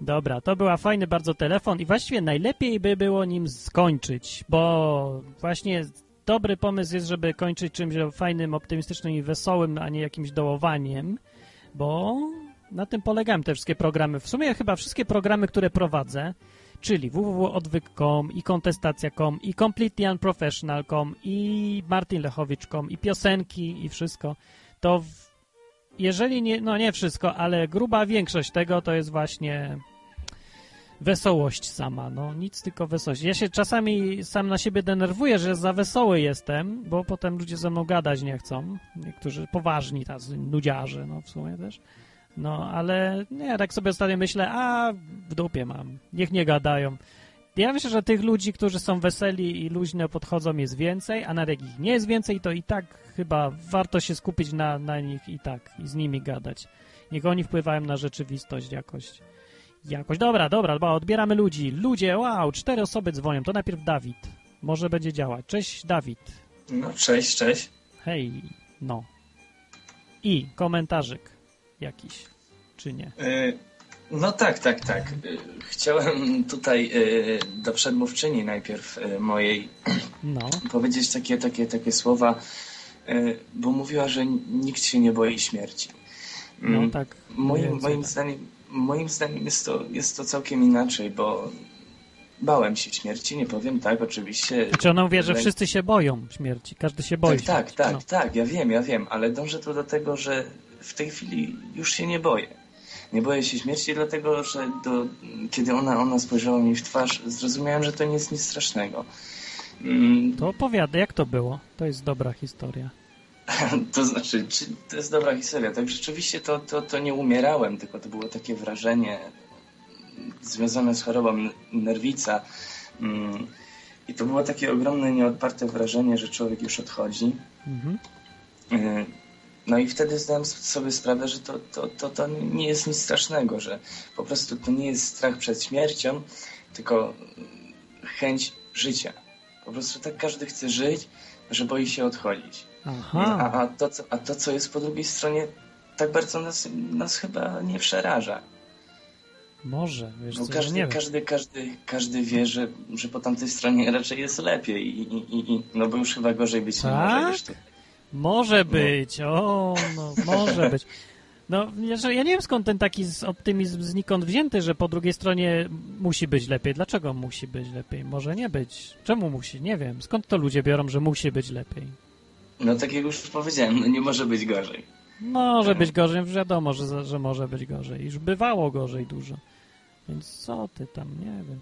Dobra, to była fajny bardzo telefon i właściwie najlepiej by było nim skończyć, bo właśnie dobry pomysł jest, żeby kończyć czymś fajnym, optymistycznym i wesołym, a nie jakimś dołowaniem, bo na tym polegają te wszystkie programy. W sumie chyba wszystkie programy, które prowadzę, czyli www.odwyk.com i kontestacja.com i completely unprofessional.com i Martin Lechowicz.com i piosenki i wszystko, to w, jeżeli nie, no nie wszystko, ale gruba większość tego to jest właśnie wesołość sama, no nic tylko wesołość. Ja się czasami sam na siebie denerwuję, że za wesoły jestem, bo potem ludzie ze mną gadać nie chcą. Niektórzy poważni, tacy nudziarze, no w sumie też. No, ale nie, tak sobie ostatnio myślę, a w dupie mam, niech nie gadają. Ja myślę, że tych ludzi, którzy są weseli i luźno podchodzą jest więcej, a nawet jak ich nie jest więcej, to i tak chyba warto się skupić na, na nich i tak, i z nimi gadać. Niech oni wpływają na rzeczywistość jakoś. Jakoś. Dobra, dobra, dobra, odbieramy ludzi. Ludzie, wow, cztery osoby dzwonią. To najpierw Dawid. Może będzie działać. Cześć, Dawid. No, cześć, cześć. Hej, no. I komentarzyk jakiś, czy nie? Y, No tak, tak, tak. Y, Chciałem tutaj y, do przedmówczyni najpierw mojej No. powiedzieć takie, takie, takie słowa, bo mówiła, że nikt się nie boi śmierci. No Mm, tak. Moim, moim, tak. zdaniem, moim zdaniem jest to, jest to całkiem inaczej, bo bałem się śmierci, nie powiem tak, oczywiście. Znaczy ona mówi, że wszyscy się boją śmierci. Każdy się boi Tak, tak, śmierci. tak, No. tak, ja wiem, ja wiem, ale dążę tu do tego, że w tej chwili już się nie boję. Nie boję się śmierci, dlatego że do, kiedy ona, ona spojrzała mi w twarz, zrozumiałem, że to nie jest nic strasznego. Mm, To opowiada, jak to było? To jest dobra historia. To znaczy, czy to jest dobra historia. Tak, rzeczywiście to, to, to nie umierałem, tylko to było takie wrażenie związane z chorobą nerwica. Mm, I to było takie ogromne, nieodparte wrażenie, że człowiek już odchodzi. Mhm. Y, No i wtedy zdałem sobie sprawę, że to, to, to, to nie jest nic strasznego, że po prostu to nie jest strach przed śmiercią, tylko chęć życia. Po prostu tak każdy chce żyć, że boi się odchodzić. Aha. A, a, to, co, a to, co jest po drugiej stronie, tak bardzo nas, nas chyba nie przeraża. Może, wiesz Bo co, że każdy, każdy, każdy, każdy wie, że, że po tamtej stronie raczej jest lepiej. I, i, i, no bo już chyba gorzej być nie może Tak? niż tu. Może być, o, no, może być. No, ja, nie wiem skąd ten taki optymizm znikąd wzięty, że po drugiej stronie musi być lepiej. Dlaczego musi być lepiej? Może nie być. Czemu musi? Nie wiem. Skąd to ludzie biorą, że musi być lepiej? No tak jak już powiedziałem, no nie może być gorzej. Może być gorzej, wiadomo, że, że może być gorzej. Już bywało gorzej dużo. Więc co ty tam, nie wiem.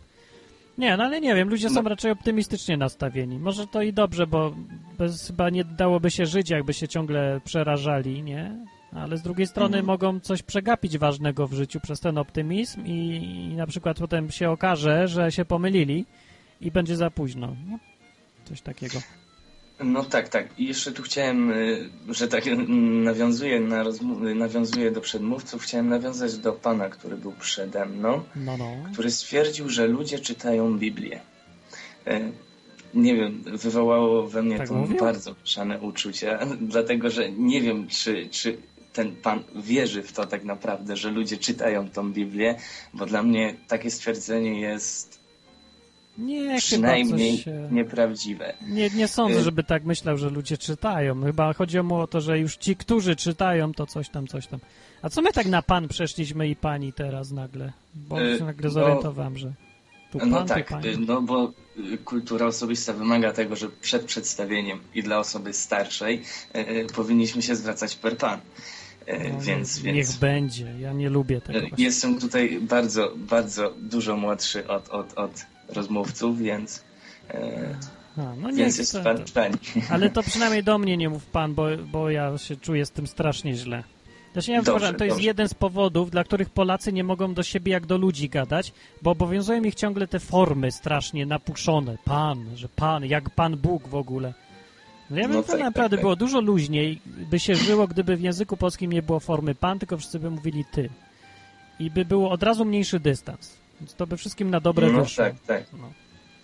Nie, no ale nie wiem, ludzie są raczej optymistycznie nastawieni. Może to i dobrze, bo bez, chyba nie dałoby się żyć, jakby się ciągle przerażali, nie? Ale z drugiej strony Mhm. mogą coś przegapić ważnego w życiu przez ten optymizm i, i na przykład potem się okaże, że się pomylili i będzie za późno. Nie? Coś takiego. No tak, tak. I jeszcze tu chciałem, y, że tak nawiązuję, na rozmów- nawiązuję do przedmówców, chciałem nawiązać do pana, który był przede mną, No, no. który stwierdził, że ludzie czytają Biblię. Y, Nie wiem, wywołało we mnie Tak to mówił? bardzo mieszane uczucia, dlatego że nie wiem, czy, czy ten pan wierzy w to tak naprawdę, że ludzie czytają tą Biblię, bo dla mnie takie stwierdzenie jest Nie, przynajmniej nieprawdziwe. Nie, nie sądzę, Y, żeby tak myślał, że ludzie czytają. Chyba chodziło mu o to, że już ci, którzy czytają, to coś tam, coś tam. A co my tak na pan przeszliśmy i pani teraz nagle? Bo Y, się nagle no- zorientowałem, że tu pan, No tak, y, no bo y, kultura osobista wymaga tego, że przed przedstawieniem i dla osoby starszej y, y, powinniśmy się zwracać per pan. Y, No, więc, niech więc będzie. Ja nie lubię tego. właśnie. jestem tutaj bardzo, bardzo dużo młodszy od, od, od rozmówców, więc, A, no więc niech jest to- pan. Ale to przynajmniej do mnie nie mów pan, bo, bo ja się czuję z tym strasznie źle. Znaczy, ja Dobrze, uważam, to jest dobrze. jeden z powodów, dla których Polacy nie mogą do siebie jak do ludzi gadać, bo obowiązują ich ciągle te formy strasznie napuszone. Pan, że pan, jak pan Bóg w ogóle. No ja bym No to tak, naprawdę tak, tak. było dużo luźniej, by się żyło, gdyby w języku polskim nie było formy pan, tylko wszyscy by mówili ty. I by było od razu mniejszy dystans. To by wszystkim na dobre No wyszło. tak, tak. No.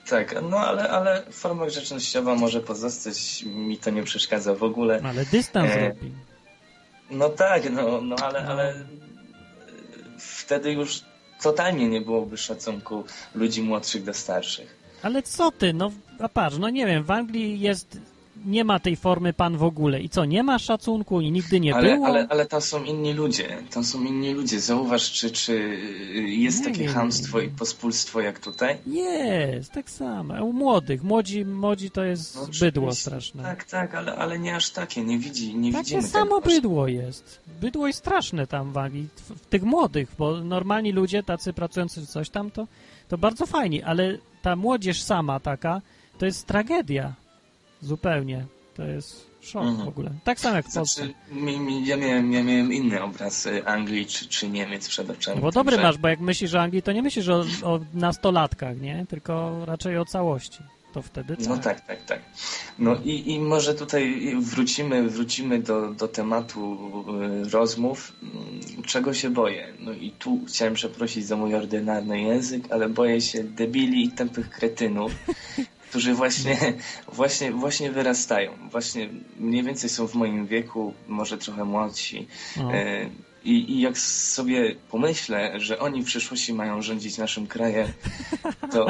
Tak, no ale, ale forma grzecznościowa może pozostać, mi to nie przeszkadza w ogóle. Ale dystans E, robi. No tak, no, no ale, ale y, wtedy już totalnie nie byłoby szacunku ludzi młodszych do starszych. Ale co ty, no, a patrz, no nie wiem, w Anglii jest nie ma tej formy pan w ogóle. I co, nie ma szacunku i nigdy nie ale, było? ale, ale tam są inni ludzie, tam są inni ludzie. Zauważ, czy, czy jest Nie takie wiem. chamstwo i pospólstwo jak tutaj? Jest, tak samo. U młodych. Młodzi, młodzi to jest No, bydło straszne. Tak, tak, ale, ale nie aż takie, nie widzi, nie Takie samo tego. bydło jest. Bydło jest straszne tam w Anglii. W, w tych młodych, bo normalni ludzie, tacy pracujący coś tam, to, to bardzo fajnie, ale ta młodzież sama taka, to jest tragedia. Zupełnie. To jest szok Mhm. w ogóle. Tak samo jak w Polsce. Znaczy, mi, mi, ja, miałem, ja miałem inny obraz y, Anglii czy, czy Niemiec przed oczami. No bo dobry także- masz, bo jak myślisz o Anglii, to nie myślisz o, o nastolatkach, nie? Tylko raczej o całości. To wtedy tak. No tak, tak, tak. No i, i może tutaj wrócimy, wrócimy do, do tematu y, rozmów. Mm, Czego się boję? No i tu chciałem przeprosić za mój ordynarny język, ale boję się debili i tępych kretynów, którzy właśnie, właśnie, właśnie wyrastają. Właśnie mniej więcej są w moim wieku, może trochę młodsi. No. Y, I, I jak sobie pomyślę, że oni w przyszłości mają rządzić naszym krajem, to,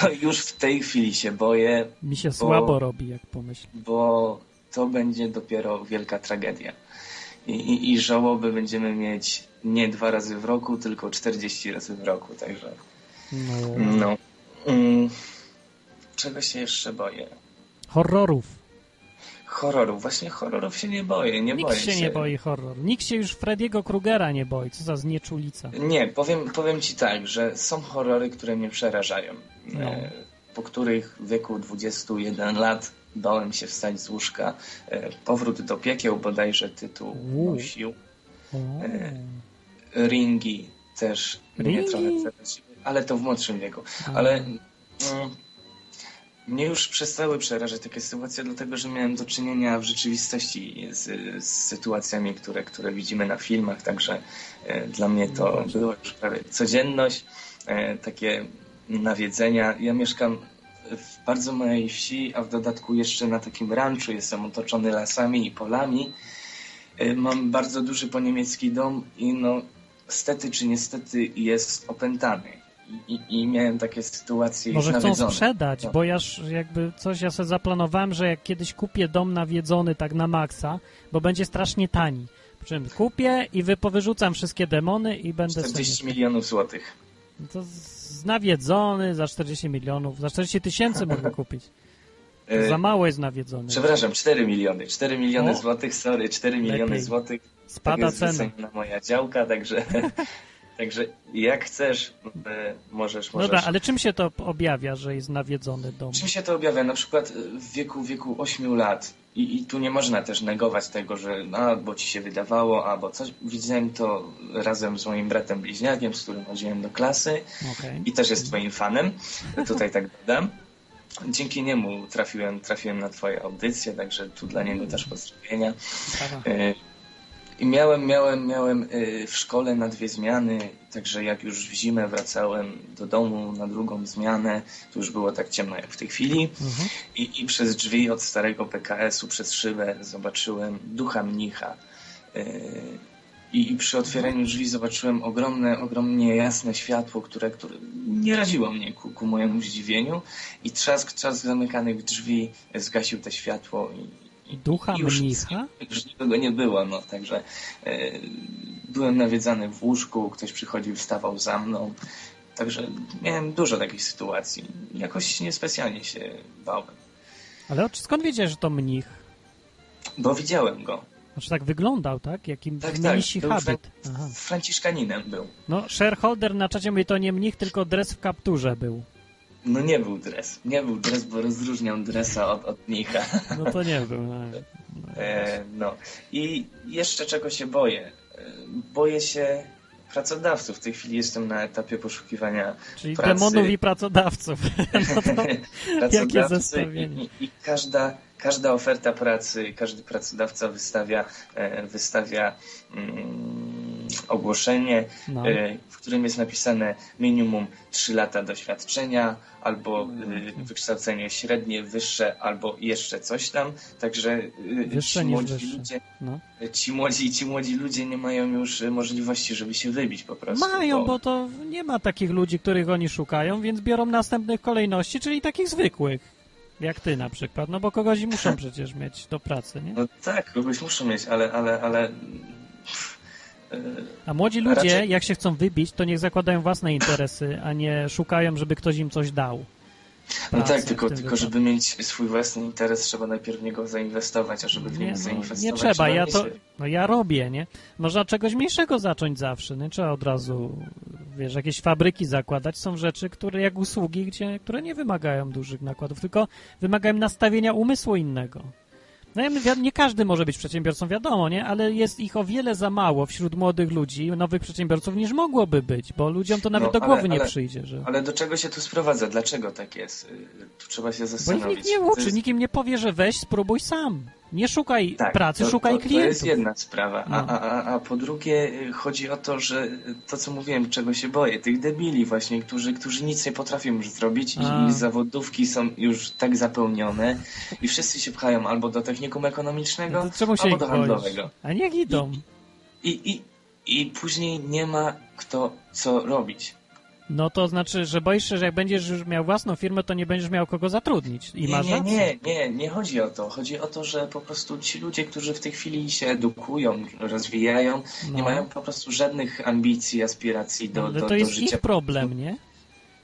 to już w tej chwili się boję. Mi się bo- słabo robi, jak pomyślę. bo to będzie dopiero wielka tragedia. I, i, I żałoby będziemy mieć nie dwa razy w roku, tylko 40 razy w roku, także No. no. Mm, czego się jeszcze boję? Horrorów. Horrorów. Właśnie horrorów się nie boję, nie Nikt boję się nie boi horroru. Nikt się już Frediego Krugera nie boi. Co za znieczulica. Nie, powiem, powiem ci tak, że są horrory, które mnie przerażają. No. E, po których w wieku 21 lat bałem się wstać z łóżka. E, Powrót do piekieł bodajże tytuł Uuu. nosił. E, Ringi też mnie Ringi? trochę przeraziły, ale to w młodszym wieku. Ale mm, mnie już przestały przerażać takie sytuacje, dlatego że miałem do czynienia w rzeczywistości z, z sytuacjami, które, które widzimy na filmach, także e, dla mnie to była już prawie codzienność, e, takie nawiedzenia. Ja mieszkam w bardzo małej wsi, a w dodatku jeszcze na takim ranczu, jestem otoczony lasami i polami. E, Mam bardzo duży poniemiecki dom i no stety czy niestety jest opętany. I, i, miałem takie sytuacje Może chcą nawiedzone. sprzedać, No. bo ja jakby coś ja sobie zaplanowałem, że jak kiedyś kupię dom nawiedzony tak na maksa, bo będzie strasznie tani. Przy czym kupię i wypowyrzucam wszystkie demony i będę 40 sobie... milionów złotych. No To z- nawiedzony za 40 milionów, za 40 tysięcy mogę kupić. To E, za mało jest nawiedzony. Przepraszam, 4 miliony. 4 miliony O. złotych, sorry, 4 miliony Lepiej. złotych. Spada tak cena. moja działka, także, także jak chcesz, możesz, możesz. Dobra, ale czym się to objawia, że jest nawiedzony dom? Czym się to objawia? Na przykład w wieku, wieku 8 lat. I, I tu nie można też negować tego, że a, bo ci się wydawało, albo coś. Widziałem to razem z moim bratem bliźniakiem, z którym chodziłem do klasy Okej. i też jest twoim fanem. Tutaj tak dodam. Dzięki niemu trafiłem, trafiłem na twoje audycje, także tu dla niego też pozdrowienia. Brawa. I miałem, miałem, miałem e, w szkole na dwie zmiany, także jak już w zimę wracałem do domu na drugą zmianę, to już było tak ciemno jak w tej chwili Mhm. i, i przez drzwi od starego PKS-u, przez szybę zobaczyłem ducha mnicha. E, I, I przy otwieraniu drzwi zobaczyłem ogromne, ogromnie jasne światło, które, które nie raziło mnie ku, ku mojemu zdziwieniu i trzask, trzask zamykanych drzwi zgasił to światło i, Ducha już- mnicha? już nikogo nie było, no także e, byłem nawiedzany w łóżku, ktoś przychodził, wstawał za mną, także miałem dużo takich sytuacji. Jakoś niespecjalnie się bałem, Ale skąd wiedziałeś, że to mnich? bo widziałem go. Znaczy tak wyglądał, tak? Jakim Tak, tak, mnisi był habit. Aha. Franciszkaninem był. No, shareholder na czacie mówi, to nie mnich, tylko dres w kapturze był. No nie był dres, nie był dres, bo rozróżniam dresa od, od mnicha. No to nie był. No. E, no. I jeszcze czego się boję? E, Boję się pracodawców. W tej chwili jestem na etapie poszukiwania Czyli pracy. demonów i pracodawców. No pracodawcy i, i, i każda, każda oferta pracy, każdy pracodawca wystawia, e, wystawia mm, ogłoszenie, No. e, w którym jest napisane minimum 3 lata doświadczenia, albo e, wykształcenie średnie, wyższe, albo jeszcze coś tam. Także e, ci młodzi ludzie, No. ci młodzi, ci młodzi ludzie nie mają już możliwości, żeby się wybić po prostu. Mają, bo to nie ma takich ludzi, których oni szukają, więc biorą następnych kolejności, czyli takich zwykłych. Jak ty na przykład, no bo kogoś muszą przecież mieć do pracy, nie? No tak, kogoś muszą mieć, ale, ale, ale... A młodzi ludzie, raczej- jak się chcą wybić, to niech zakładają własne interesy, a nie szukają, żeby ktoś im coś dał. No tak, tylko, tylko wypadku. żeby mieć swój własny interes, trzeba najpierw w niego zainwestować, a żeby w Nie, niego no, zainwestować... nie trzeba, ja to, no ja robię, nie? Można czegoś mniejszego zacząć zawsze, nie trzeba od razu, wiesz, jakieś fabryki zakładać. Są rzeczy, które jak usługi, gdzie, które nie wymagają dużych nakładów, tylko wymagają nastawienia umysłu innego. No nie każdy może być przedsiębiorcą, wiadomo, nie? Ale jest ich o wiele za mało wśród młodych ludzi, nowych przedsiębiorców, niż mogłoby być, bo ludziom to nawet No, do ale- głowy nie ale- przyjdzie, że... Ale do czego się tu sprowadza? Dlaczego tak jest? Y, Tu trzeba się Bo ich zastanowić. nikt nie uczy, jest- nikt im nie powie, że weź, spróbuj sam. Nie szukaj Tak, pracy, to, szukaj to, klientów. To jest jedna sprawa. A, No. a, a, a po drugie y, chodzi o to, że to co mówiłem, czego się boję, tych debili właśnie, którzy, którzy nic nie potrafią już zrobić A. i zawodówki są już tak zapełnione i wszyscy się pchają albo do technikum ekonomicznego, No albo do boisz? handlowego. A niech idą. I, i, I później nie ma kto co robić. No to znaczy, że boisz się, że jak będziesz już miał własną firmę, to nie będziesz miał kogo zatrudnić. I nie, masz nie, nie, nie, nie chodzi o to. Chodzi o to, że po prostu ci ludzie, którzy w tej chwili się edukują, rozwijają, nie No. mają po prostu żadnych ambicji, aspiracji do, Ale do, to do jest życia. ich problem, nie?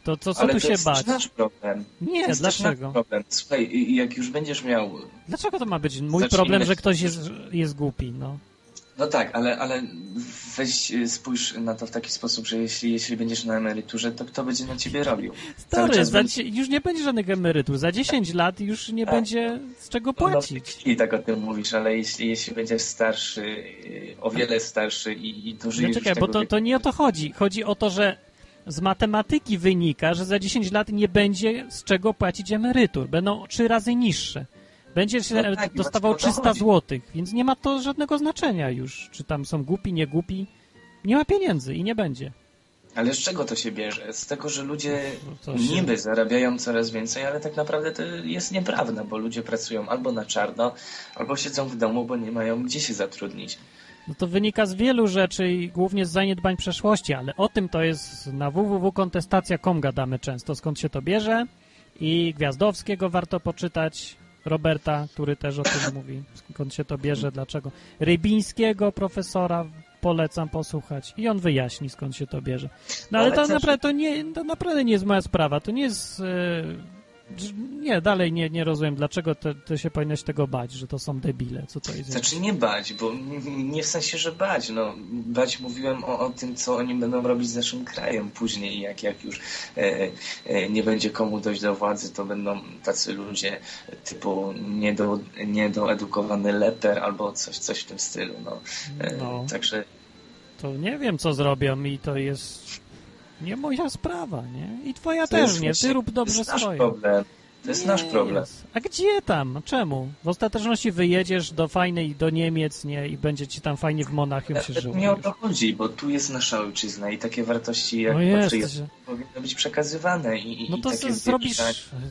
To, to co Ale tu to się jest bać? nasz problem. Nie, to dlaczego? nasz problem. Słuchaj, jak już będziesz miał... Dlaczego to ma być mój problem, że ktoś jest, jest głupi, no? No tak, ale, ale weź y, spójrz na to w taki sposób, że jeśli, jeśli będziesz na emeryturze, to kto będzie na ciebie robił? Stary, będzie- już nie będzie żadnych emerytur. Za 10 lat już nie Tak. będzie z czego No, tej płacić. chwili tak o tym mówisz, ale jeśli, jeśli będziesz starszy, y, o wiele starszy i, i No dożyjesz czekaj, już bo to, to nie o to chodzi. Chodzi o to, że z matematyki wynika, że za 10 lat nie będzie z czego płacić emerytur. Będą trzy razy niższe. Będziesz No e, tak, dostawał właśnie o to 300 chodzi. złotych, więc nie ma to żadnego znaczenia już. Czy tam są głupi, nie głupi. Nie ma pieniędzy i nie będzie. Ale z czego to się bierze? Z tego, że ludzie No się- niby zarabiają coraz więcej, ale tak naprawdę to jest nieprawda, bo ludzie pracują albo na czarno, albo siedzą w domu, bo nie mają gdzie się zatrudnić. No to wynika z wielu rzeczy i głównie z zaniedbań przeszłości, ale o tym to jest na www.kontestacja.com gadamy często, skąd się to bierze i Gwiazdowskiego warto poczytać, Roberta, który też o tym mówi, skąd się to bierze, dlaczego. Rybińskiego profesora polecam posłuchać i on wyjaśni, skąd się to bierze. No ale Ale to naprawdę, to, nie, to naprawdę nie jest moja sprawa, to nie jest... e, nie, dalej nie, nie rozumiem, dlaczego ty, ty się powinieneś tego bać, że to są debile, co to jest. Znaczy nie bać, bo nie w sensie, że bać. No, bać mówiłem o, o tym, co oni będą robić z naszym krajem później, jak, jak już e, e, nie będzie komu dojść do władzy, to będą tacy ludzie typu niedo, niedoedukowany leper albo coś, coś w tym stylu. No. E, No. Także to nie wiem, co zrobią i to jest nie moja sprawa, nie? I twoja To też nie. Ty rób dobrze swoje. problem. To jest nasz problem. A gdzie tam? Czemu? W ostateczności wyjedziesz do fajnej, do Niemiec, nie? I będzie ci tam fajnie w Monachium się żyło. Nie o to chodzi, bo tu jest nasza ojczyzna i takie wartości jak No jest, patriotyzm powinny być przekazywane. I, i, No i to takie z- zrobisz,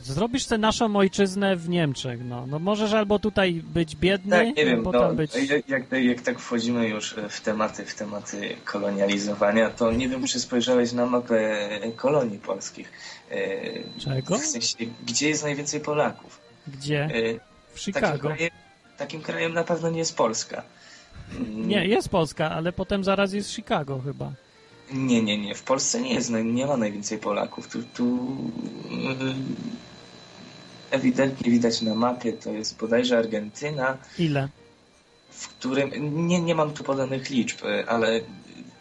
zrobisz tę naszą ojczyznę w Niemczech, no. No możesz albo tutaj być biedny, Tak, nie wiem, albo no, tam być... jak, jak, jak tak wchodzimy już w tematy, w tematy kolonializowania, to nie wiem, czy spojrzałeś na mapę kolonii polskich. E, Czego? W sensie, gdzie jest najwięcej Polaków? Gdzie? E, W Takim Chicago. krajem, takim krajem na pewno nie jest Polska. Mm, Nie, jest Polska, ale potem zaraz jest Chicago chyba. Nie, nie, nie. W Polsce nie jest, naj- nie ma najwięcej Polaków. Tu, tu yy, ewidentnie widać na mapie, to jest bodajże Argentyna, Ile? w którym, nie, nie mam tu podanych liczb, ale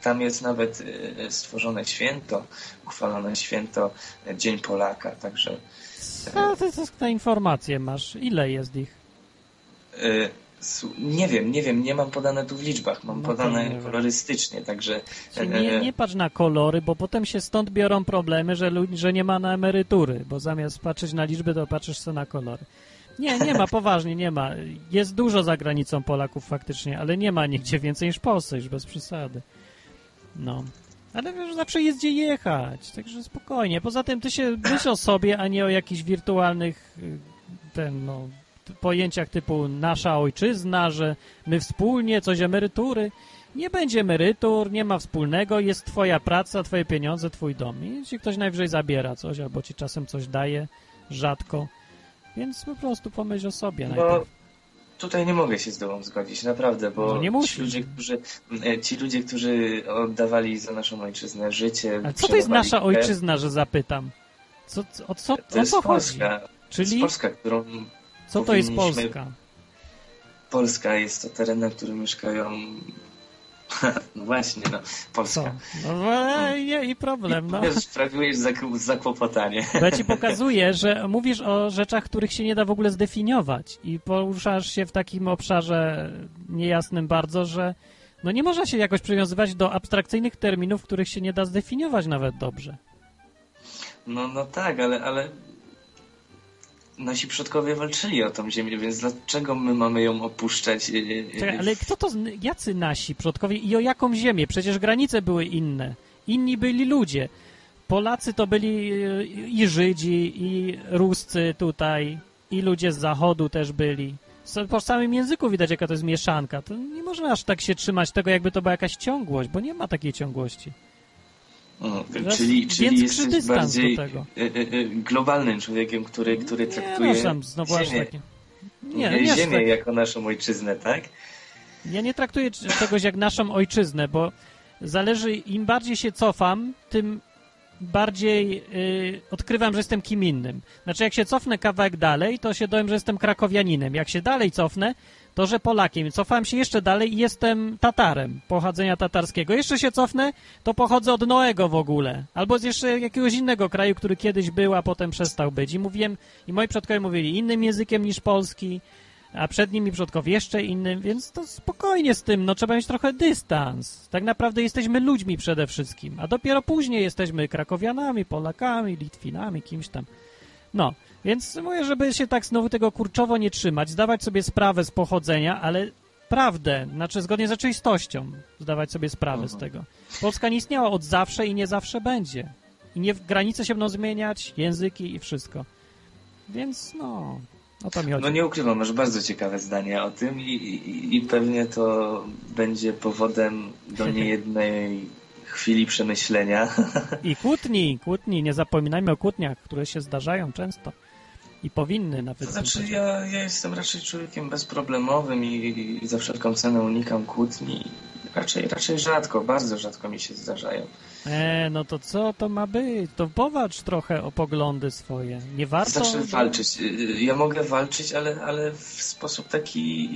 tam jest nawet yy, stworzone święto, uchwalone święto Dzień Polaka, także A ty na informacje masz. Ile jest ich? su- nie wiem, nie wiem, nie mam podane tu w liczbach, mam No podane kolorystycznie, także Czyli nie, nie patrz na kolory, bo potem się stąd biorą problemy, że, że nie ma na emerytury, bo zamiast patrzeć na liczby, to patrzysz sobie na kolory. Nie, nie ma, poważnie nie ma. Jest dużo za granicą Polaków faktycznie, ale nie ma nigdzie więcej niż w Polsce, już bez przesady. No. Ale wiesz, zawsze jest gdzie jechać, także spokojnie. Poza tym ty się myśl o sobie, a nie o jakichś wirtualnych y, ten, no, pojęciach typu nasza ojczyzna, że my wspólnie, coś emerytury. Nie będzie emerytur, nie ma wspólnego, jest twoja praca, twoje pieniądze, twój dom. I ci ktoś najwyżej zabiera coś, albo ci czasem coś daje, rzadko. Więc po prostu pomyśl o sobie Bo najpierw. Tutaj nie mogę się z tobą zgodzić, naprawdę, bo No nie musisz. ci ludzie, którzy, e, ci ludzie, którzy oddawali za naszą ojczyznę życie, Ale co to jest nasza krew, ojczyzna, że zapytam? Co, co, o co, To o co Polska. chodzi? To jest Czyli Polska, którą co to jest Polska? Polska jest to teren, na którym mieszkają... no właśnie, no, Polska. No e, nie, i problem, no. Wiesz, Sprawiłeś zak- zakłopotanie. Bo ja ci pokazuję, że mówisz o rzeczach, których się nie da w ogóle zdefiniować i poruszasz się w takim obszarze niejasnym bardzo, że no nie można się jakoś przywiązywać do abstrakcyjnych terminów, których się nie da zdefiniować nawet dobrze. No, no tak, ale, ale nasi przodkowie walczyli o tą ziemię, więc dlaczego my mamy ją opuszczać? Czekaj, ale kto to, jacy nasi przodkowie i o jaką ziemię? Przecież granice były inne. Inni byli ludzie. Polacy to byli e, i Żydzi, i Ruscy tutaj, i ludzie z zachodu też byli. Po samym języku widać, jaka to jest mieszanka. To nie można aż tak się trzymać tego, jakby to była jakaś ciągłość, bo nie ma takiej ciągłości. O, czyli czyli jesteś bardziej e, e, e, globalnym człowiekiem, który, który Nie, traktuje no, tam znowu aż ziemię, takie... Nie, no nie aż ziemię tak. jako naszą ojczyznę, tak? Ja nie traktuję czegoś jak naszą ojczyznę, bo zależy, im bardziej się cofam, tym bardziej y, odkrywam, że jestem kim innym. Znaczy, jak się cofnę kawałek dalej, to się dowiem, że jestem krakowianinem. Jak się dalej cofnę, to że Polakiem. Cofałem się jeszcze dalej i jestem Tatarem, pochodzenia tatarskiego. Jeszcze się cofnę, to pochodzę od Noego w ogóle. Albo z jeszcze jakiegoś innego kraju, który kiedyś był, a potem przestał być. I mówiłem, i moi przodkowie mówili innym językiem niż polski, a przed nimi przodkowie jeszcze innym, więc to spokojnie z tym, no trzeba mieć trochę dystans. Tak naprawdę jesteśmy ludźmi przede wszystkim, a dopiero później jesteśmy krakowianami, Polakami, Litwinami, kimś tam. No, więc mówię, żeby się tak znowu tego kurczowo nie trzymać, zdawać sobie sprawę z pochodzenia, ale prawdę, znaczy zgodnie z rzeczywistością zdawać sobie sprawę z tego. Polska nie istniała od zawsze i nie zawsze będzie. I nie, granice się będą zmieniać, języki i wszystko. Więc no, No nie ukrywam, masz bardzo ciekawe zdanie o tym i, i, i pewnie to będzie powodem do niejednej chwili przemyślenia. I kłótni, kłótni, nie zapominajmy o kłótniach, które się zdarzają często i powinny nawet. To znaczy ja, ja jestem raczej człowiekiem bezproblemowym i, i za wszelką cenę unikam kłótni. Raczej, raczej rzadko, bardzo rzadko mi się zdarzają. E, no to co to ma być? To powalcz trochę o poglądy swoje. Nie warto... Znaczy walczyć. Y, Ja mogę walczyć, ale, ale w sposób taki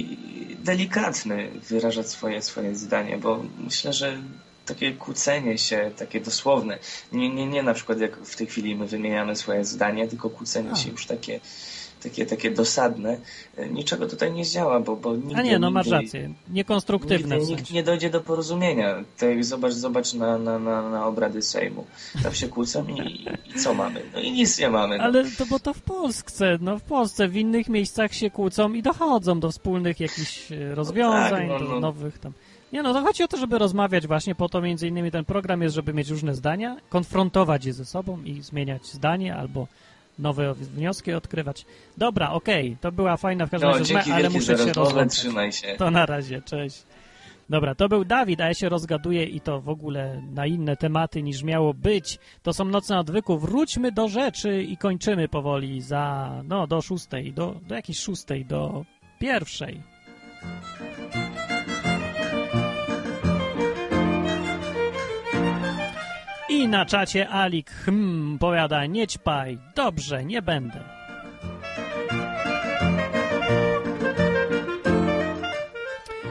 delikatny wyrażać swoje, swoje zdanie, bo myślę, że takie kłócenie się, takie dosłowne, nie, nie, nie na przykład jak w tej chwili my wymieniamy swoje zdanie, tylko kłócenie A. się już takie, takie, takie dosadne, y, niczego tutaj nie zdziała, bo, bo nigdy, A nie, no masz nigdy, rację. Niekonstruktywne Nigdy w nikt sensie. nie dojdzie do porozumienia. Tak jak zobacz, zobacz na, na, na, na obrady Sejmu. Tam się kłócą i, i co mamy? No i nic nie mamy. No. Ale to bo to w Polsce, no w Polsce, w innych miejscach się kłócą i dochodzą do wspólnych jakichś e, rozwiązań, no, do no. nowych tam. Nie no, to chodzi o to, żeby rozmawiać właśnie, po to między innymi ten program jest, żeby mieć różne zdania, konfrontować je ze sobą i zmieniać zdanie albo nowe wnioski odkrywać. Dobra, okej, to była fajna w każdym No, razie ale muszę się rozłączyć. się. To na razie, cześć. Dobra, to był Dawid, a ja się rozgaduję i to w ogóle na inne tematy niż miało być. To są Noce Odwyku. Wróćmy do rzeczy i kończymy powoli za, no, do szóstej, do, do jakiejś szóstej, do pierwszej. I na czacie Alik, hmm, powiada, nie ćpaj. Dobrze, nie będę.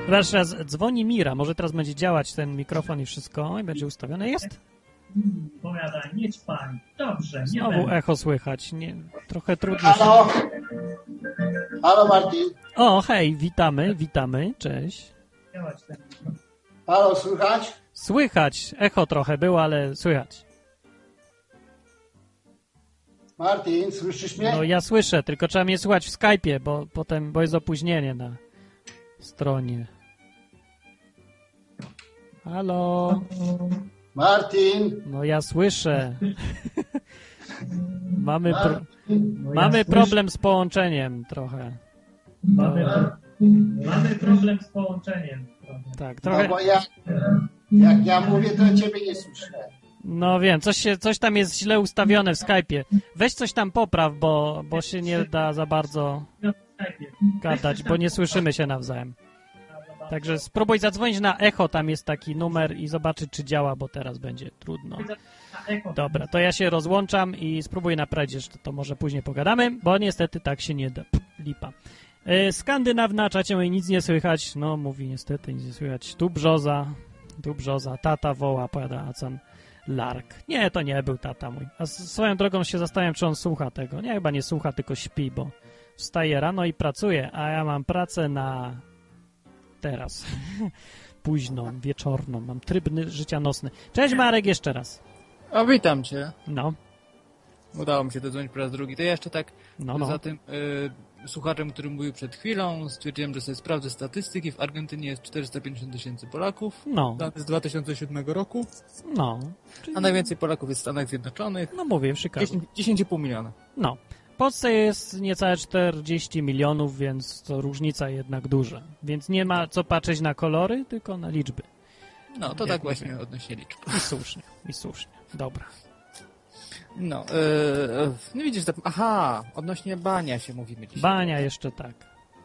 Teraz raz dzwoni Mira, może teraz będzie działać ten mikrofon i wszystko i będzie ustawione. Jest? Hmm, Powiada, nie ćpaj. Dobrze, nie Znowu będę. echo słychać. Nie, trochę trudno. Halo? Halo Martin. O, hej, witamy, witamy, cześć. Działać ten Halo, słychać? Słychać, echo trochę było, ale słychać. Martin, słyszysz mnie? No ja słyszę, tylko trzeba mnie słuchać w Skype'ie, bo potem, bo jest opóźnienie na stronie. Halo? Martin? No ja słyszę. mamy pro... No ja mamy słyszę. problem z połączeniem trochę. Mamy, mamy problem z połączeniem. trochę. Tak, No trochę. bo ja, jak ja mówię, to ciebie nie słyszę. No wiem, coś, się, coś tam jest źle ustawione w Skype'ie. Weź coś tam popraw, bo, bo się nie da za bardzo gadać, bo nie słyszymy się nawzajem. Także spróbuj zadzwonić na echo, tam jest taki numer i zobaczyć, czy działa, bo teraz będzie trudno. Dobra, to ja się rozłączam i spróbuję naprawić jeszcze, to może później pogadamy, bo niestety tak się nie da. Lipa. Na czacie mówi, nic nie słychać. No, mówi niestety, nic nie słychać. Tu brzoza, tu brzoza, tata woła, powiada Acan Lark. Nie, to nie był tata mój. A swoją drogą się zastanawiam, czy on słucha tego. Nie, chyba nie słucha, tylko śpi, bo wstaje rano i pracuje, a ja mam pracę na teraz. Późną, wieczorną. Mam tryb życia nocny. Cześć Marek jeszcze raz. A witam cię. No. Udało mi się dodzwonić po raz drugi. To ja jeszcze tak No, no. za tym y, słuchaczem, który mówił przed chwilą, stwierdziłem, że sobie sprawdzę statystyki. W Argentynie jest 450 tysięcy Polaków. No. Dane z 2007 roku. No. A najwięcej Polaków jest w Stanach Zjednoczonych. No mówię, w Chicago. 10 10,5 miliona. No. W Polsce jest niecałe 40 milionów, więc to różnica jednak duża. Więc nie ma co patrzeć na kolory, tylko na liczby. No, to Jak tak właśnie mówię. odnośnie liczb. I słusznie, i słusznie. Dobra. No, yy, no widzisz, aha, odnośnie bania się mówimy dzisiaj. Bania jeszcze tak.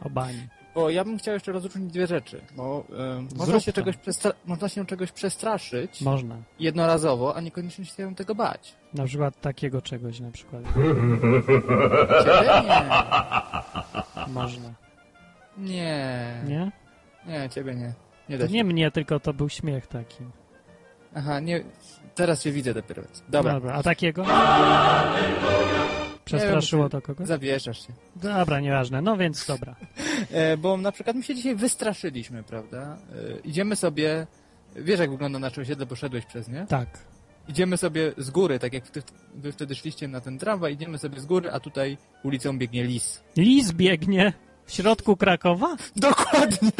O bani. Bo ja bym chciał jeszcze rozróżnić dwie rzeczy, bo yy, można, się czegoś można się czegoś przestraszyć Można. jednorazowo, a niekoniecznie się tego bać. Na przykład takiego czegoś na przykład. Ciebie nie. Można. Nie. Nie? Nie, ciebie nie. Nie da się. nie mnie, tylko to był śmiech taki. Aha, nie. Teraz cię widzę dopiero. Dobra. Dobra, a takiego? Przestraszyło to kogoś? Zawieszasz się. Dobra, nieważne. No więc dobra. E, bo na przykład my się dzisiaj wystraszyliśmy, prawda? E, idziemy sobie. Wiesz, jak wygląda nasze osiedle, bo szedłeś przez nie? Tak. Idziemy sobie z góry, tak jak ty, wy wtedy szliście na ten tramwaj, idziemy sobie z góry, a tutaj ulicą biegnie lis. Lis biegnie w środku Krakowa? Dokładnie.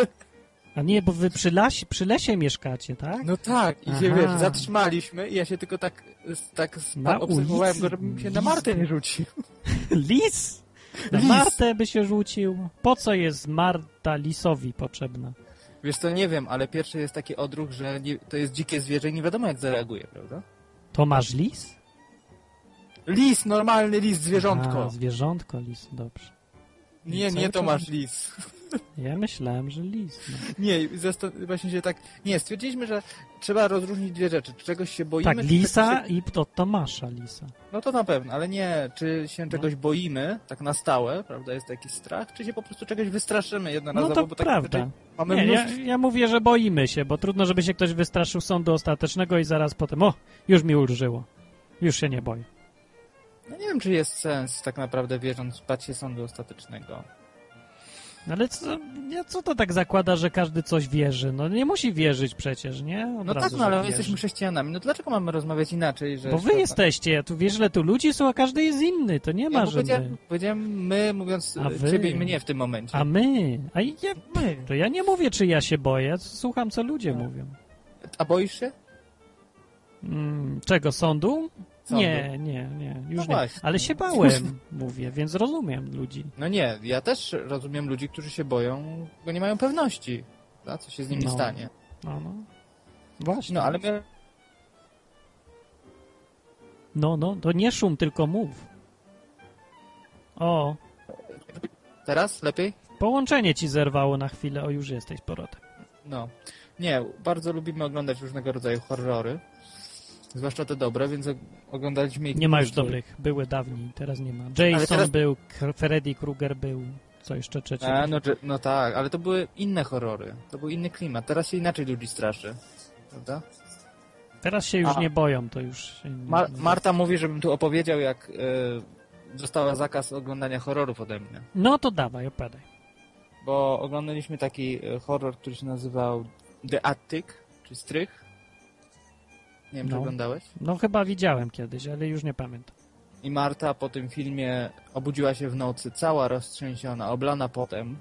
A nie, bo wy przy, lasie, przy lesie mieszkacie, tak? No tak, i się Aha. wiesz, zatrzymaliśmy i ja się tylko tak, tak Na obserwowałem ulicy? go, żebym się na Martę nie rzucił. Lis? Na Lis. Martę by się rzucił. Po co jest Marta lisowi potrzebna? Wiesz co, nie wiem, ale pierwszy jest taki odruch, że nie, to jest dzikie zwierzę i nie wiadomo jak zareaguje, prawda? To masz lis? Lis, normalny lis, zwierzątko. A, zwierzątko, lis, dobrze. Nie, nie, to czas- masz lis. Ja myślałem, że lis. No. Nie, właśnie się tak... Nie, stwierdziliśmy, że trzeba rozróżnić dwie rzeczy. Czy czegoś się boimy... Tak, lisa się... i to Tomasza lisa. No to na pewno, ale nie, czy się No. czegoś boimy, tak na stałe, prawda, jest taki strach, czy się po prostu czegoś wystraszymy No jednorazowo, to bo tak prawda. mamy Nie, ja, mnóstwo... ja mówię, że boimy się, bo trudno, żeby się ktoś wystraszył sądu ostatecznego i zaraz potem, o, już mi ulżyło. Już się nie boję. No nie wiem, czy jest sens tak naprawdę wierząc bać się sądu ostatecznego. No Ale co, co to tak zakłada, że każdy coś wierzy? No nie musi wierzyć przecież, nie? Od No razu, tak, no ale wierzy. jesteśmy chrześcijanami, no dlaczego mamy rozmawiać inaczej, że... Bo wy jesteście, tu wiesz, ile tu ludzi są, a każdy jest inny, to nie ma, bo że powiedziałem, my. powiedziałem my, mówiąc A a wy. ciebie i mnie w tym momencie. A my? A ja, My. to ja nie mówię, czy ja się boję, słucham, co ludzie mówią. A boisz się? Mm, czego, sądu? Nie, nie, nie, już No nie. właśnie. Ale się bałem, mówię, więc rozumiem ludzi. No nie, ja też rozumiem ludzi, którzy się boją, bo nie mają pewności, co się z nimi No. stanie. No, no. Właśnie. No, ale. No, no, to nie szum, tylko mów. O, Teraz lepiej? połączenie ci zerwało na chwilę, o już jesteś powrotem. No. Nie, bardzo lubimy oglądać różnego rodzaju horrory. Zwłaszcza te dobre, więc og- oglądaliśmy ich Nie ma już dobrych, były dawniej, teraz nie ma. Jason teraz- był, Freddy Krueger był, co jeszcze trzecie? A, no, no tak, ale to były inne horrory. To był inny klimat. Teraz się inaczej ludzi straszy. Prawda? Teraz się już A. nie boją, to już nie, Mar-. Marta mówi, żebym tu opowiedział, jak e, dostała zakaz oglądania horrorów ode mnie. No to dawaj, opadaj. Bo oglądaliśmy taki e, horror, który się nazywał The Attic, czy Strych. Nie wiem, czy No. oglądałeś? No chyba widziałem kiedyś, ale już nie pamiętam. I Marta po tym filmie obudziła się w nocy, cała roztrzęsiona, oblana potem.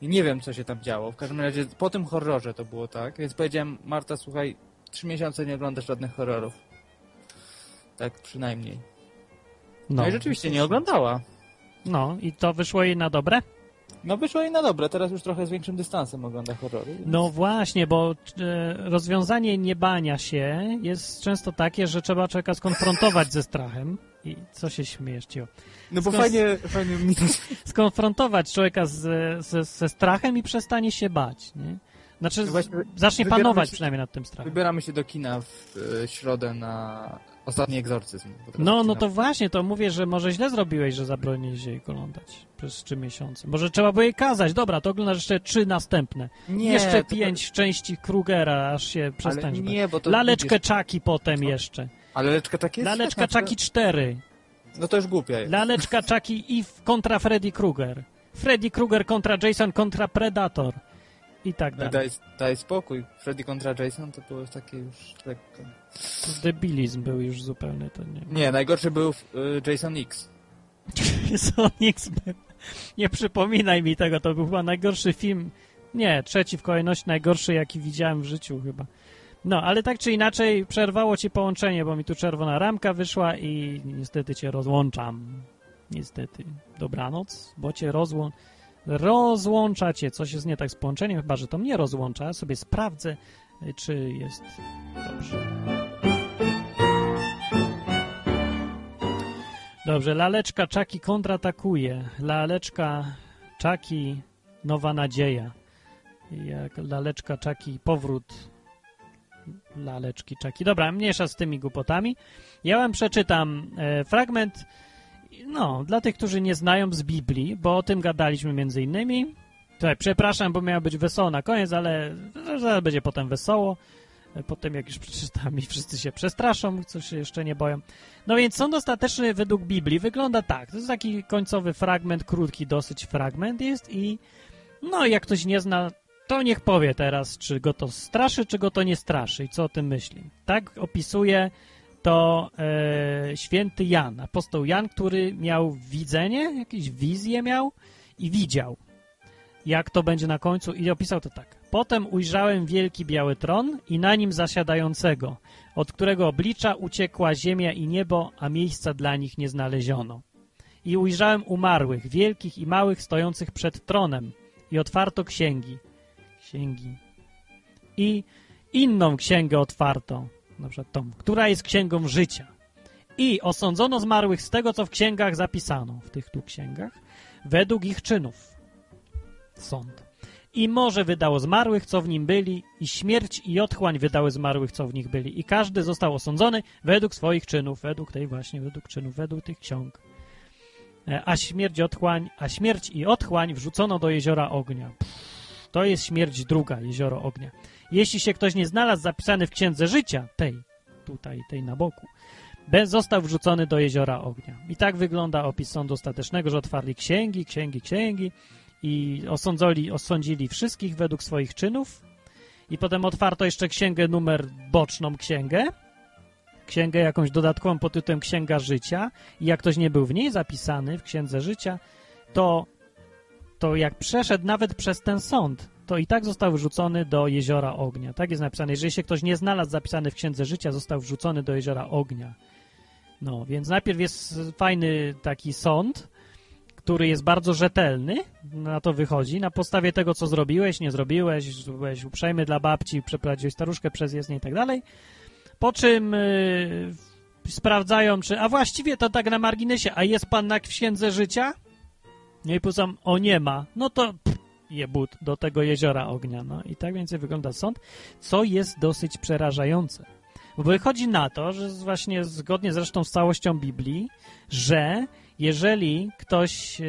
I nie wiem, co się tam działo. W każdym razie po tym horrorze to było tak. Więc powiedziałem, Marta, słuchaj, trzy miesiące nie oglądasz żadnych horrorów. Tak przynajmniej. No, No. i rzeczywiście nie oglądała. No i to wyszło jej na dobre? No wyszło jej na dobre, teraz już trochę z większym dystansem ogląda horrory. No właśnie, bo e, rozwiązanie niebania się jest często takie, że trzeba człowieka skonfrontować ze strachem. I co się śmiejesz, Cio? No bo Skon- fajnie, fajnie. Skonfrontować człowieka z, ze, ze strachem i przestanie się bać, nie? Znaczy, No właśnie, zacznie panować się- przynajmniej nad tym strachem. Wybieramy się do kina w e, środę na ostatni egzorcyzm. No, no to właśnie, to mówię, że może źle zrobiłeś, że zabroniłeś jej oglądać przez trzy miesiące. Może trzeba było jej kazać, dobra, to oglądasz jeszcze trzy następne. Nie, jeszcze to- pięć części Krugera, aż się przestaniesz nie, bo to Laleczkę widzisz- Czaki potem jeszcze. Ale Leczka takie jest Laleczka świetna, Czaki 4. No to już głupia jest. Laleczka Czaki i kontra Freddy Krueger. Freddy Krueger kontra Jason kontra Predator. I tak dalej. Daj, daj spokój. Freddy kontra Jason to było takie już lekko. Debilizm był już zupełny, to nie. Nie, najgorszy był y, Jason X. Sonic był. Nie przypominaj mi tego, to był chyba najgorszy film. Nie, trzeci w kolejności najgorszy, jaki widziałem w życiu chyba. No, ale tak czy inaczej przerwało ci połączenie, bo mi tu czerwona ramka wyszła i niestety cię rozłączam. Niestety. Dobranoc, bo cię rozłą... rozłącza cię. Coś jest nie tak z połączeniem, chyba że to mnie rozłącza. Sobie sprawdzę, y, czy jest dobrze. Dobrze, laleczka Czaki kontratakuje. Laleczka Czaki nowa nadzieja. Jak laleczka Czaki powrót laleczki Czaki. Dobra, mniejsza z tymi głupotami. Ja wam przeczytam e, fragment, no, dla tych, którzy nie znają z Biblii, bo o tym gadaliśmy między innymi. Tutaj, przepraszam, bo miało być wesoło na koniec, ale zaraz będzie potem wesoło. Potem jak już przeczytam i wszyscy się przestraszą, co się jeszcze nie boją. No więc sąd ostateczny według Biblii wygląda tak. To jest taki końcowy fragment, krótki dosyć fragment jest i no jak ktoś nie zna, to niech powie teraz, czy go to straszy, czy go to nie straszy i co o tym myśli. Tak opisuje to e, święty Jan, apostoł Jan, który miał widzenie, jakieś wizje miał i widział, jak to będzie na końcu i opisał to tak. Potem ujrzałem wielki biały tron i na nim zasiadającego, od którego oblicza uciekła ziemia i niebo, a miejsca dla nich nie znaleziono. I ujrzałem umarłych, wielkich i małych, stojących przed tronem i otwarto księgi. Księgi. I inną księgę otwarto, na przykład tą, która jest księgą życia. I osądzono zmarłych z tego, co w księgach zapisano, w tych tu księgach, według ich czynów. Sąd. I morze wydało zmarłych, co w nim byli, i śmierć i otchłań wydały zmarłych, co w nich byli. I każdy został osądzony według swoich czynów, według tej właśnie, według czynów, według tych ksiąg. E, A śmierć, otchłań, a śmierć i otchłań wrzucono do jeziora ognia. Pff, to jest śmierć druga, jezioro ognia. Jeśli się ktoś nie znalazł zapisany w księdze życia, tej, tutaj, tej na boku, został wrzucony do jeziora ognia. I tak wygląda opis sądu ostatecznego, że otwarli księgi, księgi, księgi i osądzili, osądzili wszystkich według swoich czynów. I potem otwarto jeszcze księgę numer boczną księgę, księgę jakąś dodatkową pod tytułem Księga Życia i jak ktoś nie był w niej zapisany w Księdze Życia, to, to jak przeszedł nawet przez ten sąd, to i tak został wrzucony do jeziora ognia. Tak jest napisane. Jeżeli się ktoś nie znalazł zapisany w Księdze Życia, został wrzucony do jeziora ognia. No, więc najpierw jest fajny taki sąd, który jest bardzo rzetelny, na to wychodzi, na podstawie tego, co zrobiłeś, nie zrobiłeś, byłeś uprzejmy dla babci, przeprowadziłeś staruszkę przez jezdnię i tak dalej. Po czym y, sprawdzają, czy, a właściwie to tak na marginesie, a jest pan na księdze życia? No i potem, o nie ma, no to pff, jebut do tego jeziora ognia. No i tak więcej wygląda sąd, co jest dosyć przerażające. Bo wychodzi na to, że właśnie zgodnie zresztą z całością Biblii, że jeżeli ktoś e,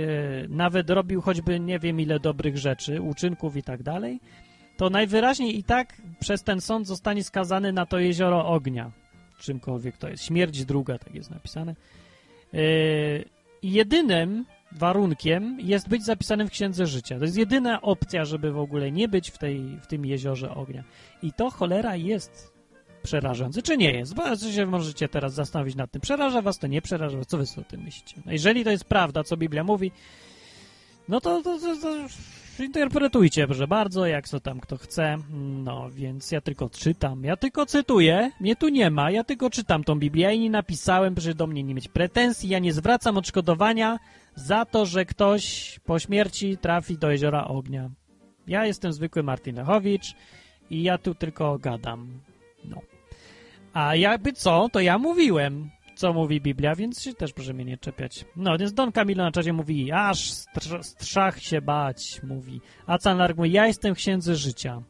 nawet robił choćby nie wiem ile dobrych rzeczy, uczynków i tak dalej, to najwyraźniej i tak przez ten sąd zostanie skazany na to jezioro ognia. Czymkolwiek to jest. Śmierć druga, tak jest napisane. I jedynym warunkiem jest być zapisanym w Księdze Życia. To jest jedyna opcja, żeby w ogóle nie być w, tej, w tym jeziorze ognia. I to cholera jest przerażające, czy nie jest? Bo się możecie teraz zastanowić nad tym. Przeraża was to, nie przeraża was? Co wy sobie o tym myślicie? No jeżeli to jest prawda, co Biblia mówi, no to, to, to, to interpretujcie, proszę bardzo, jak to tam kto chce. No, więc ja tylko czytam. Ja tylko cytuję. Mnie tu nie ma. Ja tylko czytam tą Biblię. Ja nie napisałem, proszę do mnie nie mieć pretensji. Ja nie zwracam odszkodowania za to, że ktoś po śmierci trafi do jeziora ognia. Ja jestem zwykły Martin Lechowicz i ja tu tylko gadam. No. A jakby co, to ja mówiłem, co mówi Biblia, więc się też proszę mnie nie czepiać. No, więc Don Camilo na czacie mówi, aż str- strach się bać, mówi. A Canlark mówi, ja jestem w księdze życia.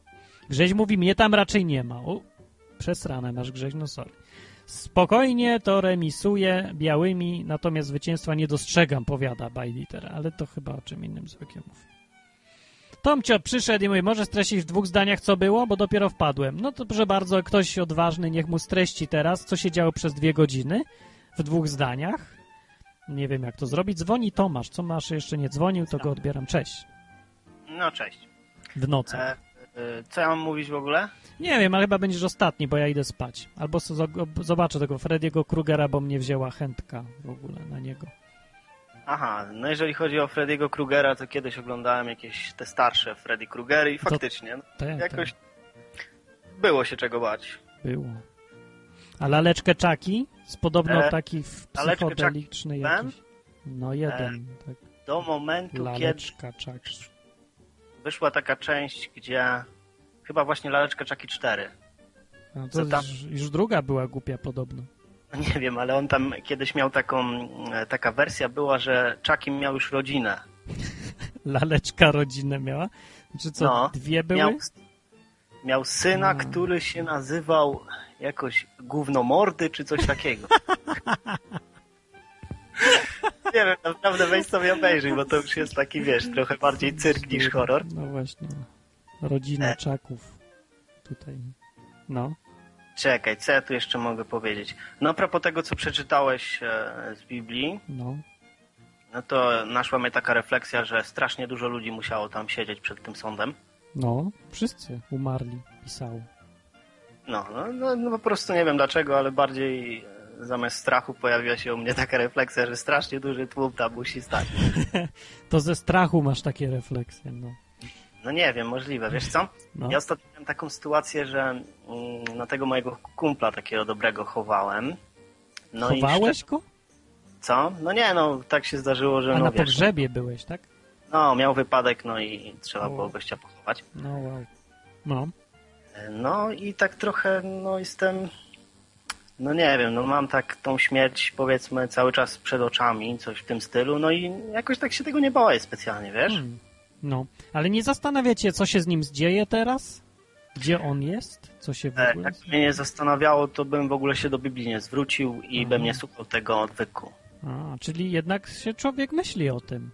Grześ mówi, mnie tam raczej nie ma. O, przesrane masz Grześ, no sorry. Spokojnie to remisuje białymi, natomiast zwycięstwa nie dostrzegam, powiada Bajliter, ale to chyba o czym innym zwykle mówi. Tomcio przyszedł i mówi, może streścić w dwóch zdaniach, co było, bo dopiero wpadłem. No to proszę bardzo, ktoś odważny, niech mu streści teraz, co się działo przez dwie godziny w dwóch zdaniach. Nie wiem, jak to zrobić. Dzwoni Tomasz. Co masz jeszcze nie dzwonił, to go odbieram. Cześć. No cześć. W nocy. E, e, co ja mam mówić w ogóle? Nie wiem, ale chyba będziesz ostatni, bo ja idę spać. Albo zobaczę tego Frediego Krugera, bo mnie wzięła chętka w ogóle na niego. Aha, no jeżeli chodzi o Freddy'ego Krugera, to kiedyś oglądałem jakieś te starsze Freddy Krugery i faktycznie, no, tak, jakoś było się czego bać. Było. A laleczkę Czaki? Z podobno E, taki psychodeliczny jakiś. No jeden. tak. Do momentu, kiedy Laleczka Czaki. wyszła taka część, gdzie chyba właśnie Laleczka Chucky 4. A Co to tam? już, już druga była głupia podobno. Nie wiem, ale on tam kiedyś miał taką, e, taka wersja była, że Chucky miał już rodzinę. Laleczka rodzinę miała? Czy co, No, dwie były? Miał, miał syna, który się nazywał jakoś gównomordy, czy coś takiego. Nie wiem, naprawdę weź sobie obejrzyj, bo to już jest taki, wiesz, trochę bardziej cyrk niż horror. No właśnie. Rodzina E. Czaków. Tutaj. No. Czekaj, co ja tu jeszcze mogę powiedzieć? No a propos tego, co przeczytałeś e, z Biblii, No. no to naszła mnie taka refleksja, że strasznie dużo ludzi musiało tam siedzieć przed tym sądem. No. Wszyscy umarli, pisało. No, no, no, no po prostu nie wiem dlaczego, ale bardziej e, zamiast strachu pojawiła się u mnie taka refleksja, że strasznie duży tłum tam musi stać. To ze strachu masz takie refleksje, no. No nie wiem, możliwe, wiesz co? No. Ja ostatnio miałem taką sytuację, że mm, na tego mojego kumpla takiego dobrego chowałem. No Chowałeś szczerze- go? Co? No nie, no tak się zdarzyło, że A no na wiesz, pogrzebie byłeś, tak? no miał wypadek, no i trzeba było gościa pochować. No wow. No. No i tak trochę, no jestem, no nie wiem, no mam tak tą śmierć powiedzmy cały czas przed oczami, coś w tym stylu, no i jakoś tak się tego nie boję specjalnie, wiesz? Hmm. No. Ale nie zastanawiacie, co się z nim dzieje teraz? Gdzie on jest? Co się w E, ogóle... Jak mnie nie zastanawiało, to bym w ogóle się do Biblii nie zwrócił i Mhm. bym nie słuchał tego odwyku. A, czyli jednak się człowiek myśli o tym.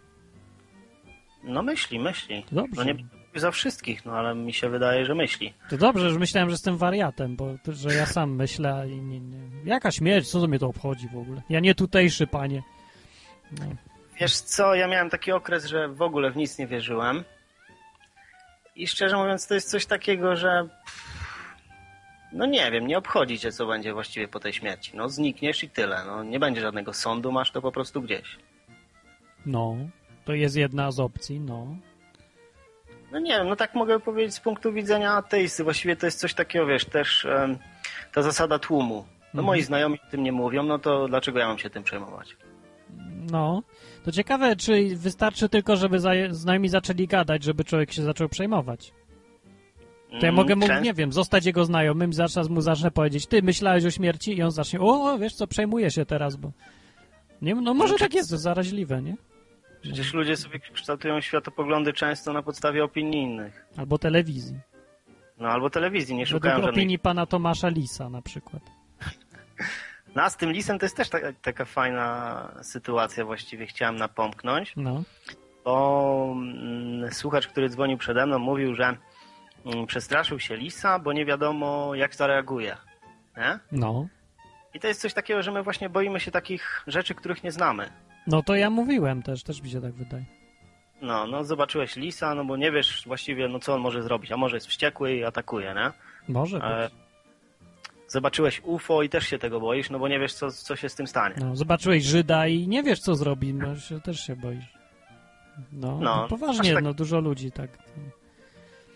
No myśli, myśli. Dobrze. No nie za wszystkich, no ale mi się wydaje, że myśli. To dobrze, że myślałem, że jestem wariatem, bo że ja sam myślę a i nie, nie. Jaka śmierć? Co to mnie to obchodzi w ogóle? Ja nie tutejszy, panie. No. Wiesz co, ja miałem taki okres, że w ogóle w nic nie wierzyłem. I szczerze mówiąc, to jest coś takiego, że no nie wiem, nie obchodzi cię, co będzie właściwie po tej śmierci. No znikniesz i tyle. No nie będzie żadnego sądu, masz to po prostu gdzieś. no, to jest jedna z opcji, no. No nie wiem, no tak mogę powiedzieć z punktu widzenia ateisty. Właściwie to jest coś takiego, wiesz, też ta zasada tłumu. No Mhm. moi znajomi o tym nie mówią, no to dlaczego ja mam się tym przejmować? No, to ciekawe, czy wystarczy tylko, żeby zaje- znajomi zaczęli gadać, żeby człowiek się zaczął przejmować. To ja Mm, mogę mu, często- nie wiem, zostać jego znajomym, zaraz mu zacznę powiedzieć, ty myślałeś o śmierci i on zacznie, o, wiesz co, przejmuję się teraz, bo... Nie, no może No, tak jest, to zaraźliwe, nie? Przecież ludzie sobie kształtują światopoglądy często na podstawie opinii innych. Albo telewizji. No albo telewizji, nie szukają Według żadnej... opinii pana Tomasza Lisa na przykład. No a z tym lisem to jest też taka, taka fajna sytuacja właściwie, chciałem napomknąć, No. bo mm, słuchacz, który dzwonił przede mną, mówił, że mm, przestraszył się lisa, bo nie wiadomo jak zareaguje. Nie? No. I to jest coś takiego, że my właśnie boimy się takich rzeczy, których nie znamy. No to ja mówiłem też, też mi się tak wydaje. No, no zobaczyłeś lisa, no bo nie wiesz właściwie, no co on może zrobić, a może jest wściekły i atakuje, nie? Może E. Zobaczyłeś UFO i też się tego boisz, no bo nie wiesz, co, co się z tym stanie. No, zobaczyłeś Żyda i nie wiesz, co zrobi, no się, też się boisz. No, No, poważnie, aż tak- no dużo ludzi tak.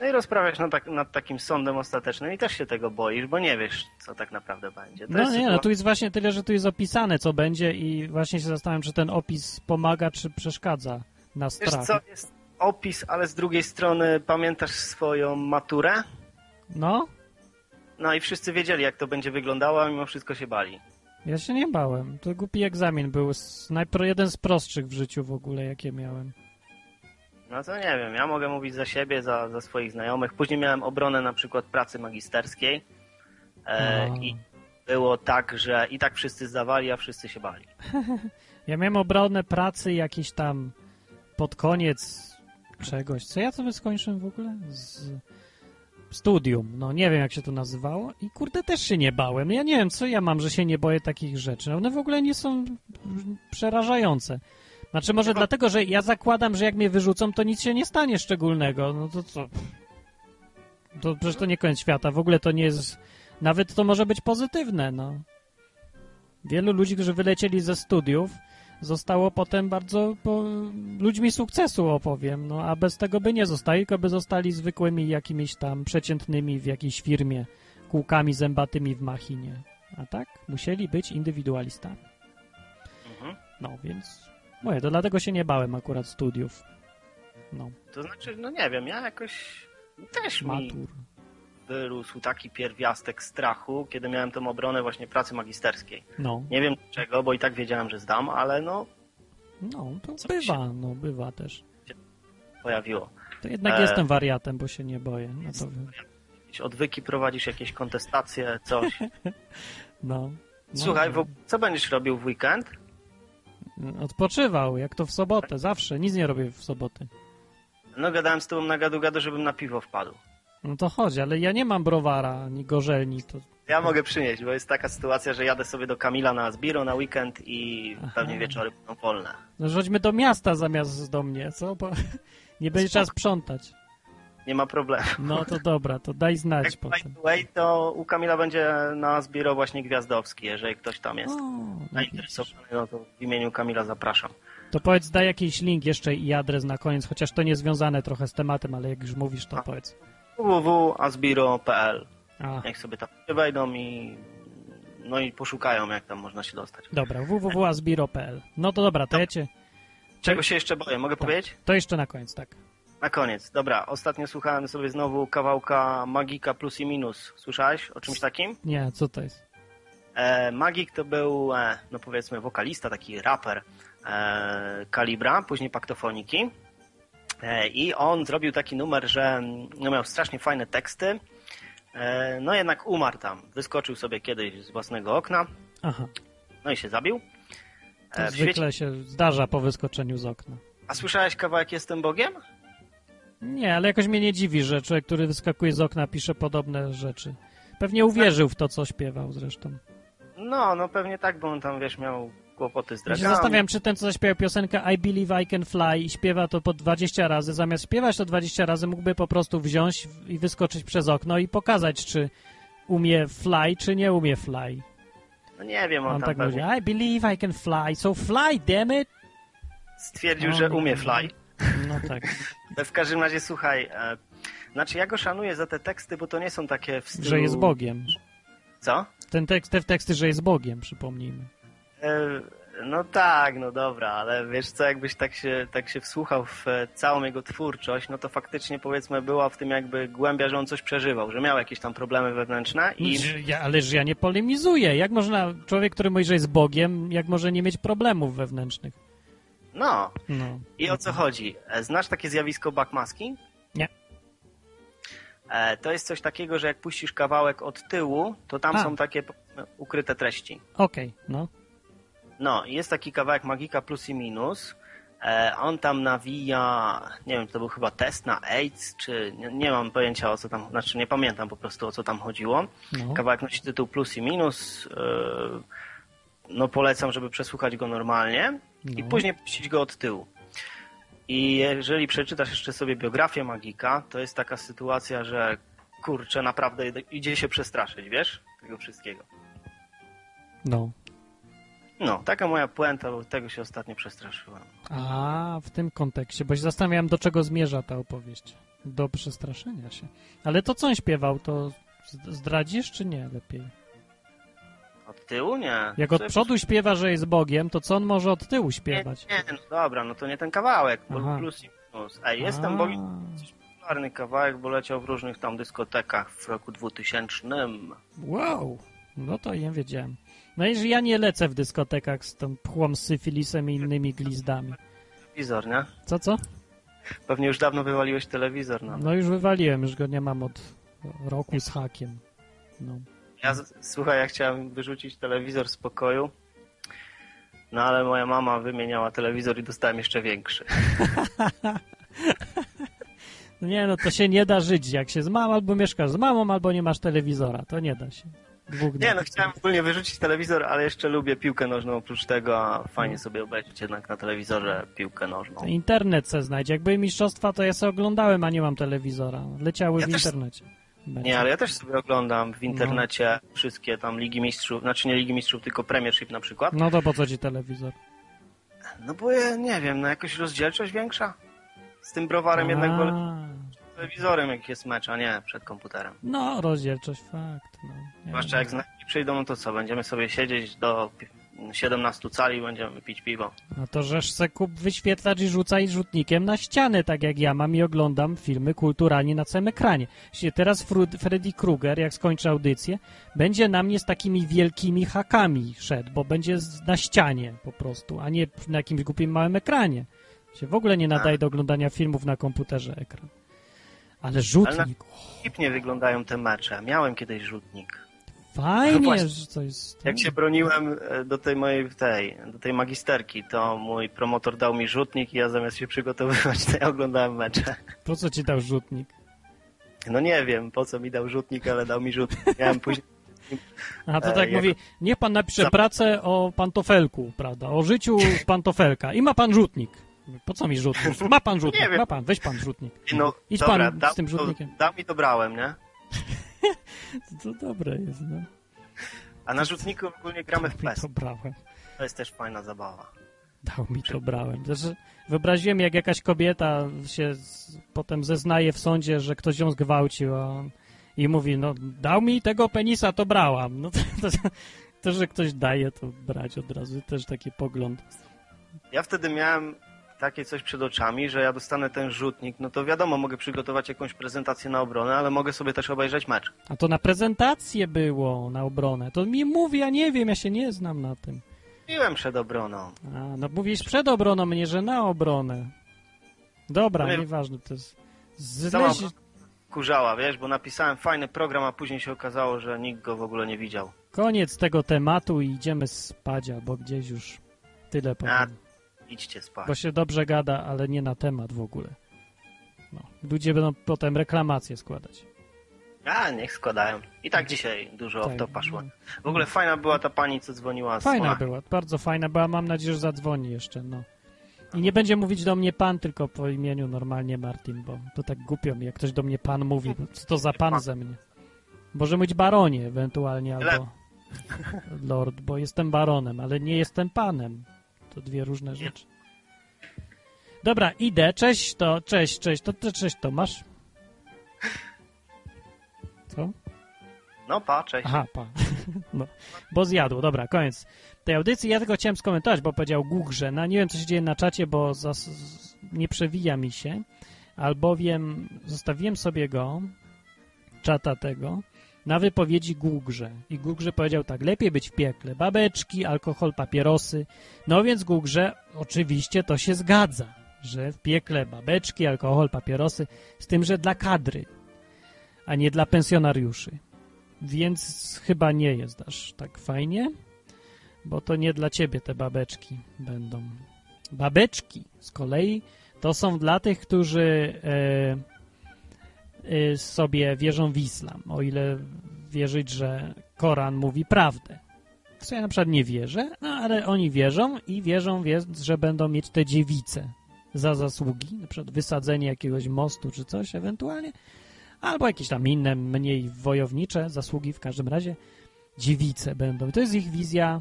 No i rozprawiasz nad, tak, nad takim sądem ostatecznym i też się tego boisz, bo nie wiesz, co tak naprawdę będzie. To No nie, no sytuacja- tu jest właśnie tyle, że tu jest opisane, co będzie i właśnie się zastanawiam, czy ten opis pomaga, czy przeszkadza na Wiesz strach. co, jest opis, ale z drugiej strony pamiętasz swoją maturę? No, No i wszyscy wiedzieli, jak to będzie wyglądało, a mimo wszystko się bali. ja się nie bałem. To głupi egzamin był, z, najpro, jeden z prostszych w życiu w ogóle, jakie miałem. No to nie wiem, ja mogę mówić za siebie, za, za swoich znajomych. Później miałem obronę na przykład pracy magisterskiej e, No. i było tak, że i tak wszyscy zdawali, a wszyscy się bali. Ja miałem obronę pracy jakieś tam pod koniec czegoś. Co ja sobie skończyłem w ogóle? Z studium. No nie wiem, jak się to nazywało. I kurde, też się nie bałem. Ja nie wiem, co ja mam, że się nie boję takich rzeczy. One w ogóle nie są przerażające. Znaczy może dlatego, że ja zakładam, że jak mnie wyrzucą, to nic się nie stanie szczególnego. No to co? To przecież to nie koniec świata. W ogóle to nie jest... Nawet to może być pozytywne, no. Wielu ludzi, którzy wylecieli ze studiów, zostało potem bardzo po, ludźmi sukcesu, opowiem, no a bez tego by nie zostali, tylko by zostali zwykłymi jakimiś tam przeciętnymi w jakiejś firmie, kółkami zębatymi w machinie. A tak? Musieli być indywidualistami. Mhm. No, więc mówię, to dlatego się nie bałem akurat studiów. No, To znaczy, no nie wiem, ja jakoś też mi matur. Wyrósł taki pierwiastek strachu, kiedy miałem tą obronę właśnie pracy magisterskiej. No, Nie wiem czego, bo i tak wiedziałem, że zdam, ale no no, to bywa, no, bywa też. pojawiło. To jednak E, jestem wariatem, bo się nie boję. No to Jakieś odwyki prowadzisz, jakieś kontestacje, coś. no. no Słuchaj, w, co będziesz robił w weekend? Odpoczywał, jak to w sobotę, zawsze. Nic nie robię w soboty. No gadałem z tobą na gadu gadu, żebym na piwo wpadł. No to chodź, ale ja nie mam browara, ani gorzelni, to... Ja mogę przynieść, bo jest taka sytuacja, że jadę sobie do Kamila na Zbiro na weekend i pewnie wieczory będą wolne. No chodźmy do miasta zamiast do mnie, co? Bo nie będzie trzeba sprzątać. Nie ma problemu. No to dobra, to daj znać Jak by potem. the way, to u Kamila będzie na Zbiro właśnie Gwiazdowski, jeżeli ktoś tam jest no zainteresowany, no to w imieniu Kamila zapraszam. To powiedz, daj jakiś link jeszcze i adres na koniec, chociaż to nie związane trochę z tematem, ale jak już mówisz, to powiedz. www.azbiro.pl. Niech sobie tam wejdą i no i poszukają, jak tam można się dostać. Dobra, www.azbiro.pl No to dobra, to ja cię... Czego się jeszcze boję? Mogę powiedzieć? To jeszcze na koniec, tak. Na koniec, dobra. Ostatnio słuchałem sobie znowu kawałka Magika Plus i Minus. Słyszałeś o czymś takim? Nie, co to jest? E, Magik to był, e, no powiedzmy, wokalista, taki raper e, Kalibra, później Paktofoniki. E, I on zrobił taki numer, że mm, no, miał strasznie fajne teksty. E, no jednak umarł tam. Wyskoczył sobie kiedyś z własnego okna. Aha, No i się zabił. to E, zwykle świecie... się zdarza po wyskoczeniu z okna. A słyszałeś kawałek Jestem Bogiem? Nie, ale jakoś mnie nie dziwi, że człowiek, który wyskakuje z okna, pisze podobne rzeczy. Pewnie uwierzył w to, co śpiewał zresztą. No, no pewnie tak, bo on tam, wiesz, miał kłopoty z Ja dragami. się zastanawiam, czy ten, co zaśpiewał piosenkę I Believe I Can Fly i śpiewa to po 20 razy, zamiast śpiewać to 20 razy, mógłby po prostu wziąć i wyskoczyć przez okno i pokazać, czy umie fly, czy nie umie fly. No nie wiem, on, On tak mówi, I believe I can fly, so fly, damn it! stwierdził, No, że umie fly. No tak. W każdym razie, słuchaj, e, znaczy ja go szanuję za te teksty, bo to nie są takie w stylu... Że jest Bogiem. Co? Ten tekst, te teksty, że jest Bogiem, przypomnijmy. E, no tak, no dobra, ale wiesz co, jakbyś tak się, tak się wsłuchał w e, całą jego twórczość, no to faktycznie powiedzmy była w tym jakby głębia, że on coś przeżywał, że miał jakieś tam problemy wewnętrzne i... Że Ja, ależ ja nie polemizuję. Jak można, człowiek, który mówi, że jest Bogiem, jak może nie mieć problemów wewnętrznych? No, No. i o co chodzi? E, Znasz takie zjawisko backmasking? Nie. To jest coś takiego, że jak puścisz kawałek od tyłu, to tam A. są takie ukryte treści. Okej, no. No, jest taki kawałek Magika Plus i Minus. E, on tam nawija, nie wiem, to był chyba test na AIDS, czy nie, nie mam pojęcia o co tam, znaczy nie pamiętam po prostu o co tam chodziło. No. Kawałek nosi tytuł Plus i Minus. E, no polecam, żeby przesłuchać go normalnie i No. później puścić go od tyłu. I jeżeli przeczytasz jeszcze sobie biografię Magika, to jest taka sytuacja, że kurczę, naprawdę idzie się przestraszyć, wiesz? Tego wszystkiego. No. No, taka moja puenta, bo tego się ostatnio przestraszyłem. A, w tym kontekście, bo się zastanawiałem, do czego zmierza ta opowieść. Do przestraszenia się. Ale to, co on śpiewał, to zdradzisz, czy nie lepiej? Od tyłu? Nie. Jak od przodu śpiewa, że jest Bogiem, to co on może od tyłu Nie, śpiewać? nie, no dobra, no to nie ten kawałek, bo Aha. plus i minus. Ej, jestem A. Bogiem, popularny kawałek, bo leciał w różnych tam dyskotekach w roku 2000. Wow, no to nie wiedziałem. No i że ja nie lecę w dyskotekach z tą pchłą syfilisem i innymi glizdami. Telewizor, nie? Co, co? Pewnie już dawno wywaliłeś telewizor, no. No już wywaliłem, już go nie mam od roku z hakiem. No. Ja, z- słuchaj, ja chciałem wyrzucić telewizor z pokoju, no ale moja mama wymieniała telewizor i dostałem jeszcze większy. No nie, no to się nie da żyć. Jak się z mamą, albo mieszkasz z mamą, albo nie masz telewizora. To nie da się. Nie, no chciałem ogólnie wyrzucić telewizor, ale jeszcze lubię piłkę nożną oprócz tego, a fajnie sobie obejrzeć jednak na telewizorze piłkę nożną. Internet se znajdź. Jak były mistrzostwa, to ja sobie oglądałem, a nie mam telewizora. Leciały Ja w też- internecie. Będzie. Nie, ale ja też sobie oglądam w internecie No. wszystkie tam Ligi Mistrzów, znaczy nie Ligi Mistrzów, tylko Premiership na przykład. No to po co ci telewizor? No bo ja nie wiem, no jakoś rozdzielczość większa? Z tym browarem jednak A, wolę z telewizorem, jak jest mecz, a nie przed komputerem. No, rozdzielczość, fakt. No. Zwłaszcza jak znajomi przyjdą, no to co, będziemy sobie siedzieć do pi- 17 cali i będziemy pić piwo. No to żeż se kup wyświetlacz i rzucaj rzutnikiem na ścianę, tak jak ja mam i oglądam filmy kulturalnie na całym ekranie. Jeśli Teraz Freddy Krueger, jak skończy audycję, będzie na mnie z takimi wielkimi hakami szedł, bo będzie na ścianie po prostu, a nie na jakimś głupim małym ekranie. Się w ogóle nie nadaje do oglądania filmów na komputerze ekran. Ale Ale rzutnik, pięknie wyglądają te mecze. Miałem kiedyś rzutnik. No fajnie, właśnie. że to jest... Jak się broniłem e, do tej mojej tej, do tej magisterki, to mój promotor dał mi rzutnik i ja zamiast się przygotowywać, to ja oglądałem mecze. Po co ci dał rzutnik? No nie wiem, po co mi dał rzutnik, ale dał mi rzutnik. Miałem później... A to e, tak jako- mówi, niech pan napisze pracę o pantofelku, prawda? O życiu pantofelka. I ma pan rzutnik. Po co mi rzutnik? Ma pan rzutnik, Nie wiem. ma pan, weź pan rzutnik. No, Idź dobra, pan dał, z tym rzutnikiem. dał mi to brałem, nie? To, to dobre jest, no. A na rzutniku ogólnie gramy w PES. To brałem. To jest też fajna zabawa. Dał mi to brałem. Znaczy, wyobraziłem, jak jakaś kobieta się z, potem zeznaje w sądzie, że ktoś ją zgwałcił, a on, i mówi, no dał mi tego penisa, to brałam. No to, to, to, że ktoś daje, to brać od razu. Też taki pogląd. Ja wtedy miałem takie coś przed oczami, że ja dostanę ten rzutnik, no to wiadomo, mogę przygotować jakąś prezentację na obronę, ale mogę sobie też obejrzeć mecz. A to na prezentację było, na obronę. To mi mówi, ja nie wiem, ja się nie znam na tym. Piłem przed obroną. A, no mówisz przed obroną, mnie, że na obronę. Dobra, nie- nieważne, to jest... Zleś... kurzała, wiesz, bo napisałem fajny program, a później się okazało, że nikt go w ogóle nie widział. Koniec tego tematu i idziemy spać, albo gdzieś już tyle powiem. Idźcie spać. Bo się dobrze gada, ale nie na temat w ogóle. No. Ludzie będą potem reklamacje składać. A, niech składają. I tak dzisiaj dużo Tak. off-topa szło. W ogóle fajna była ta pani, co dzwoniła z Fajna była, bardzo fajna była. Mam nadzieję, że zadzwoni jeszcze, no. I nie będzie mówić do mnie pan, tylko po imieniu normalnie Martin, bo to tak głupio mi, jak ktoś do mnie pan mówi. No, co to za pan ze mnie? Może mówić baronie ewentualnie, albo lord, bo jestem baronem, ale nie jestem panem. To dwie różne rzeczy. Dobra, idę. Cześć to, cześć, cześć, to, to cześć Tomasz. Co? No pa, cześć. Aha, pa. No, bo zjadł. Dobra, koniec tej audycji. Ja tylko chciałem skomentować, bo powiedział. No nie wiem, co się dzieje na czacie, bo zas... nie przewija mi się, albowiem zostawiłem sobie go, czata tego, na wypowiedzi Google. I Google powiedział tak, lepiej być w piekle. Babeczki, alkohol, papierosy. No więc Google, oczywiście to się zgadza, że w piekle babeczki, alkohol, papierosy, z tym, że dla kadry, a nie dla pensjonariuszy. Więc chyba nie jest aż tak fajnie, bo to nie dla ciebie te babeczki będą. Babeczki z kolei to są dla tych, którzy e, sobie wierzą w islam, o ile wierzyć, że Koran mówi prawdę. W co ja na przykład nie wierzę, no ale oni wierzą i wierzą, więc, że będą mieć te dziewice za zasługi, na przykład wysadzenie jakiegoś mostu czy coś ewentualnie, albo jakieś tam inne, mniej wojownicze zasługi w każdym razie. Dziewice będą. To jest ich wizja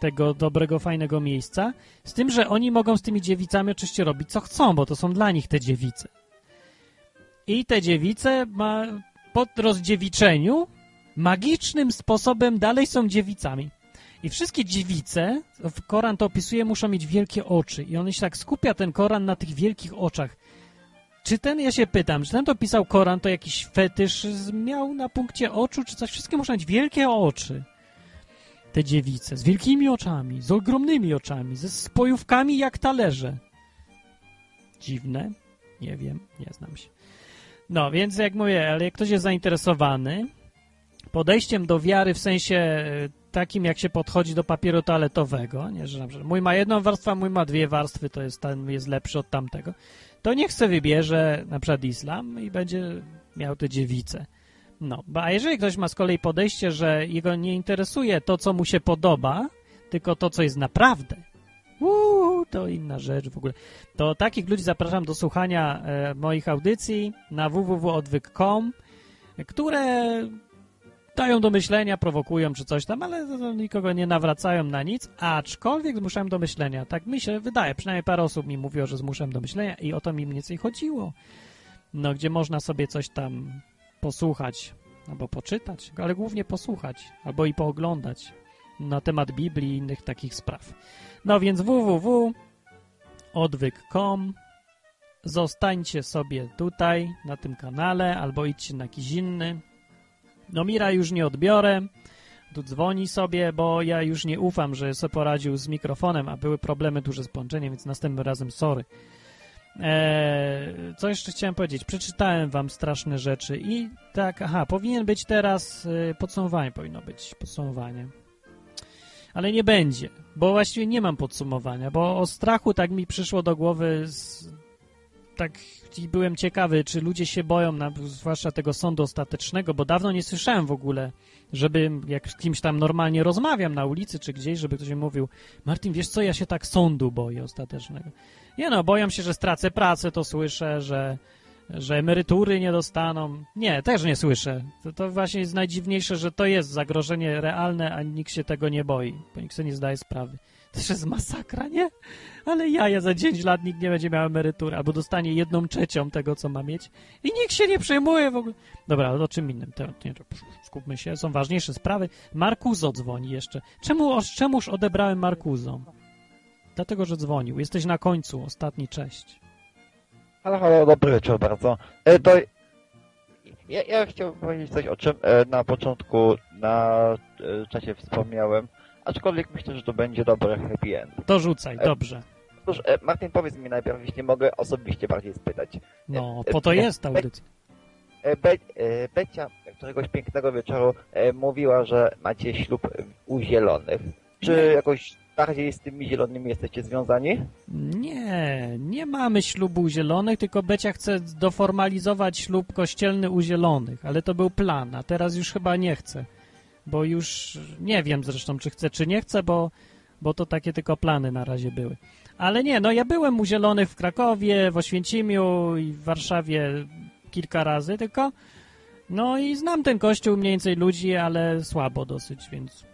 tego dobrego, fajnego miejsca, z tym, że oni mogą z tymi dziewicami oczywiście robić co chcą, bo to są dla nich te dziewice. I te dziewice ma, po rozdziewiczeniu magicznym sposobem dalej są dziewicami. I wszystkie dziewice, w Koran to opisuje, muszą mieć wielkie oczy. I on się tak skupia, ten Koran, na tych wielkich oczach. Czy ten, ja się pytam, czy ten to pisał Koran, to jakiś fetysz miał na punkcie oczu, czy coś? Wszystkie muszą mieć wielkie oczy. Te dziewice, z wielkimi oczami, z ogromnymi oczami, ze spojówkami jak talerze. Dziwne? Nie wiem, nie znam się. No, więc jak mówię, ale jak ktoś jest zainteresowany podejściem do wiary w sensie e, takim, jak się podchodzi do papieru toaletowego, nie, że na przykład mój ma jedną warstwę, mój ma dwie warstwy, to jest, ten jest lepszy od tamtego, to niech se wybierze na przykład islam i będzie miał te dziewice. No, a jeżeli ktoś ma z kolei podejście, że jego nie interesuje to, co mu się podoba, tylko to, co jest naprawdę, Uuu, to inna rzecz w ogóle. To takich ludzi zapraszam do słuchania e, moich audycji na www.odwyk.com, które dają do myślenia, prowokują czy coś tam, ale nikogo nie nawracają na nic, aczkolwiek zmuszają do myślenia. Tak mi się wydaje, przynajmniej parę osób mi mówiło, że zmuszam do myślenia i o to mi mniej więcej chodziło. No, gdzie można sobie coś tam posłuchać, albo poczytać, ale głównie posłuchać, albo i pooglądać na temat Biblii i innych takich spraw. No więc www.odwyk.com Zostańcie sobie tutaj, na tym kanale, albo idźcie na jakiś inny. No Mira już nie odbiorę, tu dzwoni sobie, bo ja już nie ufam, że sobie poradził z mikrofonem, a były problemy duże z połączeniem, więc następnym razem sorry. Eee, co jeszcze chciałem powiedzieć? Przeczytałem wam straszne rzeczy i tak, aha, powinien być teraz y, podsumowanie, powinno być podsumowanie. Ale nie będzie, bo właściwie nie mam podsumowania, bo o strachu tak mi przyszło do głowy z, tak byłem ciekawy, czy ludzie się boją, na, zwłaszcza tego sądu ostatecznego, bo dawno nie słyszałem w ogóle, żeby jak z kimś tam normalnie rozmawiam na ulicy czy gdzieś, żeby ktoś mi mówił, Martin, wiesz co, ja się tak sądu boję ostatecznego. Nie no, boją się, że stracę pracę, to słyszę, że, że emerytury nie dostaną. Nie, też nie słyszę. To, to właśnie jest najdziwniejsze, że to jest zagrożenie realne, a nikt się tego nie boi, bo nikt sobie nie zdaje sprawy. To też jest masakra, nie? Ale ja, ja za 10 lat nikt nie będzie miał emerytury, albo dostanie jedną trzecią tego, co ma mieć i nikt się nie przejmuje w ogóle. Dobra, o czym innym? Nie, skupmy się, są ważniejsze sprawy. Markuzo dzwoni jeszcze. Czemu, czemuż odebrałem Markuzo? Dlatego, że dzwonił. Jesteś na końcu, ostatni, cześć. Halo, halo, dobry wieczór bardzo. E, to ja, ja chciałbym powiedzieć coś, o czym e, na początku na e, czasie wspomniałem, aczkolwiek myślę, że to będzie dobre happy end. To rzucaj, E, dobrze. Otóż, e, Martin, powiedz mi najpierw, jeśli mogę osobiście bardziej spytać. No, E, po to jest audycja. Be, Becia któregoś pięknego wieczoru mówiła, że macie ślub u zielonych. Czy jakoś bardziej z tymi zielonymi jesteście związani? Nie, nie mamy ślubu u zielonych, tylko Becia chce doformalizować ślub kościelny u zielonych, ale to był plan, a teraz już chyba nie chce, bo już nie wiem zresztą, czy chce, czy nie chce, bo, bo to takie tylko plany na razie były. Ale nie, no ja byłem u zielonych w Krakowie, w Oświęcimiu i w Warszawie kilka razy tylko, no i znam ten kościół mniej więcej ludzi, ale słabo dosyć, więc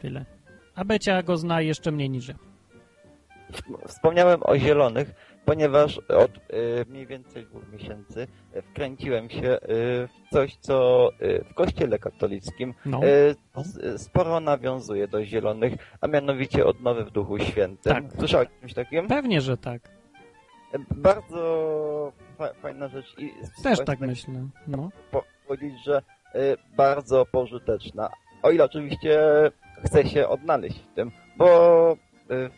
tyle. A Becia go zna jeszcze mniej niż ja. Wspomniałem o zielonych, ponieważ od y, mniej więcej dwóch miesięcy wkręciłem się y, w coś, co y, w kościele katolickim No. y, s- sporo nawiązuje do zielonych, a mianowicie odnowy w Duchu Świętym. Tak. Słyszałeś o czymś takim? Pewnie, że tak. Y, Bardzo fa fajna rzecz i Też tak myślę. No. po- powiedzieć, że y, bardzo pożyteczna. O ile oczywiście chce się odnaleźć w tym, bo, y,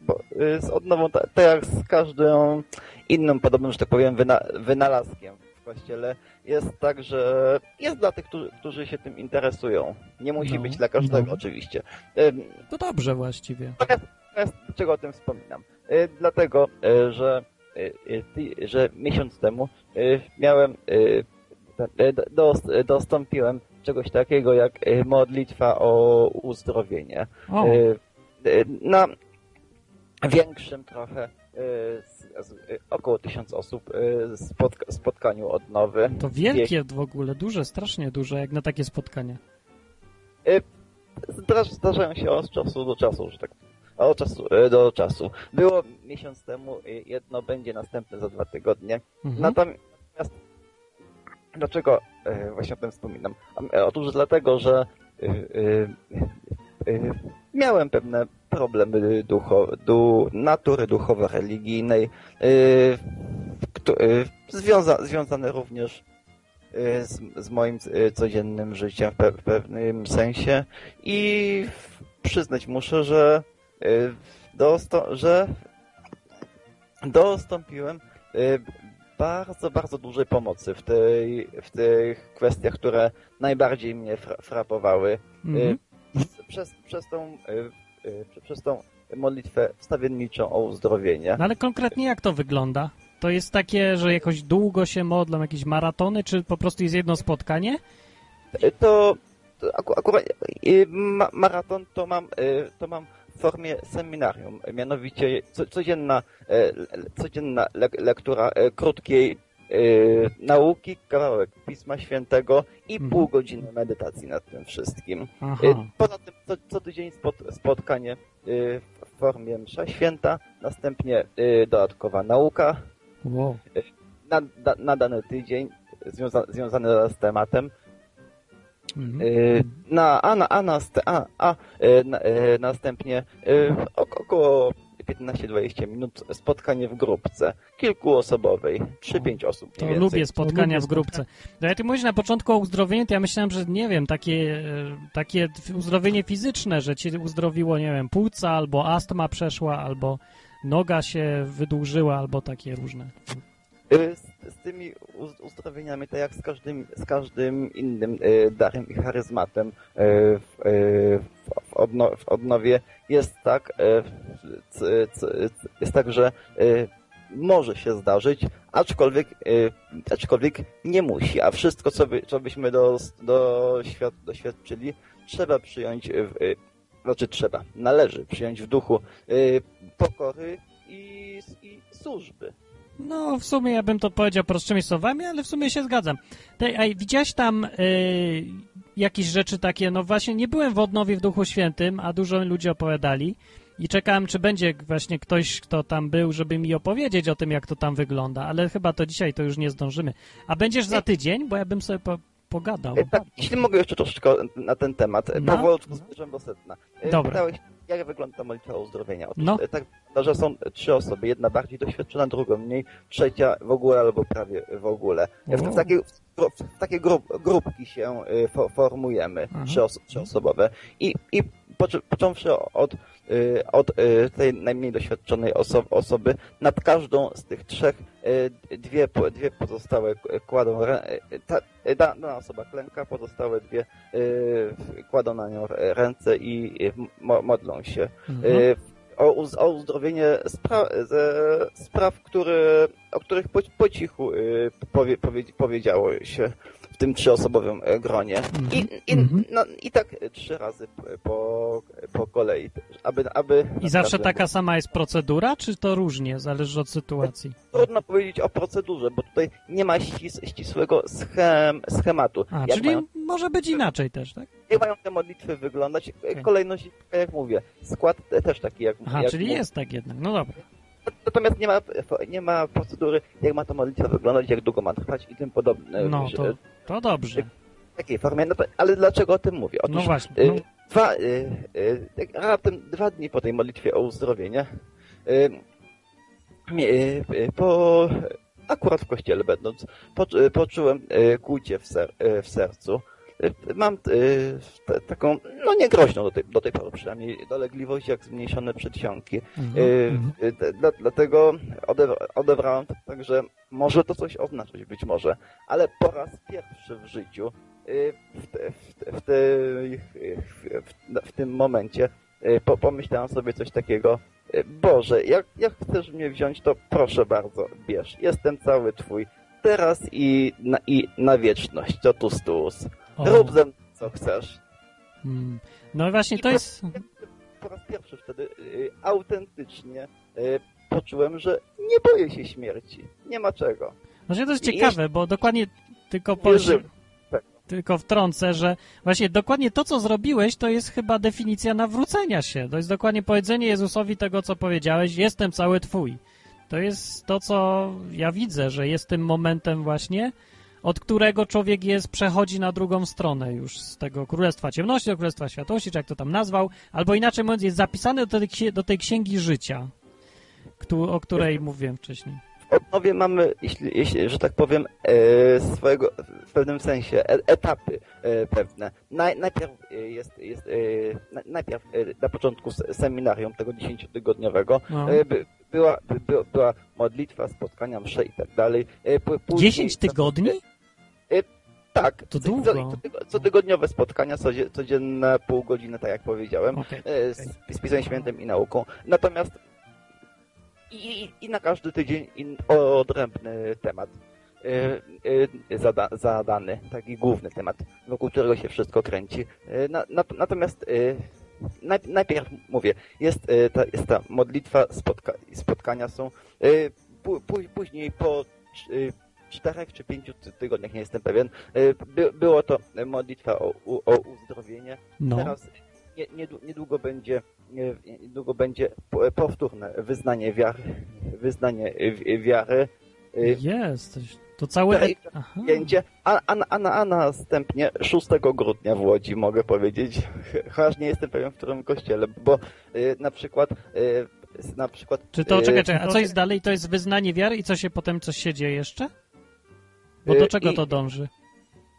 bo y, z odnową, ta- tak jak z każdym innym podobnym, że tak powiem, wyna wynalazkiem w kościele, jest tak, że jest dla tych, którzy, którzy się tym interesują. Nie musi No, być dla każdego no. oczywiście. To dobrze właściwie. Dlaczego o tym wspominam? Y, dlatego, że, że miesiąc temu miałem, dostąpiłem czegoś takiego jak y, modlitwa o uzdrowienie. O. Y, y, Na większym trochę około tysiąc osób spotka, spotkaniu odnowy. To wielkie w ogóle, duże, strasznie duże, jak na takie spotkania. Zdarza- zdarzają się od czasu do czasu, że tak od czasu e, do czasu. Było miesiąc temu, e, jedno będzie następne za dwa tygodnie. Mhm. Natomiast dlaczego e, właśnie o tym wspominam? E, Otóż dlatego, że e, e, e, miałem pewne problemy ducho, du, natury duchowo-religijnej, e, e, związa, związane również e, z, z moim e, codziennym życiem w, pe, w pewnym sensie i przyznać muszę, że, e, dosto, że dostąpiłem e, bardzo, bardzo dużej pomocy w, tej, w tych kwestiach, które najbardziej mnie fra, frapowały. E, Mhm. Przez, przez, tą, e, prze- przez tą modlitwę wstawienniczą o uzdrowienie. No ale konkretnie jak to wygląda? To jest takie, że jakoś długo się modlą, jakieś maratony, czy po prostu jest jedno spotkanie? To, to aku, akurat ma, maraton to mam, to mam formie seminarium, mianowicie co, codzienna, e, codzienna le, lektura e, krótkiej e, nauki, kawałek Pisma Świętego i pół godziny medytacji nad tym wszystkim. Aha. Poza tym co, co tydzień spot, spotkanie w formie msza święta, następnie dodatkowa nauka, Wow. na, na, dany tydzień związa, związany z tematem. Mhm. Y, Na, a, na, a, nast, a, a y, na, y, następnie ok- około 15-20 minut spotkanie w grupce, kilkuosobowej, 3-5 osób. To więcej. lubię spotkania w grupce. No, jak ty mówisz na początku o uzdrowieniu, to ja myślałem, że nie wiem, takie, e, takie uzdrowienie fizyczne, że ci uzdrowiło, nie wiem, płuca, albo astma przeszła, albo noga się wydłużyła, albo takie różne. Y, Z, z tymi uz- uzdrowieniami, tak jak z każdym, z każdym innym y, darem i charyzmatem y, w, w, odno, w odnowie jest tak, jest tak, że może się zdarzyć, aczkolwiek, aczkolwiek nie musi, a wszystko, co, by, co byśmy do, do świat, doświadczyli, trzeba przyjąć, w, znaczy trzeba, należy przyjąć w duchu pokory i, i służby. No, w sumie ja bym to powiedział prostszymi słowami, ale w sumie się zgadzam. Tej, a widziałeś tam y, jakieś rzeczy takie, no właśnie nie byłem w Odnowie w Duchu Świętym, a dużo ludzi opowiadali i czekałem, czy będzie właśnie ktoś, kto tam był, żeby mi opowiedzieć o tym, jak to tam wygląda, ale chyba to dzisiaj to już nie zdążymy. A będziesz za tydzień, bo ja bym sobie po, pogadał. E, Tak, jeśli mogę jeszcze troszeczkę na ten temat, No. powolutku zmierzam do sedna. E, Dobra. Pytałeś, jak wygląda o uzdrowienia. Otóż No. e, tak wygląda, że są trzy osoby, jedna bardziej doświadczona, druga mniej, trzecia w ogóle albo prawie w ogóle. E, W, takie, w, takie grup, grupki się fo, formujemy, oso, trzyosobowe. I, i począwszy od, od e, tej najmniej doświadczonej oso, osoby, nad każdą z tych trzech e, dwie, dwie pozostałe kładą, ta, dana osoba klęka, pozostałe dwie kładą na nią ręce i mo, modlą się. Mhm. O, uz- o uzdrowienie spra ze spraw, które, o których po, po cichu powie, powie, powiedziało się tym trzyosobowym e, gronie. I, i, Mhm. no, I tak e, trzy razy po, po kolei, aby, aby I zawsze taka sama jest procedura, czy to różnie, zależy od sytuacji? Trudno powiedzieć o procedurze, bo tutaj nie ma ścis ścisłego schem schematu. A, jak, czyli mają, może być inaczej też, tak? jak mają te modlitwy wyglądać? Kolejność, tak jak mówię, skład też taki jak Aha, jak czyli mówię. jest tak jednak, no dobra. Natomiast nie ma, nie ma procedury, jak ma ta modlitwa wyglądać, jak długo ma trwać i tym podobne. No, to, to dobrze. w takiej formie. No to, ale dlaczego o tym mówię? Otóż, No właśnie, y, no. Dwa, y, y, tak raptem dwa dni po tej modlitwie o uzdrowienie, po, akurat w kościele będąc, poczu, poczułem kłucie w, ser, w sercu. Y, Mam y, taką, no nie groźną do tej, do tej pory przynajmniej, dolegliwość jak zmniejszone przedsionki. Mhm, Y, mhm. dla, dlatego odebra, odebrałem to tak, że może to coś oznaczać, być może, ale po raz pierwszy w życiu w, te, w, te, w, tej- w, tym momencie po, pomyślałem sobie coś takiego, Boże, jak, jak chcesz mnie wziąć, to proszę bardzo, bierz. Jestem cały Twój. Teraz i na, i na wieczność. Totus tuus. O. Rób ze mną, co chcesz. Mm. No właśnie, to jest... Po raz pierwszy wtedy y, autentycznie y, poczułem, że nie boję się śmierci. Nie ma czego. Znaczy to jest I ciekawe, bo dokładnie tylko po... Tylko wtrącę, że właśnie dokładnie to, co zrobiłeś, to jest chyba definicja nawrócenia się. To jest dokładnie powiedzenie Jezusowi tego, co powiedziałeś, jestem cały twój. To jest to, co ja widzę, że jest tym momentem właśnie, od którego człowiek jest, przechodzi na drugą stronę już z tego Królestwa Ciemności do Królestwa Światłości, czy jak to tam nazwał, albo inaczej mówiąc, jest zapisany do tej, do tej księgi życia, któ- o której mówiłem wcześniej. W odnowie mamy, jeśli, jeśli, że tak powiem, e, swojego, w pewnym sensie e, etapy e, pewne. Naj, najpierw e, jest, jest e, na, najpierw e, na początku se- seminarium tego dziesięciotygodniowego No. by, była, by, była, modlitwa, spotkania, msze i tak dalej. Później- 10 tygodni? Tak, To długo. Co, co, cotygodniowe spotkania, codzie- codzienne pół godziny, tak jak powiedziałem, Okej, e, z, z Pismem Świętym i nauką. Natomiast i, i, na każdy tydzień in, odrębny temat e, e, zada, zadany, taki główny temat, wokół którego się wszystko kręci. Na, na, natomiast naj, najpierw mówię, jest, ta, jest ta modlitwa, spotka, spotkania są, pó, pó, później po czterech czy pięciu ty- tygodniach, nie jestem pewien, e, by, było to modlitwa o, o uzdrowienie. No. Teraz nie, niedłu- niedługo będzie nie- niedługo będzie po- powtórne wyznanie wiary, wyznanie wi- wiary. Jest, to całe... Będzie, a, a, a, a następnie 6 grudnia w Łodzi, mogę powiedzieć, chociaż nie jestem pewien w którym kościele, bo na przykład na przykład... Czy to, czekaj, czekaj, a co jest dalej? To jest wyznanie wiary i co się potem, coś się dzieje jeszcze? Bo do Y, czego i- to dąży?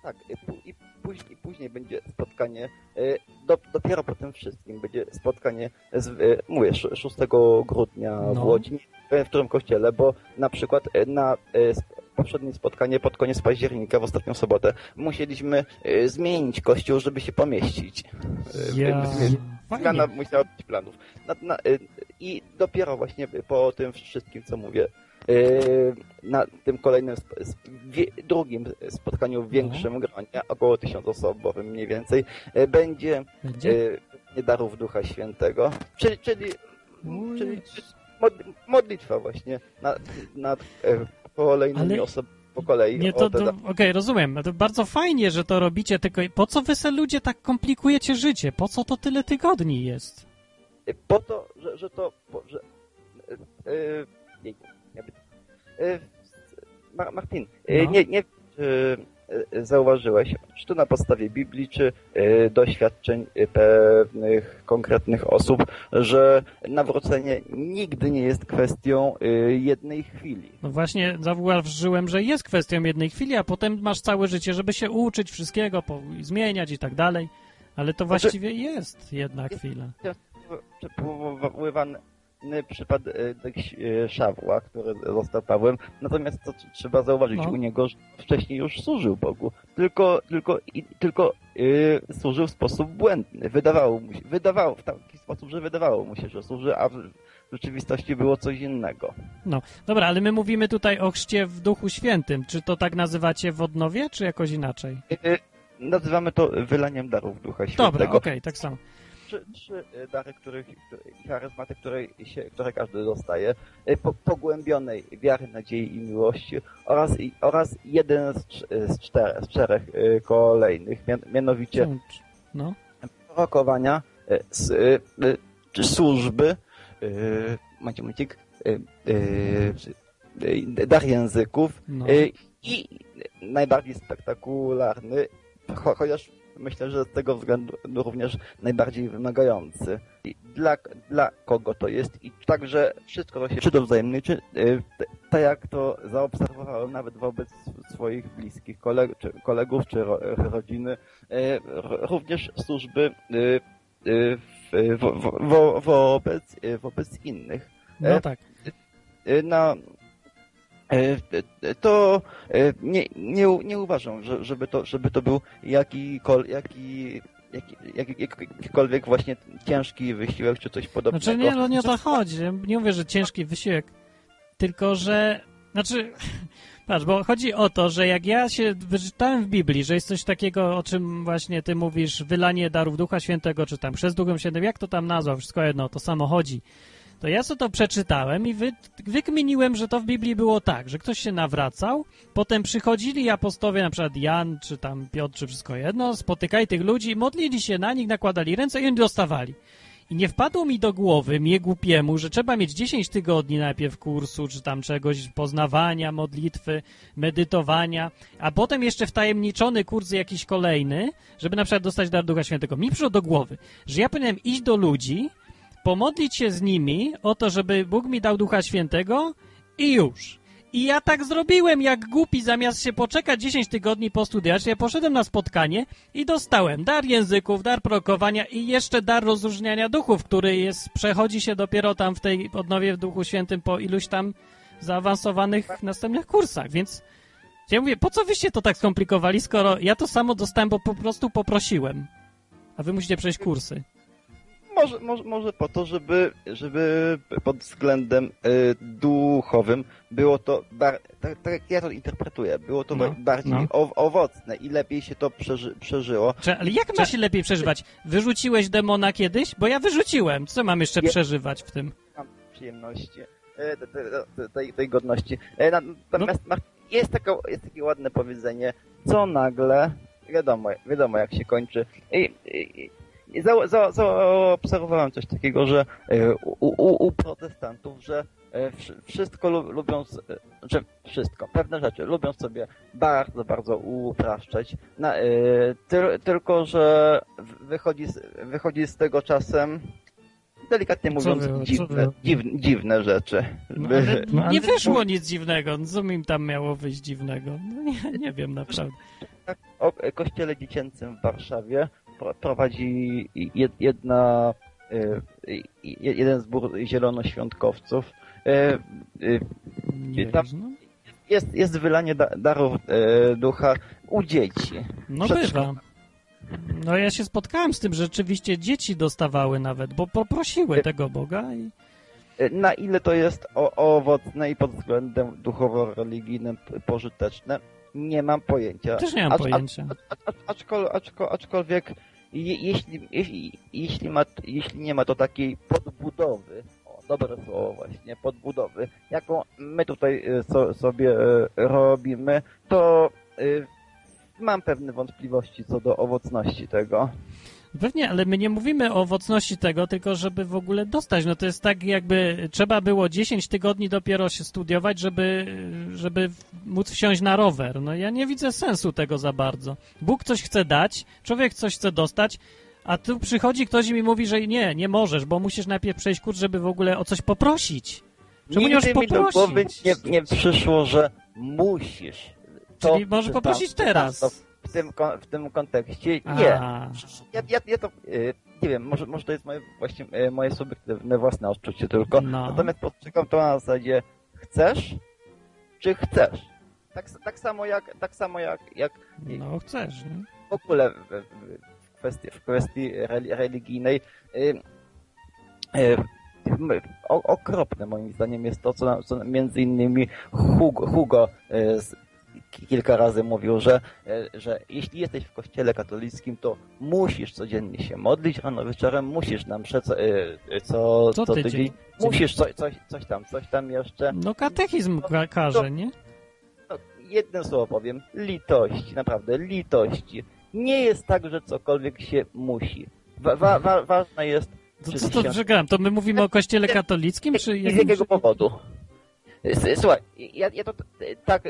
Tak, i, i, później, później będzie spotkanie, y, do, dopiero po tym wszystkim będzie spotkanie, z, y, mówię, sz- 6 grudnia No. w Łodzi, nie wiem w którym kościele, bo na przykład na poprzednie spotkanie pod koniec października, w ostatnią sobotę, musieliśmy zmienić kościół, żeby się pomieścić. Ja. Zmiana musiała być planów. Na, na, I dopiero właśnie po tym wszystkim, co mówię, na tym kolejnym, drugim spotkaniu w większym gronie, około tysiącosobowym mniej więcej, y, będzie, Będzie? y, darów Ducha Świętego, czyli, czyli, czyli mod, modlitwa właśnie nad, nad y, kolejnymi Ale- osobami po kolei. Nie, o to, to okej, rozumiem. To bardzo fajnie, że to robicie, tylko po co wy se ludzie tak komplikujecie życie? Po co to tyle tygodni jest? Po to, że, że to, że, y, Martin, y, No. nie, nie czy y, zauważyłeś, czy to na podstawie Biblii, czy doświadczeń pewnych konkretnych osób, że nawrócenie nigdy nie jest kwestią jednej chwili. No właśnie zauważyłem, że jest kwestią jednej chwili, a potem masz całe życie, żeby się uczyć wszystkiego, zmieniać i tak dalej. Ale to Znaczy- właściwie jest jedna chwila. Przywoływany przypadek y, Szawła, który został Pawłem, natomiast to tr- trzeba zauważyć No. u niego, że wcześniej już służył Bogu, tylko, tylko, i, tylko y, służył w sposób błędny. Wydawało mu się, wydawało w taki sposób, że wydawało mu się, że służy, a w, rzeczywistości było coś innego. No, dobra, ale my mówimy tutaj o chrzcie w Duchu Świętym. Czy to tak nazywacie w odnowie, czy jakoś inaczej? Y, Nazywamy to wylaniem darów Ducha Świętego. Dobra, okej, tak samo. Trzy, trzy y, dary, których, charyzmaty, które, się, które każdy dostaje, y, po, pogłębionej wiary, nadziei i miłości oraz, i- oraz jeden z, cz- z, czterech, z czterech kolejnych, mian, mianowicie No. prorokowania, s- czy służby, macie momencik, dar języków No. i najbardziej spektakularny, cho, chociaż myślę, że z tego względu również najbardziej wymagający. I dla, dla kogo to jest i także wszystko to się czy to wzajemnie, czy y, tak jak to zaobserwowałem nawet wobec swoich bliskich koleg, czy kolegów, czy ro, rodziny, y, również służby y, wo, wo, wo, wobec, wobec innych. No E, tak. Na, to e, nie, nie, nie uważam, że, żeby, to, żeby to był jakikol, jaki, jaki, jaki, jakikolwiek właśnie ciężki wysiłek czy coś podobnego. Znaczy nie, no nie o to chodzi. Nie mówię, że ciężki wysiłek, tylko że... Znaczy, patrz, bo chodzi o to, że jak ja się wyczytałem w Biblii, że jest coś takiego, o czym właśnie ty mówisz, wylanie darów Ducha Świętego, czy tam przez Duchem Świętym, jak to tam nazwa, wszystko jedno, to samo chodzi. To ja sobie to przeczytałem i wy, wykminiłem, że to w Biblii było tak, że ktoś się nawracał, potem przychodzili apostowie, na przykład Jan, czy tam Piotr, czy wszystko jedno, spotykali tych ludzi, modlili się na nich, nakładali ręce i oni dostawali. I nie wpadło mi do głowy, mnie głupiemu, że trzeba mieć 10 tygodni najpierw kursu, czy tam czegoś, poznawania, modlitwy, medytowania, a potem jeszcze wtajemniczony kurs jakiś kolejny, żeby na przykład dostać dar Ducha Świętego. Mi przyszło do głowy, że ja powinienem iść do ludzi, pomodlić się z nimi o to, żeby Bóg mi dał Ducha Świętego i już. I ja tak zrobiłem, jak głupi, zamiast się poczekać 10 tygodni po studiach, ja poszedłem na spotkanie i dostałem dar języków, dar prokowania i jeszcze dar rozróżniania duchów, który jest, przechodzi się dopiero tam w tej odnowie w Duchu Świętym po iluś tam zaawansowanych następnych kursach, więc ja mówię, po co wyście to tak skomplikowali, skoro ja to samo dostałem, bo po prostu poprosiłem, a wy musicie przejść kursy. Może, może, może po to, żeby, żeby pod względem y, duchowym było to, bar, tak, tak jak ja to interpretuję, było to No, bardziej no. o, owocne i lepiej się to przeży, przeżyło. Cze- ale jak ma się lepiej przeżywać? Wyrzuciłeś demona kiedyś? Bo ja wyrzuciłem. Co mam jeszcze przeżywać w tym? Mam przyjemności, e, te- te- te- tej, tej godności. E, na- Natomiast No. Jest, taka, jest takie ładne powiedzenie, co nagle, wiadomo, wiadomo jak się kończy. I, i za, za, zaobserwowałem coś takiego, że e, u, u, u protestantów, że e, wszy- wszystko lu, lubią, że wszystko, pewne rzeczy lubią sobie bardzo, bardzo upraszczać, na, e, tyl, tylko, że wychodzi z, wychodzi z tego czasem delikatnie mówiąc, wy- dziwne, dziwne, dziwne rzeczy. No, ale nie wyszło nic dziwnego. No, Co mi tam miało wyjść dziwnego? No, nie, nie wiem naprawdę. o kościele dziecięcym w Warszawie prowadzi jed- jedna, y, jeden zbór zielonoświątkowców. Y, y, Tam jest, jest wylanie da, darów ducha u dzieci. No bywa. No ja się spotkałem z tym, że rzeczywiście dzieci dostawały nawet, bo poprosiły tego Boga i... Na ile to jest o, owocne i pod względem duchowo-religijnym pożyteczne, nie mam pojęcia. Też nie mam pojęcia. acz- aczkol, aczko, aczkolwiek je, jeśli, jeśli, jeśli, ma, jeśli nie ma to takiej podbudowy, o, dobre słowo właśnie, podbudowy, jaką my tutaj y, so, sobie y, robimy, to y, mam pewne wątpliwości co do owocności tego. Pewnie, ale my nie mówimy o owocności tego, tylko żeby w ogóle dostać. No to jest tak, jakby trzeba było 10 tygodni dopiero się studiować, żeby, żeby móc wsiąść na rower. No ja nie widzę sensu tego za bardzo. Bóg coś chce dać, człowiek coś chce dostać, a tu przychodzi ktoś i mi mówi, że nie, nie możesz, bo musisz najpierw przejść kurs, żeby w ogóle o coś poprosić. Czemu nie Nigdy możesz mi do głowy nie, nie przyszło, że musisz. Czyli może poprosić teraz. W tym, w tym kontekście nie. Ja, ja, ja to, y, nie wiem, może, może to jest moje, właśnie y, moje subiektywne własne odczucie tylko. No. Natomiast postrzegam to na zasadzie chcesz, czy chcesz. Tak, tak samo jak, tak samo jak, jak No chcesz, nie? w ogóle w, w, w kwestii, w kwestii reli- religijnej y, y, o, okropne moim zdaniem jest to, co, co między innymi Hugo, Hugo y, z, kilka razy mówił, że, y, że jeśli jesteś w kościele katolickim, to musisz codziennie się modlić, rano wieczorem musisz nam mszę co, y, y, co, Co co tydzień? tydzień, musisz coś, coś, coś tam, coś tam jeszcze. No katechizm ka- każe, nie? No, jednym słowem powiem, litości, naprawdę, litości. Nie jest tak, że cokolwiek się musi. Wa, wa, wa, ważne jest, To co to się-? To my mówimy o kościele katolickim, czy z jakiego powodu? Słuchaj, ja, ja to tak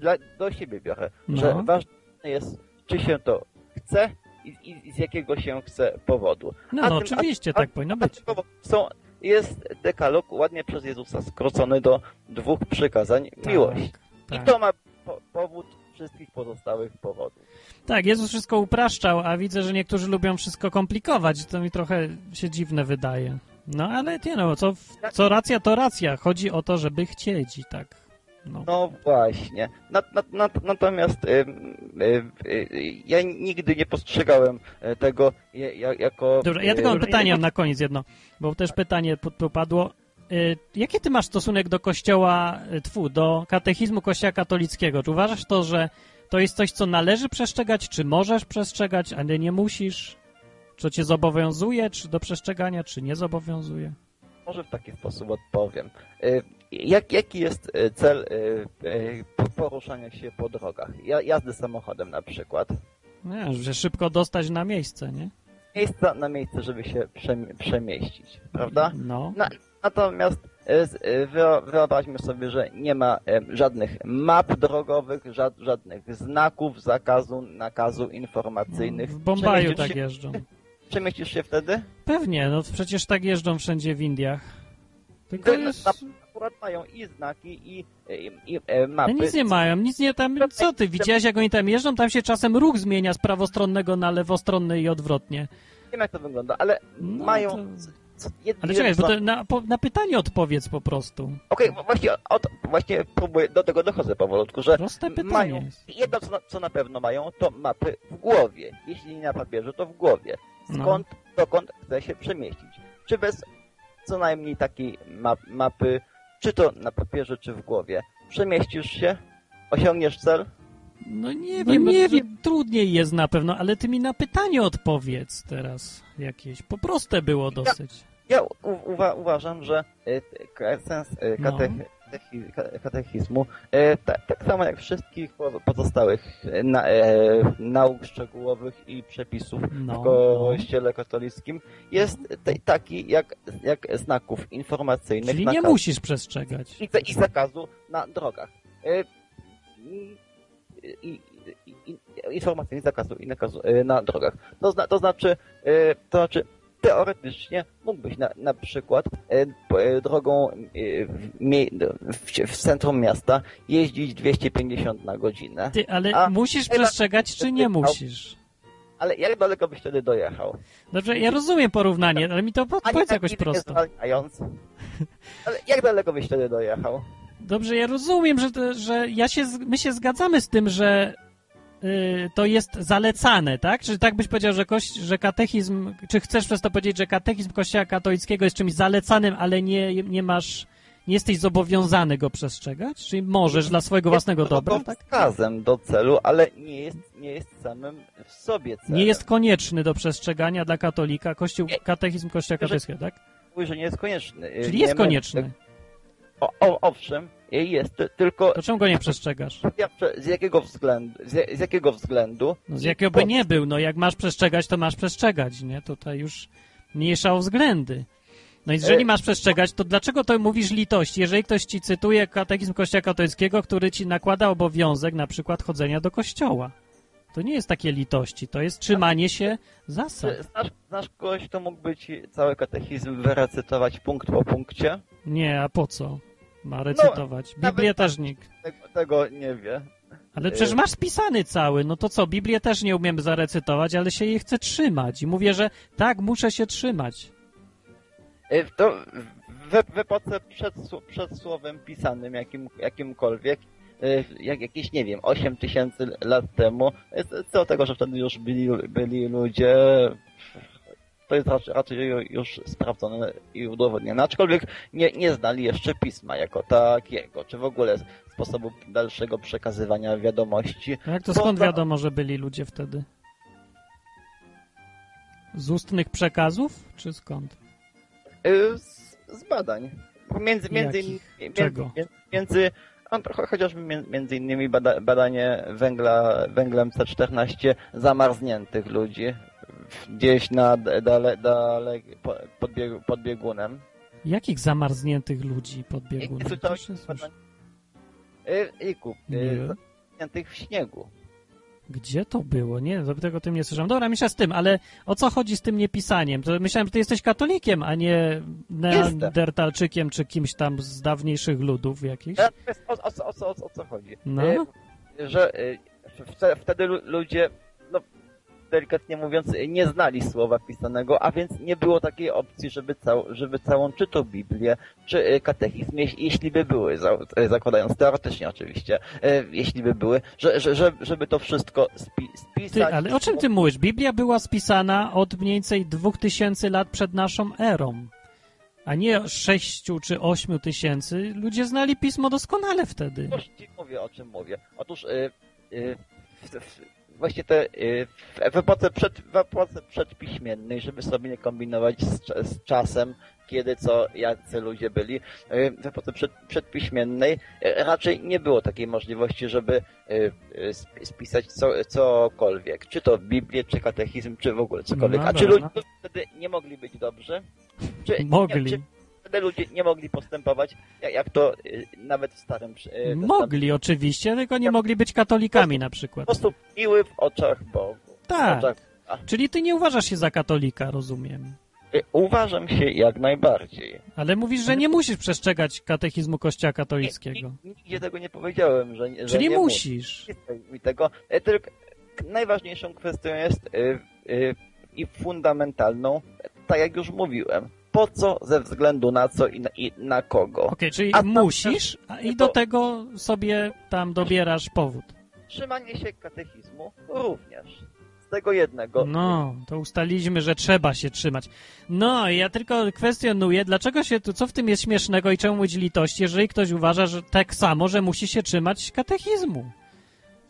dla, do siebie biorę, No. że ważne jest, czy się to chce i, i, z jakiego się chce powodu. No, A no tym- oczywiście, a, tak powinno być. a Są, jest dekalog ładnie przez Jezusa skrócony do dwóch przykazań miłość. tak. I to ma po, powód wszystkich pozostałych powodów. Tak, Jezus wszystko upraszczał, a widzę, że niektórzy lubią wszystko komplikować. To mi trochę się dziwne wydaje. No ale nie no, co, co racja, to racja. Chodzi o to, żeby chcieć i tak. No. No właśnie. Nat, nat, nat, natomiast ym, ym, y, ja nigdy nie postrzegałem e, tego ja- ja- jako... Dobrze, ja tylko mam pytanie na koniec jedno, bo też pytanie po- popadło. Y, Jaki ty masz stosunek do kościoła, y, tfu, do katechizmu kościoła katolickiego? Czy uważasz to, że to jest coś, co należy przestrzegać, czy możesz przestrzegać, ale nie musisz? Czy cię zobowiązuje, czy do przestrzegania, czy nie zobowiązuje? może w taki sposób odpowiem. Jak, jaki jest y, cel y, po- poruszania się po drogach? Ja- Jazdy samochodem na przykład. Nie, że szybko dostać na miejsce, nie? Miejsca na miejsce, żeby się przem- przemieścić, prawda? No. Na, natomiast wyobraźmy sobie, że nie ma żadnych map drogowych, żad, żadnych znaków zakazu, nakazu informacyjnych. W Bombaju tak się- jeżdżą. Przemieścisz się wtedy? Pewnie, no przecież tak jeżdżą wszędzie w Indiach. Tylko Ty- jest... Akurat mają i znaki, i, i, i e, mapy. No nic nie mają, nic nie tam... Co ty, widziałeś jak oni tam jeżdżą? Tam się czasem ruch zmienia z prawostronnego na lewostronny i odwrotnie. wiem jak to wygląda, ale No mają... to- Co, jed, Ale czekaj, bo to na, po, na pytanie odpowiedz po prostu. Okej, bo właśnie, od, właśnie próbuję, do tego dochodzę powolutku, że Proste pytanie mają, jedno co na, co na pewno mają, to mapy w głowie. Jeśli nie na papierze, to w głowie. No. Skąd, dokąd chce się przemieścić. Czy bez co najmniej takiej map, mapy, czy to na papierze, czy w głowie. Przemieścisz się, osiągniesz cel, No nie wiem, nie wiem, trudniej jest na pewno, ale ty mi na pytanie odpowiedz teraz jakieś. Po proste było dosyć. Ja u, uwa, uważam, że k- sens e, No. katech, katechizmu, e, tak, samo jak wszystkich po- pozostałych e, na, e, nauk szczegółowych i przepisów No, w kościele katolickim, jest taki jak, jak znaków informacyjnych. Czyli nie musisz przestrzegać. I, I zakazu na drogach. I- i, informacyjnych zakazu i nakazu na drogach. To, zna, to znaczy, to znaczy teoretycznie mógłbyś na, na przykład e, e, drogą e, w, w, w centrum miasta jeździć 250 na godzinę. Ty, ale A- musisz przestrzegać, czy nie musisz? Ale jak daleko byś wtedy dojechał? Dobrze, ja rozumiem porównanie, ale mi to powiedz tak jakoś prosto. Ale jak daleko byś wtedy dojechał? Dobrze, ja rozumiem, że, że ja się, my się zgadzamy z tym, że to jest zalecane, tak? Czy tak byś powiedział, że, koś, że katechizm, czy chcesz przez to powiedzieć, że katechizm Kościoła katolickiego jest czymś zalecanym, ale nie, nie masz, nie jesteś zobowiązany go przestrzegać? Czyli możesz dla swojego własnego dobra, tak? Wskazem do celu, ale nie jest, nie jest samym w sobie celem. Nie jest konieczny do przestrzegania dla katolika Kościół, katechizm Kościoła katolickiego, tak? Mówi, że nie jest konieczny. Czyli Nie jest konieczny. O, o, owszem, jest, ty- tylko... To czemu go nie przestrzegasz? Z jakiego względu? Z, jakiego względu? No z jakiego by nie był, no jak masz przestrzegać, to masz przestrzegać, nie? Tutaj już mniejsza o względy. No i jeżeli E- masz przestrzegać, to dlaczego to mówisz litość? Jeżeli ktoś ci cytuje katechizm Kościoła katolickiego, który ci nakłada obowiązek na przykład chodzenia do kościoła. To nie jest takie litości, to jest trzymanie się zasad. Znasz, znasz kogoś, kto mógłby ci cały katechizm wyrecytować punkt po punkcie? Nie, a po co? Ma recytować. No, Biblię też nikt. Tego, tego nie wie. Ale przecież masz spisany cały, no to co, Biblię też nie umiem zarecytować, ale się jej chcę trzymać. I mówię, że tak, muszę się trzymać. E, To w, w epoce przed, przed słowem pisanym jakim, jakimkolwiek, e, jak jakieś, nie wiem, 8 tysięcy lat temu, co tego, że wtedy już byli, byli ludzie, to jest raczej, raczej już sprawdzone i udowodnione, aczkolwiek nie, nie znali jeszcze pisma jako takiego, czy w ogóle sposobu dalszego przekazywania wiadomości. A Jak to skąd wiadomo, że byli ludzie wtedy? Z ustnych przekazów, czy skąd? Y, Z, z badań. Między, między, między, Czego? między, między chociażby mię- między innymi bada, badanie węgla, węglem C14 zamarzniętych ludzi gdzieś na dale, dale, po- pod, biegu, pod biegunem. Jakich zamarzniętych ludzi pod biegunem? Proszę słyszeć. Y, Iku, y, zamarzniętych w śniegu. Gdzie to było? Nie, tego tym nie słyszałem. Dobra, mniejsza z tym, ale o co chodzi z tym niepisaniem? To myślałem, że ty jesteś katolikiem, a nie neandertalczykiem czy kimś tam z dawniejszych ludów jakichś. Ja- O, o, o, o, o, co chodzi? No. Y, Że wte- wtedy lu- ludzie, no delikatnie mówiąc, nie znali słowa pisanego, a więc nie było takiej opcji, żeby, cał, żeby całą czy to Biblię, czy y, katechizm, jeś- jeśli by były, y, zakładając teoretycznie oczywiście, y, jeśli by były, że, że, że, żeby to wszystko spi, Ty, spisać. ale o czym ty mówisz? Biblia była spisana od mniej więcej 2000 lat przed naszą erą, a nie 6 czy 8 tysięcy. Ludzie znali pismo doskonale wtedy. Ci mówię, o czym mówię. Otóż y, y, w, w, właśnie te, y, w, w, epoce przed, w epoce przedpiśmiennej, żeby sobie nie kombinować z, z czasem, kiedy, co, jacy ludzie byli. E, W epoce przed, przedpiśmiennej e, raczej nie było takiej możliwości, żeby e, e, sp- spisać co, cokolwiek. Czy to Biblię, czy katechizm, czy w ogóle cokolwiek. No A czy dobra. ludzie wtedy nie mogli być dobrzy? Czy, Mogli. Nie, czy wtedy ludzie nie mogli postępować, jak, jak to e, nawet w Starym Testamencie? Mogli oczywiście, tylko nie mogli być katolikami na przykład. Po prostu miły w oczach Bogu. Tak. Oczach, Czyli ty nie uważasz się za katolika, rozumiem. e, uważam się jak najbardziej. Ale mówisz, że nie musisz przestrzegać katechizmu Kościoła katolickiego. Nigdzie tego nie powiedziałem, że, że Czyli nie musisz. mi tego. E, Tylko najważniejszą kwestią jest e, e, i fundamentalną, tak jak już mówiłem, po co, ze względu na co i na, i na kogo. Okej, czyli A tam- musisz a i do tego sobie tam dobierasz powód. Trzymanie się katechizmu również. Z tego jednego. No, to ustaliliśmy, że trzeba się trzymać. No, ja tylko kwestionuję, dlaczego się tu, co w tym jest śmiesznego i czemu mówić litość, jeżeli ktoś uważa, że tak samo, że musi się trzymać katechizmu.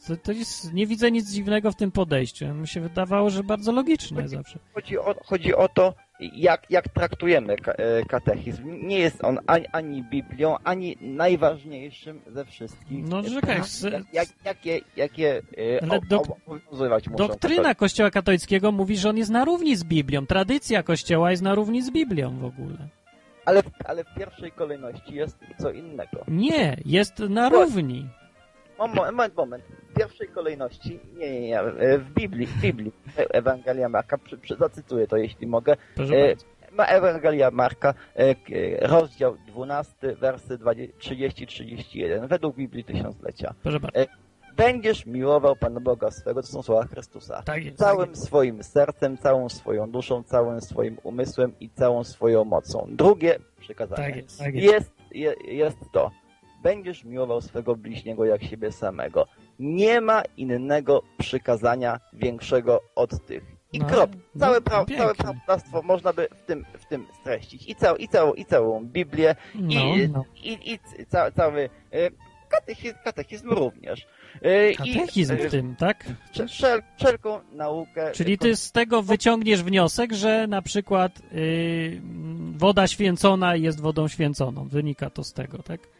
To, to jest, nie widzę nic dziwnego w tym podejściu. Mi się wydawało, że bardzo logiczne zawsze. Chodzi o, chodzi o to, jak, jak traktujemy e, katechizm. Nie jest on ani, ani Biblią, ani najważniejszym ze wszystkich. No, czekaj, s- jak, jak, jakie, jakie e, Ale obowiązywać muszą. Doktryna Kościoła katolickiego mówi, że on jest na równi z Biblią. Tradycja Kościoła jest na równi z Biblią w ogóle. Ale, ale w pierwszej kolejności jest co innego. Nie, jest na równi. Moment, moment. W pierwszej kolejności, nie, nie, nie, e, w Biblii, w Biblii, e, Ewangelia Marka, przy, przy, zacytuję to, jeśli mogę. E, ma Ewangelia Marka, rozdział 12, wersy 30-31, według Biblii Tysiąclecia. Proszę bardzo. Będziesz miłował Pana Boga swego, to są słowa Chrystusa. Tak jest, całym tak swoim sercem, całą swoją duszą, całym swoim umysłem i całą swoją mocą. Drugie przykazanie Tak jest, tak jest. jest, je, jest to. Będziesz miłował swego bliźniego jak siebie samego. Nie ma innego przykazania większego od tych. I No, krop. Całe, no, pra, pięknie. całe prawodawstwo można by w tym, w tym streścić. I, cał, i, całą, i całą Biblię, No, i, no. i, i ca, cały e, katechizm, katechizm również. I, Katechizm e, w tym, tak? Wszel, wszel, wszelką naukę. Czyli ty z tego wyciągniesz wniosek, że na przykład yy, woda święcona jest wodą święconą. Wynika to z tego, tak?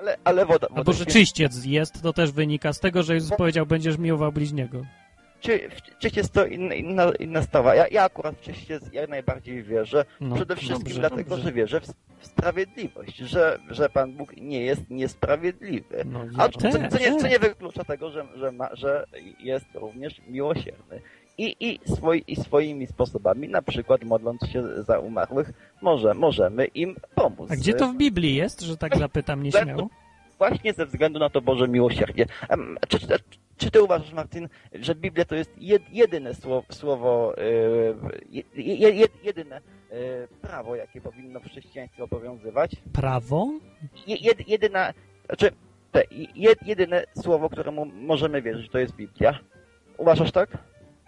Ale, ale woda, woda Albo że czyściec jest, to też wynika z tego, że Jezus powiedział, będziesz miłował bliźniego. Czy, w czyściec to inna, inna, inna sprawa. Ja, ja akurat w czyściec jak najbardziej wierzę. No, Przede wszystkim dobrze, dlatego, dobrze. że wierzę w, w sprawiedliwość, że, że Pan Bóg nie jest niesprawiedliwy. No, A ja co, co, też, nie, co nie wyklucza tego, że, że, ma, że jest również miłosierny. I, i, swoi, I swoimi sposobami, na przykład modląc się za umarłych, może, możemy im pomóc. A gdzie to w Biblii jest, że tak zapytam nieśmiało? Właśnie ze względu na to Boże miłosierdzie. Czy, czy, czy ty uważasz, Martin, że Biblia to jest jed, jedyne słowo, słowo je, jedyne e, prawo, jakie powinno w chrześcijaństwie obowiązywać? Prawo? Je, jed, jedyna, znaczy, jedyne słowo, któremu możemy wierzyć, to jest Biblia. Uważasz tak?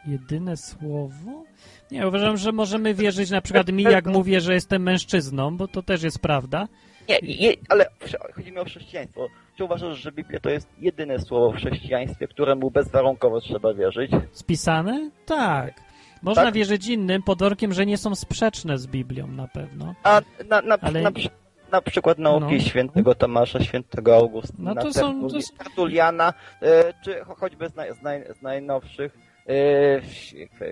Jedyne słowo? Nie, uważam, że możemy wierzyć na przykład mi, jak mówię, że jestem mężczyzną, bo to też jest prawda. Nie, je, ale chodzi mi o chrześcijaństwo. Czy uważasz, że Biblia to jest jedyne słowo w chrześcijaństwie, któremu bezwarunkowo trzeba wierzyć? Spisane? Tak. Można Tak? wierzyć innym pod warunkiem, że nie są sprzeczne z Biblią na pewno. A na, na, Ale- na, na przykład nauki No. świętego Tomasza, świętego Augustyna, No to są- Tertuliana, e, czy cho- choćby z, naj, z, naj, z najnowszych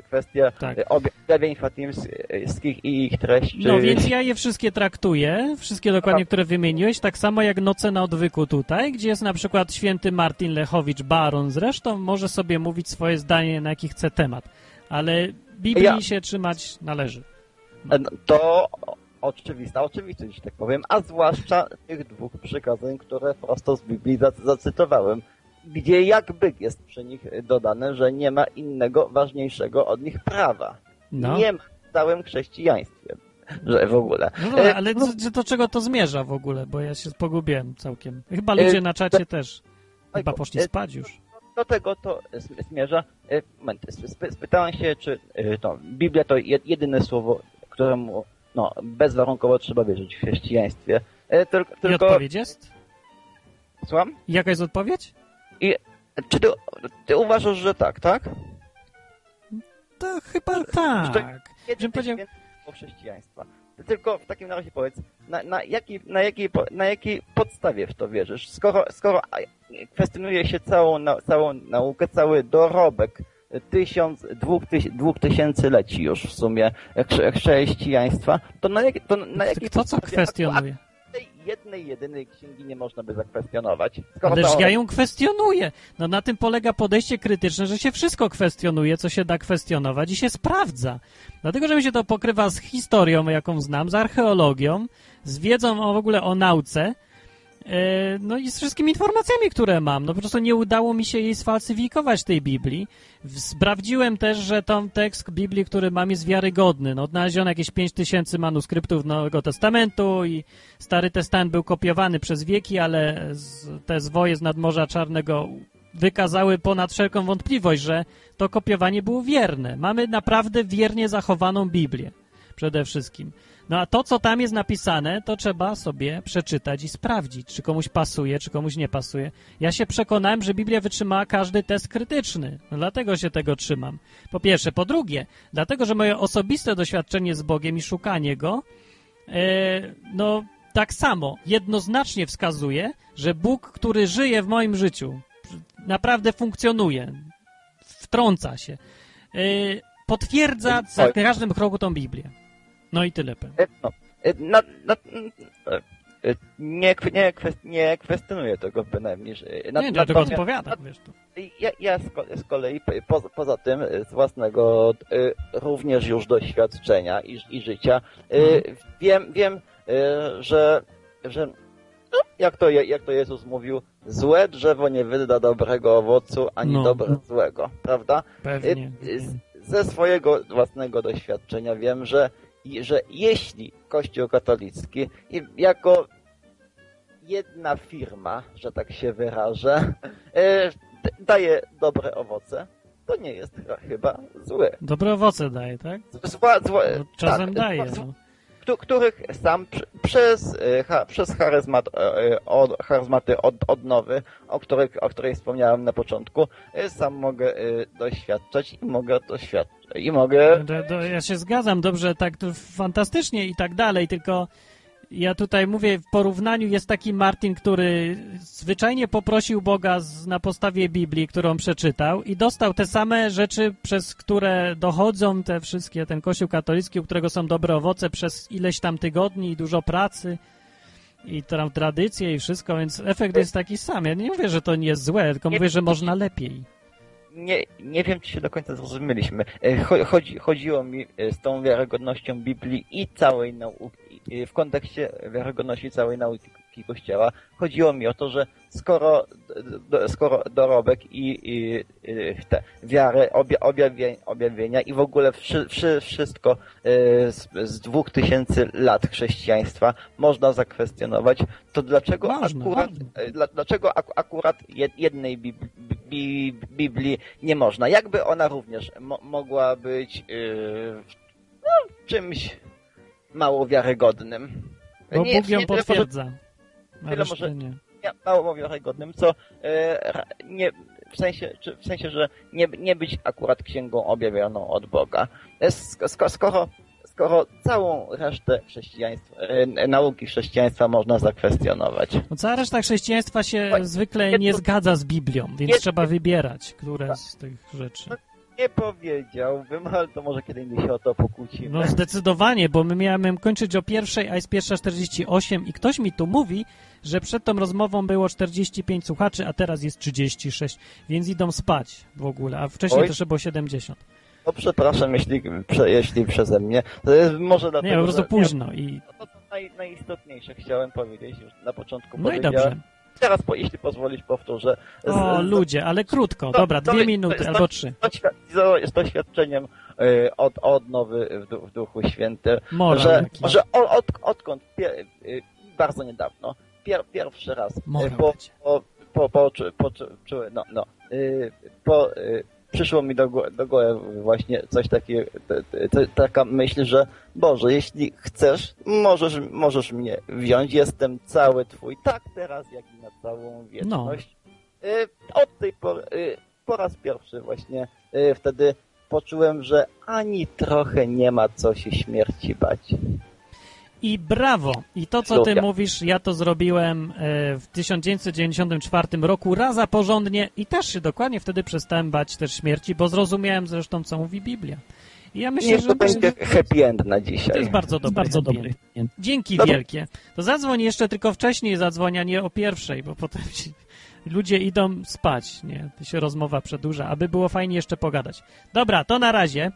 kwestia Tak. e, obja- objawień fatimskich i ich treści. No więc ja je wszystkie traktuję, wszystkie dokładnie, które wymieniłeś, tak samo jak Noce na odwyku tutaj, gdzie jest na przykład święty Martin Lechowicz, baron zresztą, może sobie mówić swoje zdanie na jaki chce temat, ale Biblii Ja- się trzymać należy. E, no, To oczywista oczywistość, że tak powiem, a zwłaszcza tych dwóch przykazań, które prosto z Biblii zacy- zacytowałem, gdzie jakby jest przy nich dodane, że nie ma innego ważniejszego od nich prawa. No. Nie ma w całym chrześcijaństwie, że w ogóle. No dobra, E, ale do, do czego to zmierza w ogóle, bo ja się pogubiłem całkiem. Chyba E, ludzie na czacie też chyba poszli e, spać już. Do tego to zmierza. Moment, sp- spytałem się, czy to, Biblia to jed- jedyne słowo, któremu no, bezwarunkowo trzeba wierzyć w chrześcijaństwie. E, tyl- I Tylko, odpowiedź jest? Słucham? Jaka jest odpowiedź? I, czy ty, ty uważasz, że tak, tak? To chyba tak. Jedyne Żebym powiedział... chrześcijaństwa. tylko w takim razie powiedz, na, na, jakiej, na, jakiej, na jakiej podstawie w to wierzysz? Skoro, skoro kwestionuje się całą, na, całą naukę, cały dorobek tysiąc, dwóch, tyś, dwóch tysięcyleci już w sumie chrze- chrześcijaństwa, to na, jak, to na jakiej Kto co kwestionuje? Jednej, jedynej księgi nie można by zakwestionować? Skoro Ależ to- ja ją kwestionuję. No na tym polega podejście krytyczne, że się wszystko kwestionuje, co się da kwestionować i się sprawdza. Dlatego, że mi się to pokrywa z historią, jaką znam, z archeologią, z wiedzą w ogóle o nauce, no i z wszystkimi informacjami, które mam. No po prostu nie udało mi się jej sfalsyfikować, tej Biblii. Sprawdziłem też, że ten tekst Biblii, który mam, jest wiarygodny. No, odnaleziono jakieś 5 tysięcy manuskryptów Nowego Testamentu i Stary Testament był kopiowany przez wieki, ale te zwoje z nadmorza Czarnego wykazały ponad wszelką wątpliwość, że to kopiowanie było wierne. Mamy naprawdę wiernie zachowaną Biblię przede wszystkim. No a to, co tam jest napisane, to trzeba sobie przeczytać i sprawdzić, czy komuś pasuje, czy komuś nie pasuje. Ja się przekonałem, że Biblia wytrzymała każdy test krytyczny. No dlatego się tego trzymam. Po pierwsze. Po drugie, dlatego, że moje osobiste doświadczenie z Bogiem i szukanie Go, e, no tak samo, jednoznacznie wskazuje, że Bóg, który żyje w moim życiu, naprawdę funkcjonuje, wtrąca się, e, potwierdza za każdym kroku tą Biblię. No i tyle. E, No, e, na, na, e, e, nie, nie, kwest, nie kwestionuję tego bynajmniej. że- Na, Nie, dlatego odpowiadam, wiesz tu. Ja, ja z, ko- z kolei po- poza, tym z własnego również już doświadczenia i, i życia Mhm. wiem, wiem że, że no, jak, to, jak to Jezus mówił, złe drzewo nie wyda dobrego owocu, ani No. dobre złego, prawda? Pewnie. Ze swojego własnego doświadczenia wiem, że, że jeśli Kościół katolicki jako jedna firma, że tak się wyrażę, e, daje dobre owoce, to nie jest ch- chyba zły. Dobre owoce daje, tak? Zła, zła, No, czasem tak, daje, no. Któ- których sam pr- przez, e, przez charyzmat, e, od, charyzmaty od, odnowy, o której, o której wspomniałem na początku, e, sam mogę e, doświadczać i mogę doświadczać. I mogę... Do, do, ja się zgadzam, dobrze, tak fantastycznie i tak dalej, tylko ja tutaj mówię, w porównaniu jest taki Martin, który zwyczajnie poprosił Boga z, na podstawie Biblii, którą przeczytał i dostał te same rzeczy, przez które dochodzą te wszystkie, ten kościół katolicki, u którego są dobre owoce przez ileś tam tygodni i dużo pracy i tam tradycje i wszystko, więc efekt jest taki sam. Ja nie mówię, że to nie jest złe, tylko mówię, że można lepiej. Nie, nie wiem, czy się do końca zrozumieliśmy. E, cho- Chodzi, chodziło mi e, z tą wiarygodnością Biblii i całej nauki, e, w kontekście wiarygodności całej nauki Kościoła, chodziło mi o to, że skoro, d- d- skoro dorobek i, i e, te wiary, obja, objawień, objawienia i w ogóle wszy, wszy, wszystko e, z, z dwóch tysięcy lat chrześcijaństwa można zakwestionować, to dlaczego Można, akurat, dla, dlaczego ak, akurat jed, jednej Bib- Bi- Biblii nie można? Jakby ona również mo, mogła być yy, no, czymś mało wiarygodnym. Bo Nie- Bóg ją potwierdza. Tyle reszty może nie. nie, mało wiarygodnym, co e, nie, w sensie, czy, w sensie, że nie, nie być akurat księgą objawioną od Boga. E, sk- sko- Skoro, skoro całą resztę chrześcijaństwa, e, nauki chrześcijaństwa można zakwestionować. No cała reszta chrześcijaństwa się zwykle nie zgadza z Biblią, więc Jedno- trzeba wybierać, które z tych rzeczy. Nie powiedziałbym, ale to może kiedy indziej się o to pokłócimy. No zdecydowanie, bo my miałem kończyć o pierwszej, a jest pierwsza 48 i ktoś mi tu mówi, że przed tą rozmową było 45 słuchaczy, a teraz jest 36, więc idą spać w ogóle, a wcześniej Oj. też było 70. No przepraszam, jeśli, prze, jeśli przeze mnie. To jest może dlatego, Nie, po prostu późno i No to naj, najistotniejsze chciałem powiedzieć już na początku. No i dobrze. Teraz, po, jeśli pozwolisz, powtórzę. Z- O, ludzie, ale krótko, to- dobra, to- dwie to minuty albo trzy. z, doświadczeniem y, od odnowy w, w Duchu Świętym, Morał że, że o, od, odkąd pie, y, bardzo niedawno, pier, pierwszy raz, y, Morał po, po, po, po, po, po, no, no, y, po, y, przyszło mi do, do głowy właśnie coś takiego, taka myśl, że Boże, jeśli chcesz, możesz, możesz mnie wziąć, jestem cały Twój, tak teraz, jak i na całą wieczność. Y, Od tej pory, y, po raz pierwszy właśnie y, wtedy poczułem, że ani trochę nie ma co się śmierci bać. I brawo! I to, co ty mówisz, ja to zrobiłem e, w 1994 roku raz a porządnie i też się dokładnie wtedy przestałem bać też śmierci, bo zrozumiałem zresztą, co mówi Biblia. I ja myślę, Niech że to będzie happy end na dzisiaj. to jest bardzo dobry, bardzo dobry. Dzięki Dobra. wielkie. To zadzwoń jeszcze tylko wcześniej zadzwoń, a nie o pierwszej, bo potem ci ludzie idą spać, nie? To się rozmowa przedłuża, aby było fajnie jeszcze pogadać. Dobra, to na razie.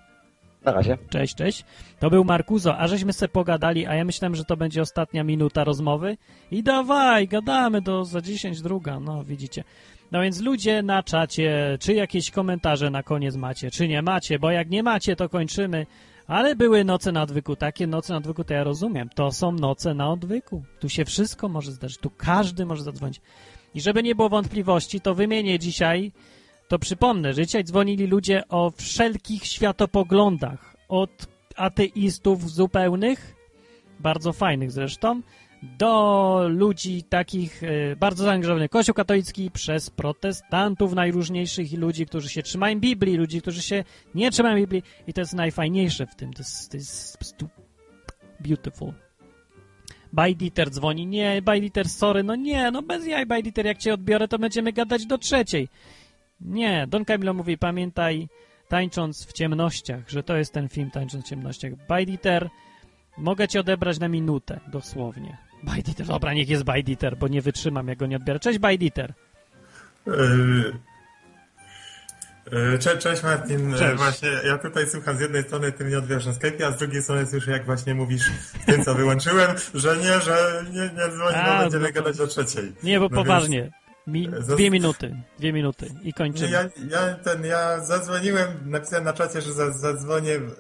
Na razie. Cześć, cześć. To był Markuzo, a żeśmy se pogadali, a ja myślałem, że to będzie ostatnia minuta rozmowy. I dawaj, gadamy do za 10 druga, no widzicie. No więc ludzie na czacie, czy jakieś komentarze na koniec macie, czy nie macie, bo jak nie macie, to kończymy. Ale były noce na odwyku, takie noce na odwyku, to ja rozumiem. To są noce na odwyku. Tu się wszystko może zdarzyć, tu każdy może zadzwonić. I żeby nie było wątpliwości, to wymienię dzisiaj, to przypomnę, że dzisiaj dzwonili ludzie o wszelkich światopoglądach. Od ateistów zupełnych, bardzo fajnych zresztą, do ludzi takich e, bardzo zaangażowanych. Kościół katolicki przez protestantów najróżniejszych i ludzi, którzy się trzymają Biblii, ludzi, którzy się nie trzymają Biblii i to jest najfajniejsze w tym. To jest, to jest beautiful. Bajditer dzwoni. Nie, Bajditer, sorry, no nie, no bez jaj, Bajditer, jak cię odbiorę, to będziemy gadać do trzeciej. Nie, Don Camilo mówi, pamiętaj, tańcząc w ciemnościach, że to jest ten film Tańcząc w ciemnościach. Bajditer, mogę cię odebrać na minutę, dosłownie. Bajditer, dobra, niech jest Bajditer, bo nie wytrzymam, jak go nie odbiorę. Cześć, Bajditer. Yy, yy, Cze cześć Martin, Cześć. Yy, właśnie ja tutaj słucham z jednej strony ty mnie odbierasz na Skype, a z drugiej strony słyszę jak właśnie mówisz w tym co wyłączyłem, że nie, że nie, nie dzwoni, A, bo będziemy no to- gadać o trzeciej. Nie, bo No poważnie. Mi, dwie minuty, dwie minuty i kończymy. ja, ja, ten, ja zadzwoniłem, napisałem na czacie, że za, zadzwonię, yy,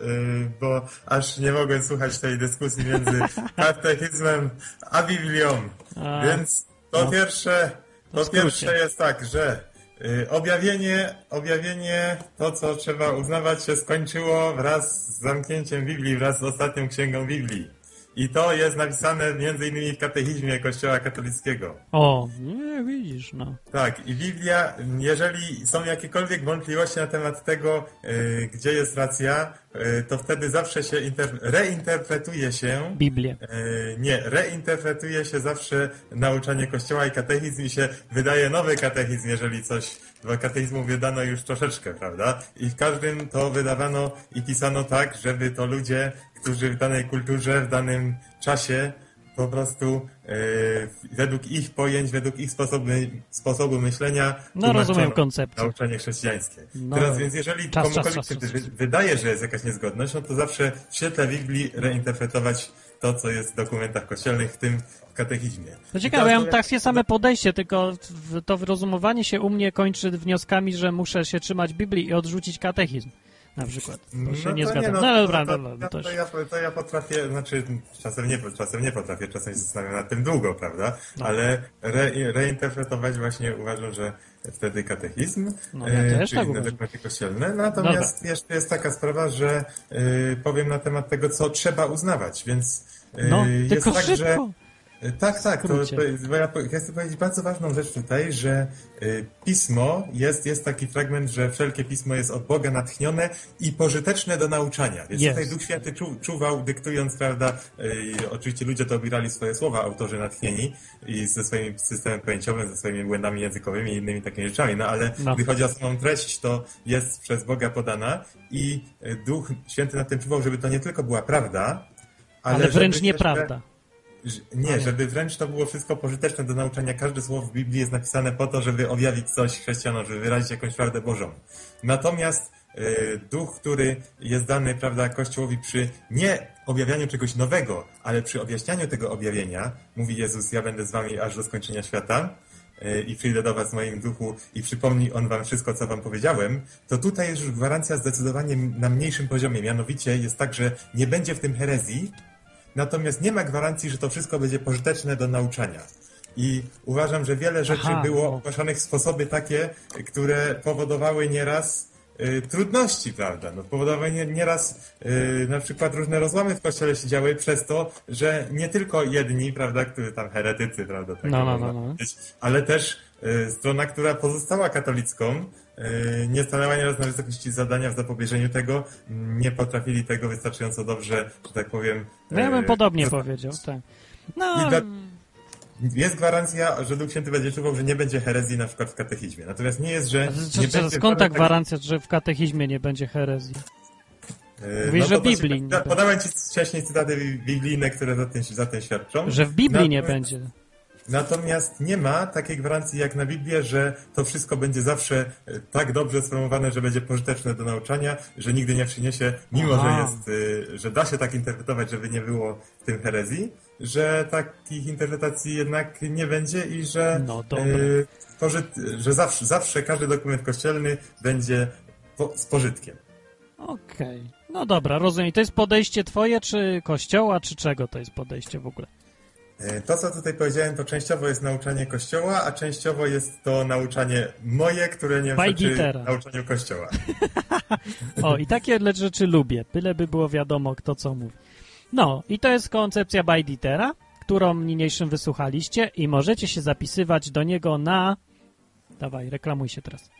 bo aż nie mogłem słuchać tej dyskusji między katechizmem a Biblią. A, Więc po no. pierwsze, po pierwsze jest tak, że y, objawienie, objawienie, to co trzeba uznawać się skończyło wraz z zamknięciem Biblii, wraz z ostatnią księgą Biblii. I to jest napisane między innymi w katechizmie Kościoła katolickiego. O, nie, widzisz, no. Tak, i Biblia, jeżeli są jakiekolwiek wątpliwości na temat tego, y, gdzie jest racja, y, to wtedy zawsze się inter- reinterpretuje się Biblię. E, Nie, reinterpretuje się zawsze nauczanie Kościoła i katechizm i się wydaje nowy katechizm, jeżeli coś, bo katechizmu wydano już troszeczkę, prawda? I w każdym to wydawano i pisano tak, żeby to ludzie, którzy w danej kulturze, w danym czasie po prostu e, według ich pojęć, według ich sposobu, sposobu myślenia No, rozumiem koncepcję. nauczanie chrześcijańskie. No, Teraz więc jeżeli czas, komukolwiek czas, czas, czas. wy- wydaje, że jest jakaś niezgodność, no to zawsze w świetle Biblii reinterpretować to, co jest w dokumentach kościelnych, w tym w katechizmie. To ciekawe, ja mam takie same podejście, tylko to rozumowanie się u mnie kończy wnioskami, że muszę się trzymać Biblii i odrzucić katechizm. Na przykład. To się nie zgadzam. No, to- dobra, to, dobra, to, to, to, ja, to ja potrafię, znaczy czasem nie, czasem nie potrafię, czasem się zastanawiam nad tym długo, prawda? No. Ale re, reinterpretować właśnie uważam, że wtedy katechizm, No, ja e, też czyli tak inne dokumenty kościelne. Natomiast jeszcze jest taka sprawa, że e, powiem na temat tego, co trzeba uznawać, więc e, No, jest tak, że szybko. Tak, tak. To, to, jest- ja, ja chcę powiedzieć bardzo ważną rzecz tutaj, że y, pismo, jest, jest taki fragment, że wszelkie pismo jest od Boga natchnione i pożyteczne do nauczania. Więc tutaj Duch Święty czu, czuwał, dyktując, prawda, y, oczywiście ludzie to obierali swoje słowa, autorzy natchnieni i ze swoim systemem pojęciowym, ze swoimi błędami językowymi i innymi takimi rzeczami, no ale No. gdy chodzi o samą treść, to jest przez Boga podana i y, Duch Święty na tym czuwał, żeby to nie tylko była prawda, ale, Ale wręcz nieprawda. Nie, żeby wręcz to było wszystko pożyteczne do nauczania. Każde słowo w Biblii jest napisane po to, żeby objawić coś chrześcijanom, żeby wyrazić jakąś prawdę Bożą. Natomiast y, duch, który jest dany, prawda, Kościołowi przy nie objawianiu czegoś nowego, ale przy objaśnianiu tego objawienia, mówi Jezus, ja będę z wami aż do skończenia świata y, i przyjdę do was w moim duchu i przypomni on wam wszystko, co wam powiedziałem, to tutaj jest już gwarancja zdecydowanie na mniejszym poziomie. Mianowicie jest tak, że nie będzie w tym herezji, Natomiast nie ma gwarancji, że to wszystko będzie pożyteczne do nauczania. I uważam, że wiele rzeczy Aha, było no. ogłaszanych w sposoby takie, które powodowały nieraz y, trudności, prawda? No, powodowały nie, nieraz y, na przykład różne rozłamy w kościele się działy przez to, że nie tylko jedni, prawda, którzy tam heretycy, prawda, tak No, no, no, no. powiedzieć, ale też y, strona, która pozostała katolicką, nie stanęła nieraz na wysokości zadania w zapobieżeniu tego, nie potrafili tego wystarczająco dobrze, że tak powiem. No ja bym y, podobnie powiedział, tak. No, dla- Jest gwarancja, że Duch Święty będzie czuwał, że nie będzie herezji na przykład w katechizmie. Natomiast nie jest, że nie czy, będzie skąd ta gwarancja, że w katechizmie nie będzie herezji? Yy, Mówisz, no że Biblii nie będzie. Podałem ci wcześniej cytaty biblijne, które za tym, za tym świadczą. Że w Biblii nie Natomiast- będzie. Natomiast nie ma takiej gwarancji jak na Biblię, że to wszystko będzie zawsze e, tak dobrze sformułowane, że będzie pożyteczne do nauczania, że nigdy nie przyniesie, mimo Aha. że jest, y, że da się tak interpretować, żeby nie było w tym herezji, że takich interpretacji jednak nie będzie i że, No dobra. y, pożyt- że zawsze, zawsze każdy dokument kościelny będzie po, z pożytkiem. Okej. No dobra, rozumiem. To jest podejście twoje, czy kościoła, czy czego to jest podejście w ogóle? E, To, co tutaj powiedziałem, to częściowo jest nauczanie Kościoła, a częściowo jest to nauczanie moje, które nie przeczy nauczaniu Kościoła. O, i takie rzeczy lubię. Byle by było wiadomo, kto co mówi. No, i to jest koncepcja Bajditera, którą niniejszym wysłuchaliście i możecie się zapisywać do niego na... Dawaj, reklamuj się teraz.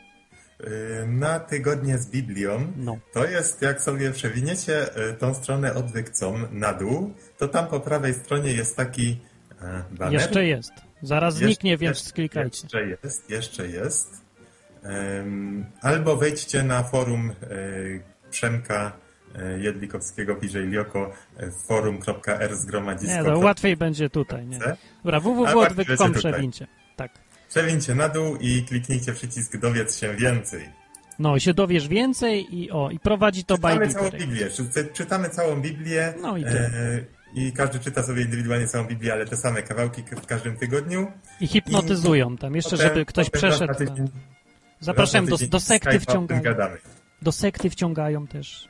E, Na tygodnie z Biblią No. to jest, jak sobie przewiniecie e, tą stronę odwykcą na dół, to tam po prawej stronie jest taki baner. Jeszcze jest. Zaraz Jeszcze- zniknie, więc jeszcze- sklikajcie. Jeszcze jest, jeszcze jest. Albo wejdźcie na forum e, Przemka e, Jedlikowskiego, PJ Lioko, e, forum.r zgromadzisko. Nie, to łatwiej będzie tutaj, nie? Dobra, www.odwyk.com przewincie. Tak. Przewincie na dół i kliknijcie przycisk dowiedz się więcej. No, i się dowiesz więcej i o, i prowadzi to Czytamy całą. Biblię. Czy- Czytamy całą Biblię No i e. i każdy czyta sobie indywidualnie całą Biblię, ale te same kawałki w każdym tygodniu. I hipnotyzują tam, jeszcze potem- żeby ktoś przeszedł. tydzień-. Zapraszam, do, do sekty wciągają. Do sekty wciągają też.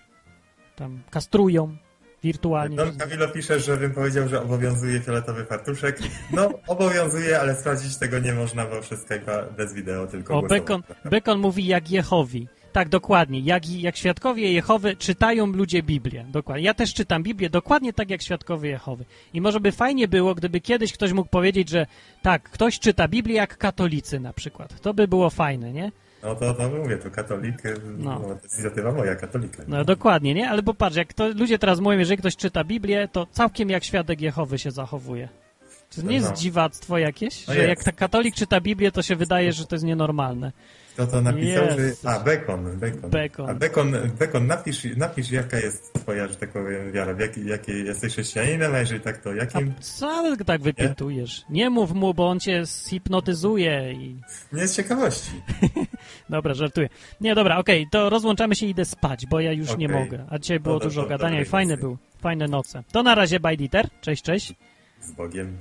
Tam kastrują wirtualnie. Don Camilo pisze, żebym powiedział, że obowiązuje fioletowy fartuszek. No, obowiązuje, ale sprawdzić tego nie można, bo przez Skype'a bez wideo, tylko O. Bekon, Bekon mówi jak Jehowi. Tak, dokładnie. Jak, jak świadkowie Jehowy czytają ludzie Biblię. Dokładnie. Ja też czytam Biblię dokładnie tak jak świadkowie Jehowy. I może by fajnie było, gdyby kiedyś ktoś mógł powiedzieć, że tak, ktoś czyta Biblię jak katolicy na przykład. To by było fajne, nie? No to, to mówię, to katolik, No. no. to jest inicjatywa moja, katolika. No dokładnie, nie? Ale popatrz, jak to, ludzie teraz mówią, jeżeli ktoś czyta Biblię, to całkiem jak świadek Jehowy się zachowuje. Czy to nie jest No. dziwactwo jakieś? No że jest. jak katolik czyta Biblię, to się wydaje, że to jest nienormalne. Kto to napisał, Jezus. że... A, Bekon, Bekon. Bekon. A Bekon, Bekon napisz, napisz, jaka jest twoja, że tak powiem, wiara, w jakiej, jakiej jesteś chrześcijaninem, a jeżeli tak, to jakim... Co ty tak wypytujesz? Nie mów mu, bo on cię zhipnotyzuje i... Nie z ciekawości. Dobra, żartuję. Nie, dobra, okej, to rozłączamy się i idę spać, bo ja już nie Okej. mogę. A dzisiaj było No dużo gadania i fajne był, fajne noce. To na razie, Bajditer. Cześć, cześć. Z Bogiem.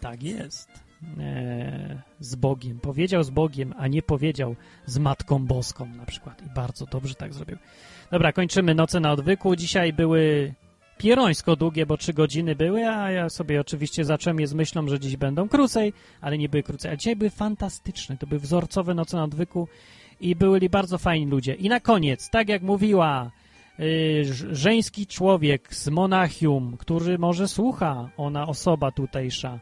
Tak jest. Eee, z Bogiem. Powiedział z Bogiem, a nie powiedział z Matką Boską na przykład. I bardzo dobrze tak zrobił. Dobra, kończymy noce na odwyku. Dzisiaj były pierońsko długie, bo trzy godziny były, a ja sobie oczywiście zacząłem je z myślą, że dziś będą krócej, ale nie były krócej. A dzisiaj były fantastyczne. To były wzorcowe noce na odwyku i byli bardzo fajni ludzie. I na koniec, tak jak mówiła y, żeński człowiek z Monachium, który może słucha, ona osoba tutejsza.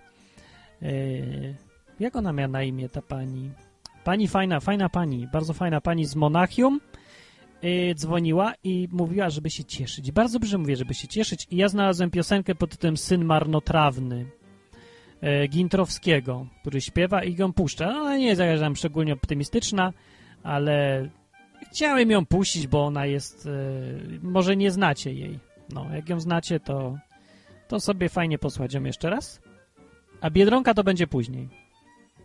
Y, jak ona miała na imię, ta pani? Pani fajna, fajna pani, bardzo fajna pani z Monachium y, dzwoniła i mówiła, żeby się cieszyć. Bardzo dobrze mówię, żeby się cieszyć. I ja znalazłem piosenkę pod tytułem Syn Marnotrawny y, Gintrowskiego, który śpiewa i ją puszcza. No, Ona nie jest jakaś tam szczególnie optymistyczna, ale chciałem ją puścić, bo ona jest... może nie znacie jej. No, jak ją znacie, to, to sobie fajnie posłuchać ją jeszcze raz. A Biedronka to będzie później.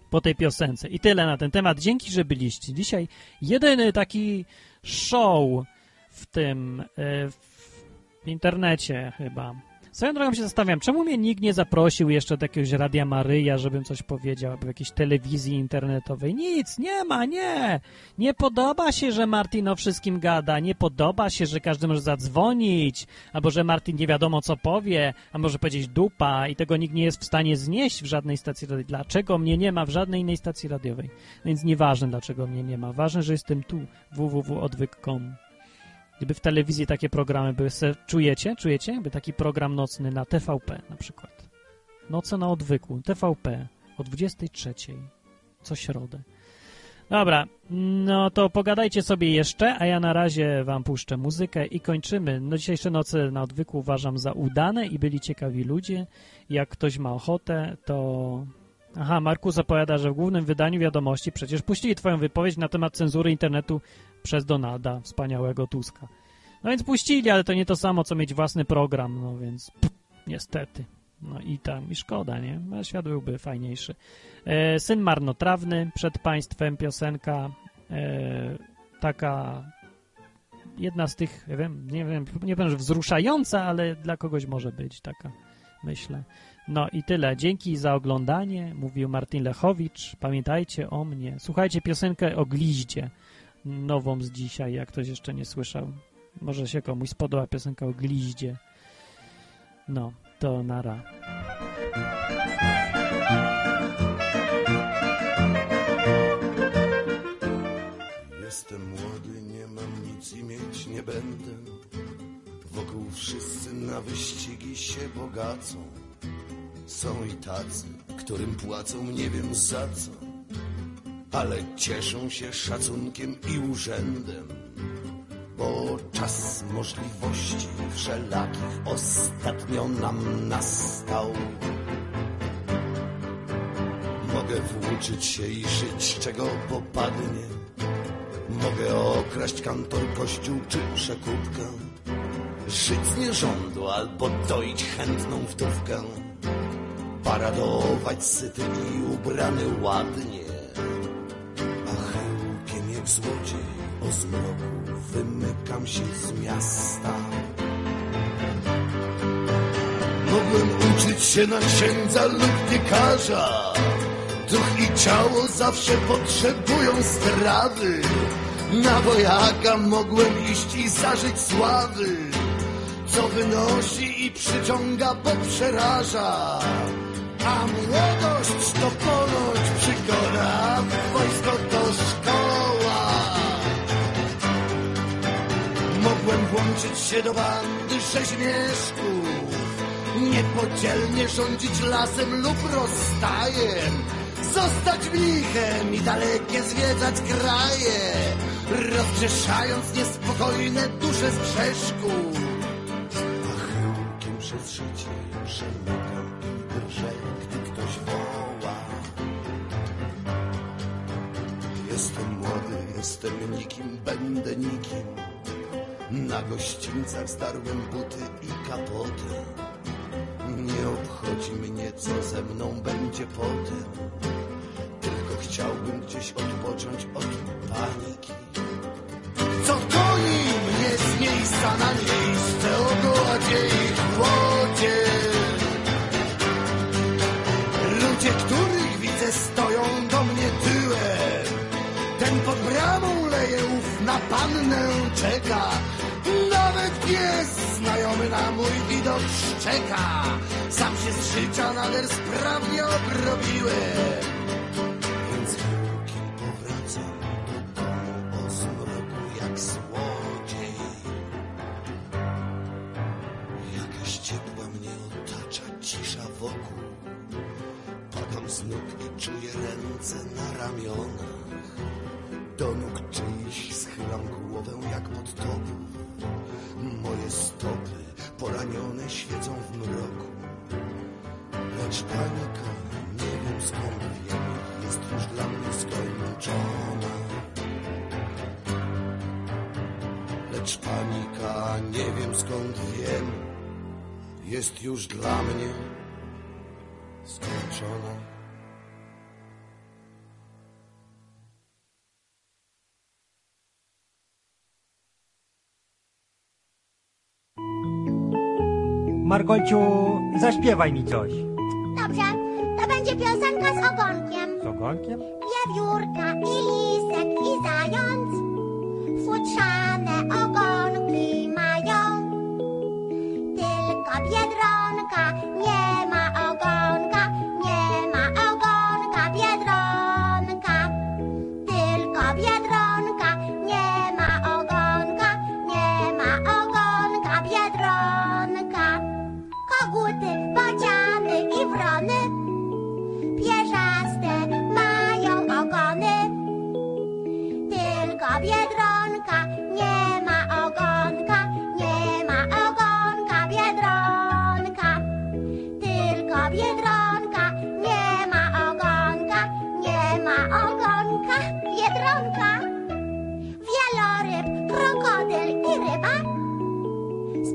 Po tej piosence. I tyle na ten temat. Dzięki, że byliście. Dzisiaj jedyny taki show w tym, e, w internecie chyba. Swoją drogą się zastanawiam, czemu mnie nikt nie zaprosił jeszcze do jakiegoś Radia Maryja, żebym coś powiedział, albo jakiejś telewizji internetowej. Nic, nie ma, nie. Nie podoba się, że Martin o wszystkim gada. Nie podoba się, że każdy może zadzwonić, albo że Martin nie wiadomo co powie, a może powiedzieć dupa i tego nikt nie jest w stanie znieść w żadnej stacji radiowej. Dlaczego mnie nie ma w żadnej innej stacji radiowej? Więc nieważne, dlaczego mnie nie ma. Ważne, że jestem tu. www.odwyk.com Gdyby w telewizji takie programy były, se, czujecie? Czujecie? Jakby taki program nocny na TVP na przykład. Noce na odwyku, TVP o 23 co środę. Dobra, no to pogadajcie sobie jeszcze, a ja na razie wam puszczę muzykę i kończymy. No dzisiejsze noce na odwyku uważam za udane i byli ciekawi ludzie. Jak ktoś ma ochotę, to... Aha, Marku zapowiada, że w głównym wydaniu wiadomości przecież puścili twoją wypowiedź na temat cenzury internetu przez Donalda, wspaniałego Tuska. No więc puścili, ale to nie to samo, co mieć własny program, no więc pff, niestety. No i tam, i szkoda, nie? No, świat byłby fajniejszy. E, Syn marnotrawny, przed państwem piosenka e, taka jedna z tych, ja wiem, nie wiem, nie wiem, że wzruszająca, ale dla kogoś może być taka, myślę. No i tyle. Dzięki za oglądanie, mówił Martin Lechowicz. Pamiętajcie o mnie. Słuchajcie piosenkę o gliździe, nową z dzisiaj, jak ktoś jeszcze nie słyszał. Może się komuś spodoba piosenka o gliździe. No, to nara. Jestem młody, nie mam nic i mieć nie będę. Wokół wszyscy na wyścigi się bogacą. Są i tacy, którym płacą nie wiem za co, ale cieszą się szacunkiem i urzędem. Bo czas możliwości wszelakich ostatnio nam nastał. Mogę włóczyć się i żyć czego popadnie. Mogę okraść kantor, kościół czy przekupkę. Żyć z nierządu albo doić chętną wdówkę. Paradować syty i ubrany ładnie. Złodziej o zmroku wymykam się z miasta. Mogłem uczyć się na księdza lub piekarza. Duch i ciało zawsze potrzebują strawy. Na wojaka mogłem iść i zażyć sławy, co wynosi i przyciąga, bo przeraża. A młodość to ponoć przykora, wojsko to Mogłem włączyć się do bandy rzeźmieszków, niepodzielnie rządzić lasem lub rozstajem, zostać mnichem i dalekie zwiedzać kraje, rozgrzeszając niespokojne dusze z grzeszku. A chyłkiem przez życie przemykam i drżę, gdy ktoś woła. Jestem młody, jestem nikim, będę nikim. Na gościńcach zdarłem buty i kapoty. Nie obchodzi mnie, co ze mną będzie potem. Tylko chciałbym gdzieś odpocząć od paniki. Co goni mnie z miejsca na miejsce o gładzie i chłodzie. Ludzie, których widzę, stoją do mnie tyłem. Ten pod bramą leje, ów na pannę czeka. Nawet pies znajomy na mój widok szczeka. Sam się z życia nader sprawnie obrobiłem. Więc chyłkiem powracam do domu o zmroku jak złodziej. Jakaś ciepła mnie otacza, cisza wokół. Padam z nóg i czuję ręce na ramionach. Do nóg czyichś schylam głowę jak pod tobą. Moje stopy poranione świecą w mroku. Lecz panika, nie wiem skąd wiem, jest już dla mnie skończona. Lecz panika, nie wiem skąd wiem, jest już dla mnie skończona. Margolciu, zaśpiewaj mi coś. Dobrze, to będzie piosenka z ogonkiem. Z ogonkiem? Wiewiórka i lisek i zając futrzane ogonki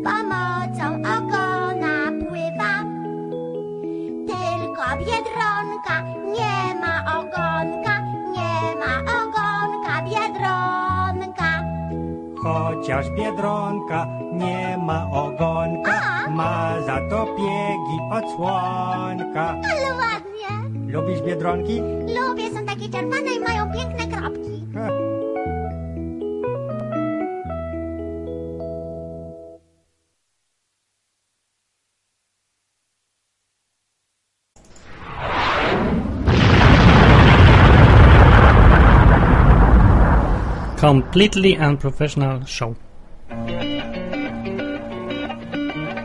pomocą ogona pływa. Tylko Biedronka nie ma ogonka, nie ma ogonka Biedronka. Chociaż Biedronka nie ma ogonka, A? ma za to piegi odsłonka. Ale ładnie! Lubisz Biedronki? Lubię, są takie czerwone i mają piękne kropki. Ha. Completely unprofessional show.